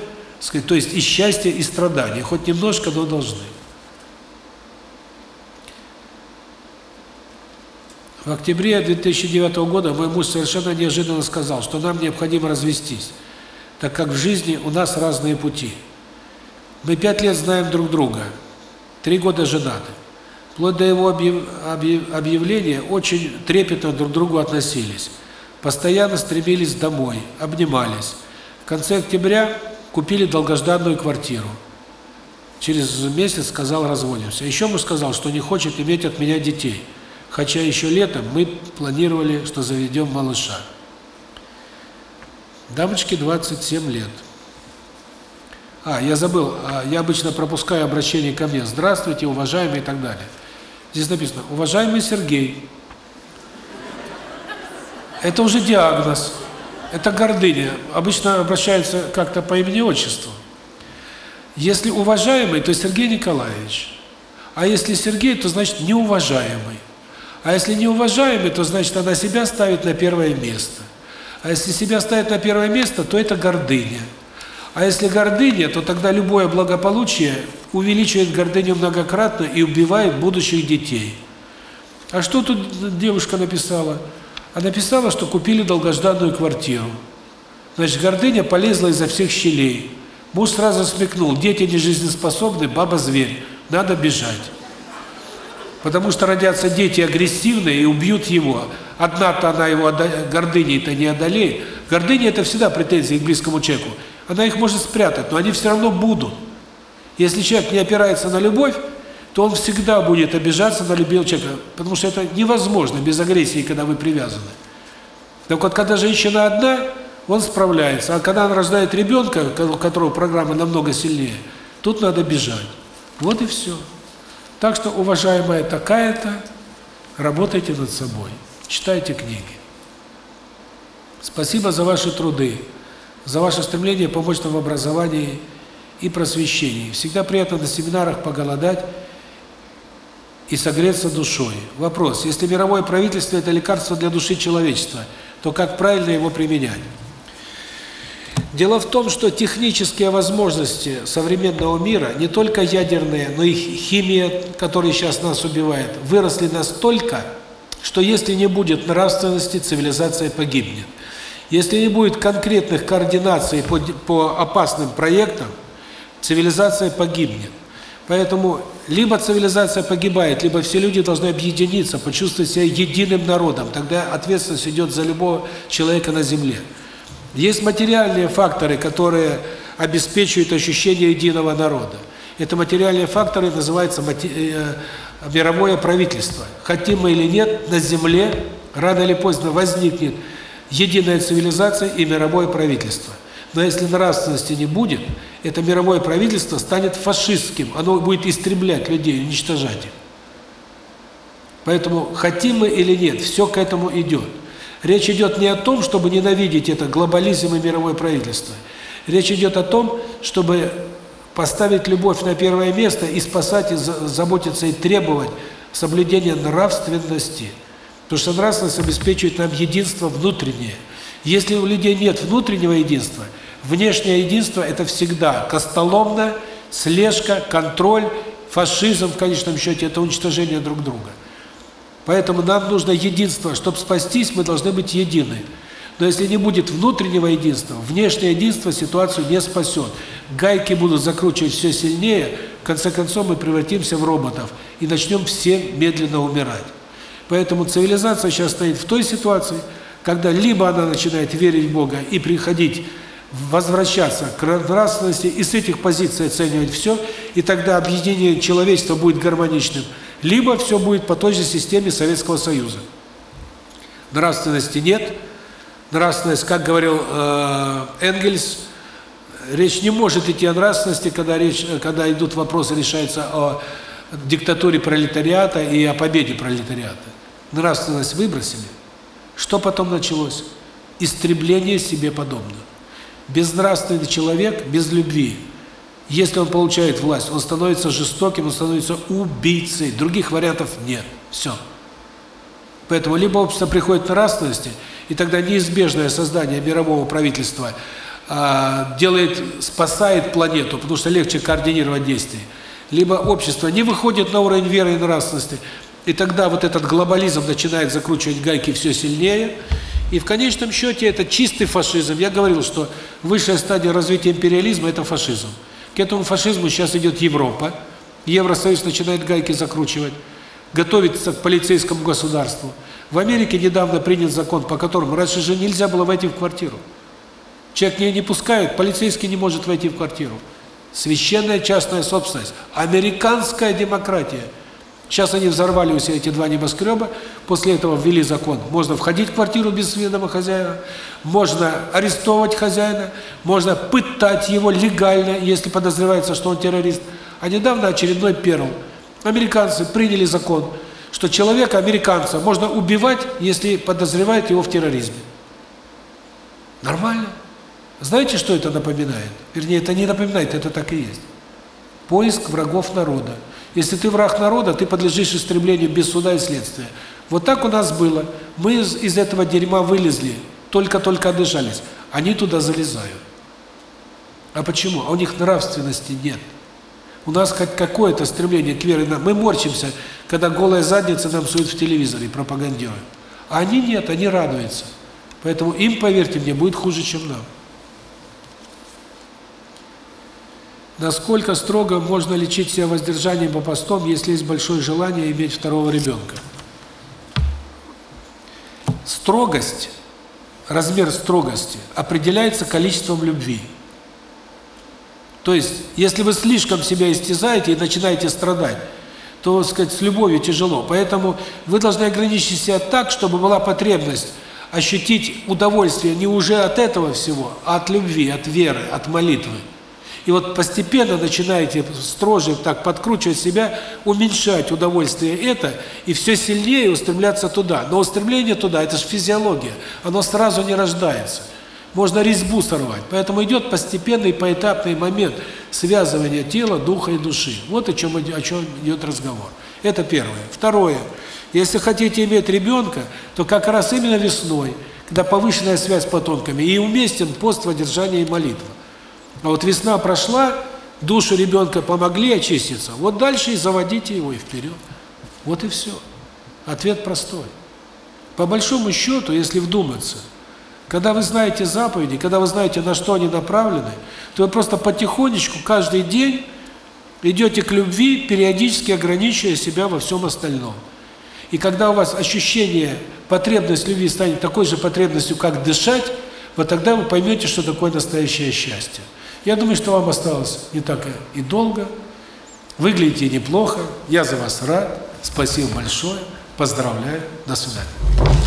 то есть и счастье, и страдания. Хоть немножко, но должны. В октябре 2009 года мой муж совершенно неожиданно сказал, что нам необходимо развестись, так как в жизни у нас разные пути. Мы пять лет знаем друг друга, три года женаты. Вплоть до его объявления очень трепетно друг к другу относились. Постоянно стремились домой, обнимались. В конце октября купили долгожданную квартиру. Через месяц сказал разводимся. Еще муж сказал, что не хочет иметь от меня детей – Хотя еще летом мы планировали, что заведем малыша. Дамочке 27 лет. А, я забыл, а, я обычно пропускаю обращение ко мне. Здравствуйте, уважаемый и так далее. Здесь написано, уважаемый Сергей. Это уже диагноз. Это гордыня. Обычно обращаются как-то по имени-отчеству. Если уважаемый, то Сергей Николаевич. А если Сергей, то значит неуважаемый. А если неуважаемый, то значит она себя ставит на первое место. А если себя ставит на первое место, то это гордыня. А если гордыня, то тогда любое благополучие увеличивает гордыню многократно и убивает будущих детей. А что тут девушка написала? Она написала, что купили долгожданную квартиру. Значит, гордыня полезла изо всех щелей. Муж сразу смекнул, дети не жизнеспособны, баба зверь, надо бежать. Потому что родятся дети агрессивные и убьют его. Одна-то она его гордыней-то не одолеет. Гордыня – это всегда претензии к близкому человеку. Она их может спрятать, но они все равно будут. Если человек не опирается на любовь, то он всегда будет обижаться на любимого человека, потому что это невозможно без агрессии, когда вы привязаны. Так вот, когда женщина одна, он справляется, а когда она рождает ребенка, у которого программа намного сильнее, тут надо бежать. Вот и все. Так что, уважаемая такая-то, работайте над собой, читайте книги. Спасибо за ваши труды, за ваше стремление помочь нам в образовании и просвещении. Всегда приятно на семинарах поголодать и согреться душой. Вопрос. Если мировое правительство – это лекарство для души человечества, то как правильно его применять? Дело в том, что технические возможности современного мира, не только ядерные, но и химия, которая сейчас нас убивает, выросли настолько, что если не будет нравственности, цивилизация погибнет. Если не будет конкретных координаций по, по опасным проектам, цивилизация погибнет. Поэтому либо цивилизация погибает, либо все люди должны объединиться, почувствовать себя единым народом. Тогда ответственность идет за любого человека на земле. Есть материальные факторы, которые обеспечивают ощущение единого народа. Это материальные факторы называются э, мировое правительство. Хотим мы или нет, на земле рано или поздно возникнет единая цивилизация и мировое правительство. Но если нравственности не будет, это мировое правительство станет фашистским, оно будет истреблять людей, уничтожать их. Поэтому хотим мы или нет, все к этому идет. Речь идет не о том, чтобы ненавидеть это глобализм и мировое правительство. Речь идет о том, чтобы поставить любовь на первое место и спасать, и заботиться, и требовать соблюдения нравственности. Потому что нравственность обеспечивает нам единство внутреннее. Если у людей нет внутреннего единства, внешнее единство – это всегда костоломно, слежка, контроль, фашизм, в конечном счете, это уничтожение друг друга. Поэтому нам нужно единство. Чтобы спастись, мы должны быть едины. Но если не будет внутреннего единства, внешнее единство ситуацию не спасет. Гайки будут закручивать все сильнее, в конце концов мы превратимся в роботов и начнем все медленно умирать. Поэтому цивилизация сейчас стоит в той ситуации, когда либо она начинает верить в Бога и приходить, возвращаться к нравственности и с этих позиций оценивать все, и тогда объединение человечества будет гармоничным – либо все будет по той же системе Советского Союза. Нравственности нет. Нравственность, как говорил э, Энгельс, речь не может идти о нравственности, когда речь, когда идут вопросы, решаются о диктатуре пролетариата и о победе пролетариата. Нравственность выбросили. Что потом началось? Истребление себе подобных. Безнравственный человек без любви если он получает власть, он становится жестоким, он становится убийцей. Других вариантов нет. Все. Поэтому либо общество приходит к нравственности, и тогда неизбежное создание мирового правительства а, делает, спасает планету, потому что легче координировать действия. Либо общество не выходит на уровень веры и нравственности, и тогда вот этот глобализм начинает закручивать гайки все сильнее, и в конечном счете это чистый фашизм. Я говорил, что высшая стадия развития империализма – это фашизм. К этому фашизму сейчас идет Европа. Евросоюз начинает гайки закручивать, готовится к полицейскому государству. В Америке недавно принят закон, по которому раньше же нельзя было войти в квартиру. Человек не, не пускают, полицейский не может войти в квартиру. Священная частная собственность. Американская демократия – Сейчас они взорвали у себя эти два небоскреба, после этого ввели закон. Можно входить в квартиру без ведома хозяина, можно арестовывать хозяина, можно пытать его легально, если подозревается, что он террорист. А недавно очередной перл. Американцы приняли закон, что человека, американца, можно убивать, если подозревают его в терроризме. Нормально. Знаете, что это напоминает? Вернее, это не напоминает, это так и есть. Поиск врагов народа. Если ты враг народа, ты подлежишь истреблению без суда и следствия. Вот так у нас было. Мы из, из этого дерьма вылезли, только-только отдышались. Они туда залезают. А почему? А у них нравственности нет. У нас хоть какое-то стремление к вере. Мы морчимся, когда голая задница нам сует в телевизоре, пропагандируют. А они нет, они радуются. Поэтому им, поверьте мне, будет хуже, чем нам. Насколько строго можно лечить себя воздержанием по постом, если есть большое желание иметь второго ребенка? Строгость, размер строгости определяется количеством любви. То есть, если вы слишком себя истязаете и начинаете страдать, то, так сказать, с любовью тяжело. Поэтому вы должны ограничить себя так, чтобы была потребность ощутить удовольствие не уже от этого всего, а от любви, от веры, от молитвы. И вот постепенно начинаете строже так подкручивать себя, уменьшать удовольствие это, и все сильнее устремляться туда. Но устремление туда – это же физиология, оно сразу не рождается. Можно резьбу сорвать. Поэтому идет постепенный, поэтапный момент связывания тела, духа и души. Вот о чем, о чем идет разговор. Это первое. Второе. Если хотите иметь ребенка, то как раз именно весной, когда повышенная связь с потомками, и уместен пост, воздержание и молитва. А вот весна прошла, душу ребенка помогли очиститься, вот дальше и заводите его и вперед. Вот и все. Ответ простой. По большому счету, если вдуматься, когда вы знаете заповеди, когда вы знаете, на что они направлены, то вы просто потихонечку, каждый день идете к любви, периодически ограничивая себя во всем остальном. И когда у вас ощущение, потребность любви станет такой же потребностью, как дышать, вот тогда вы поймете, что такое настоящее счастье. Я думаю, что вам осталось не так и долго. Выглядите неплохо. Я за вас рад. Спасибо большое. Поздравляю. До свидания.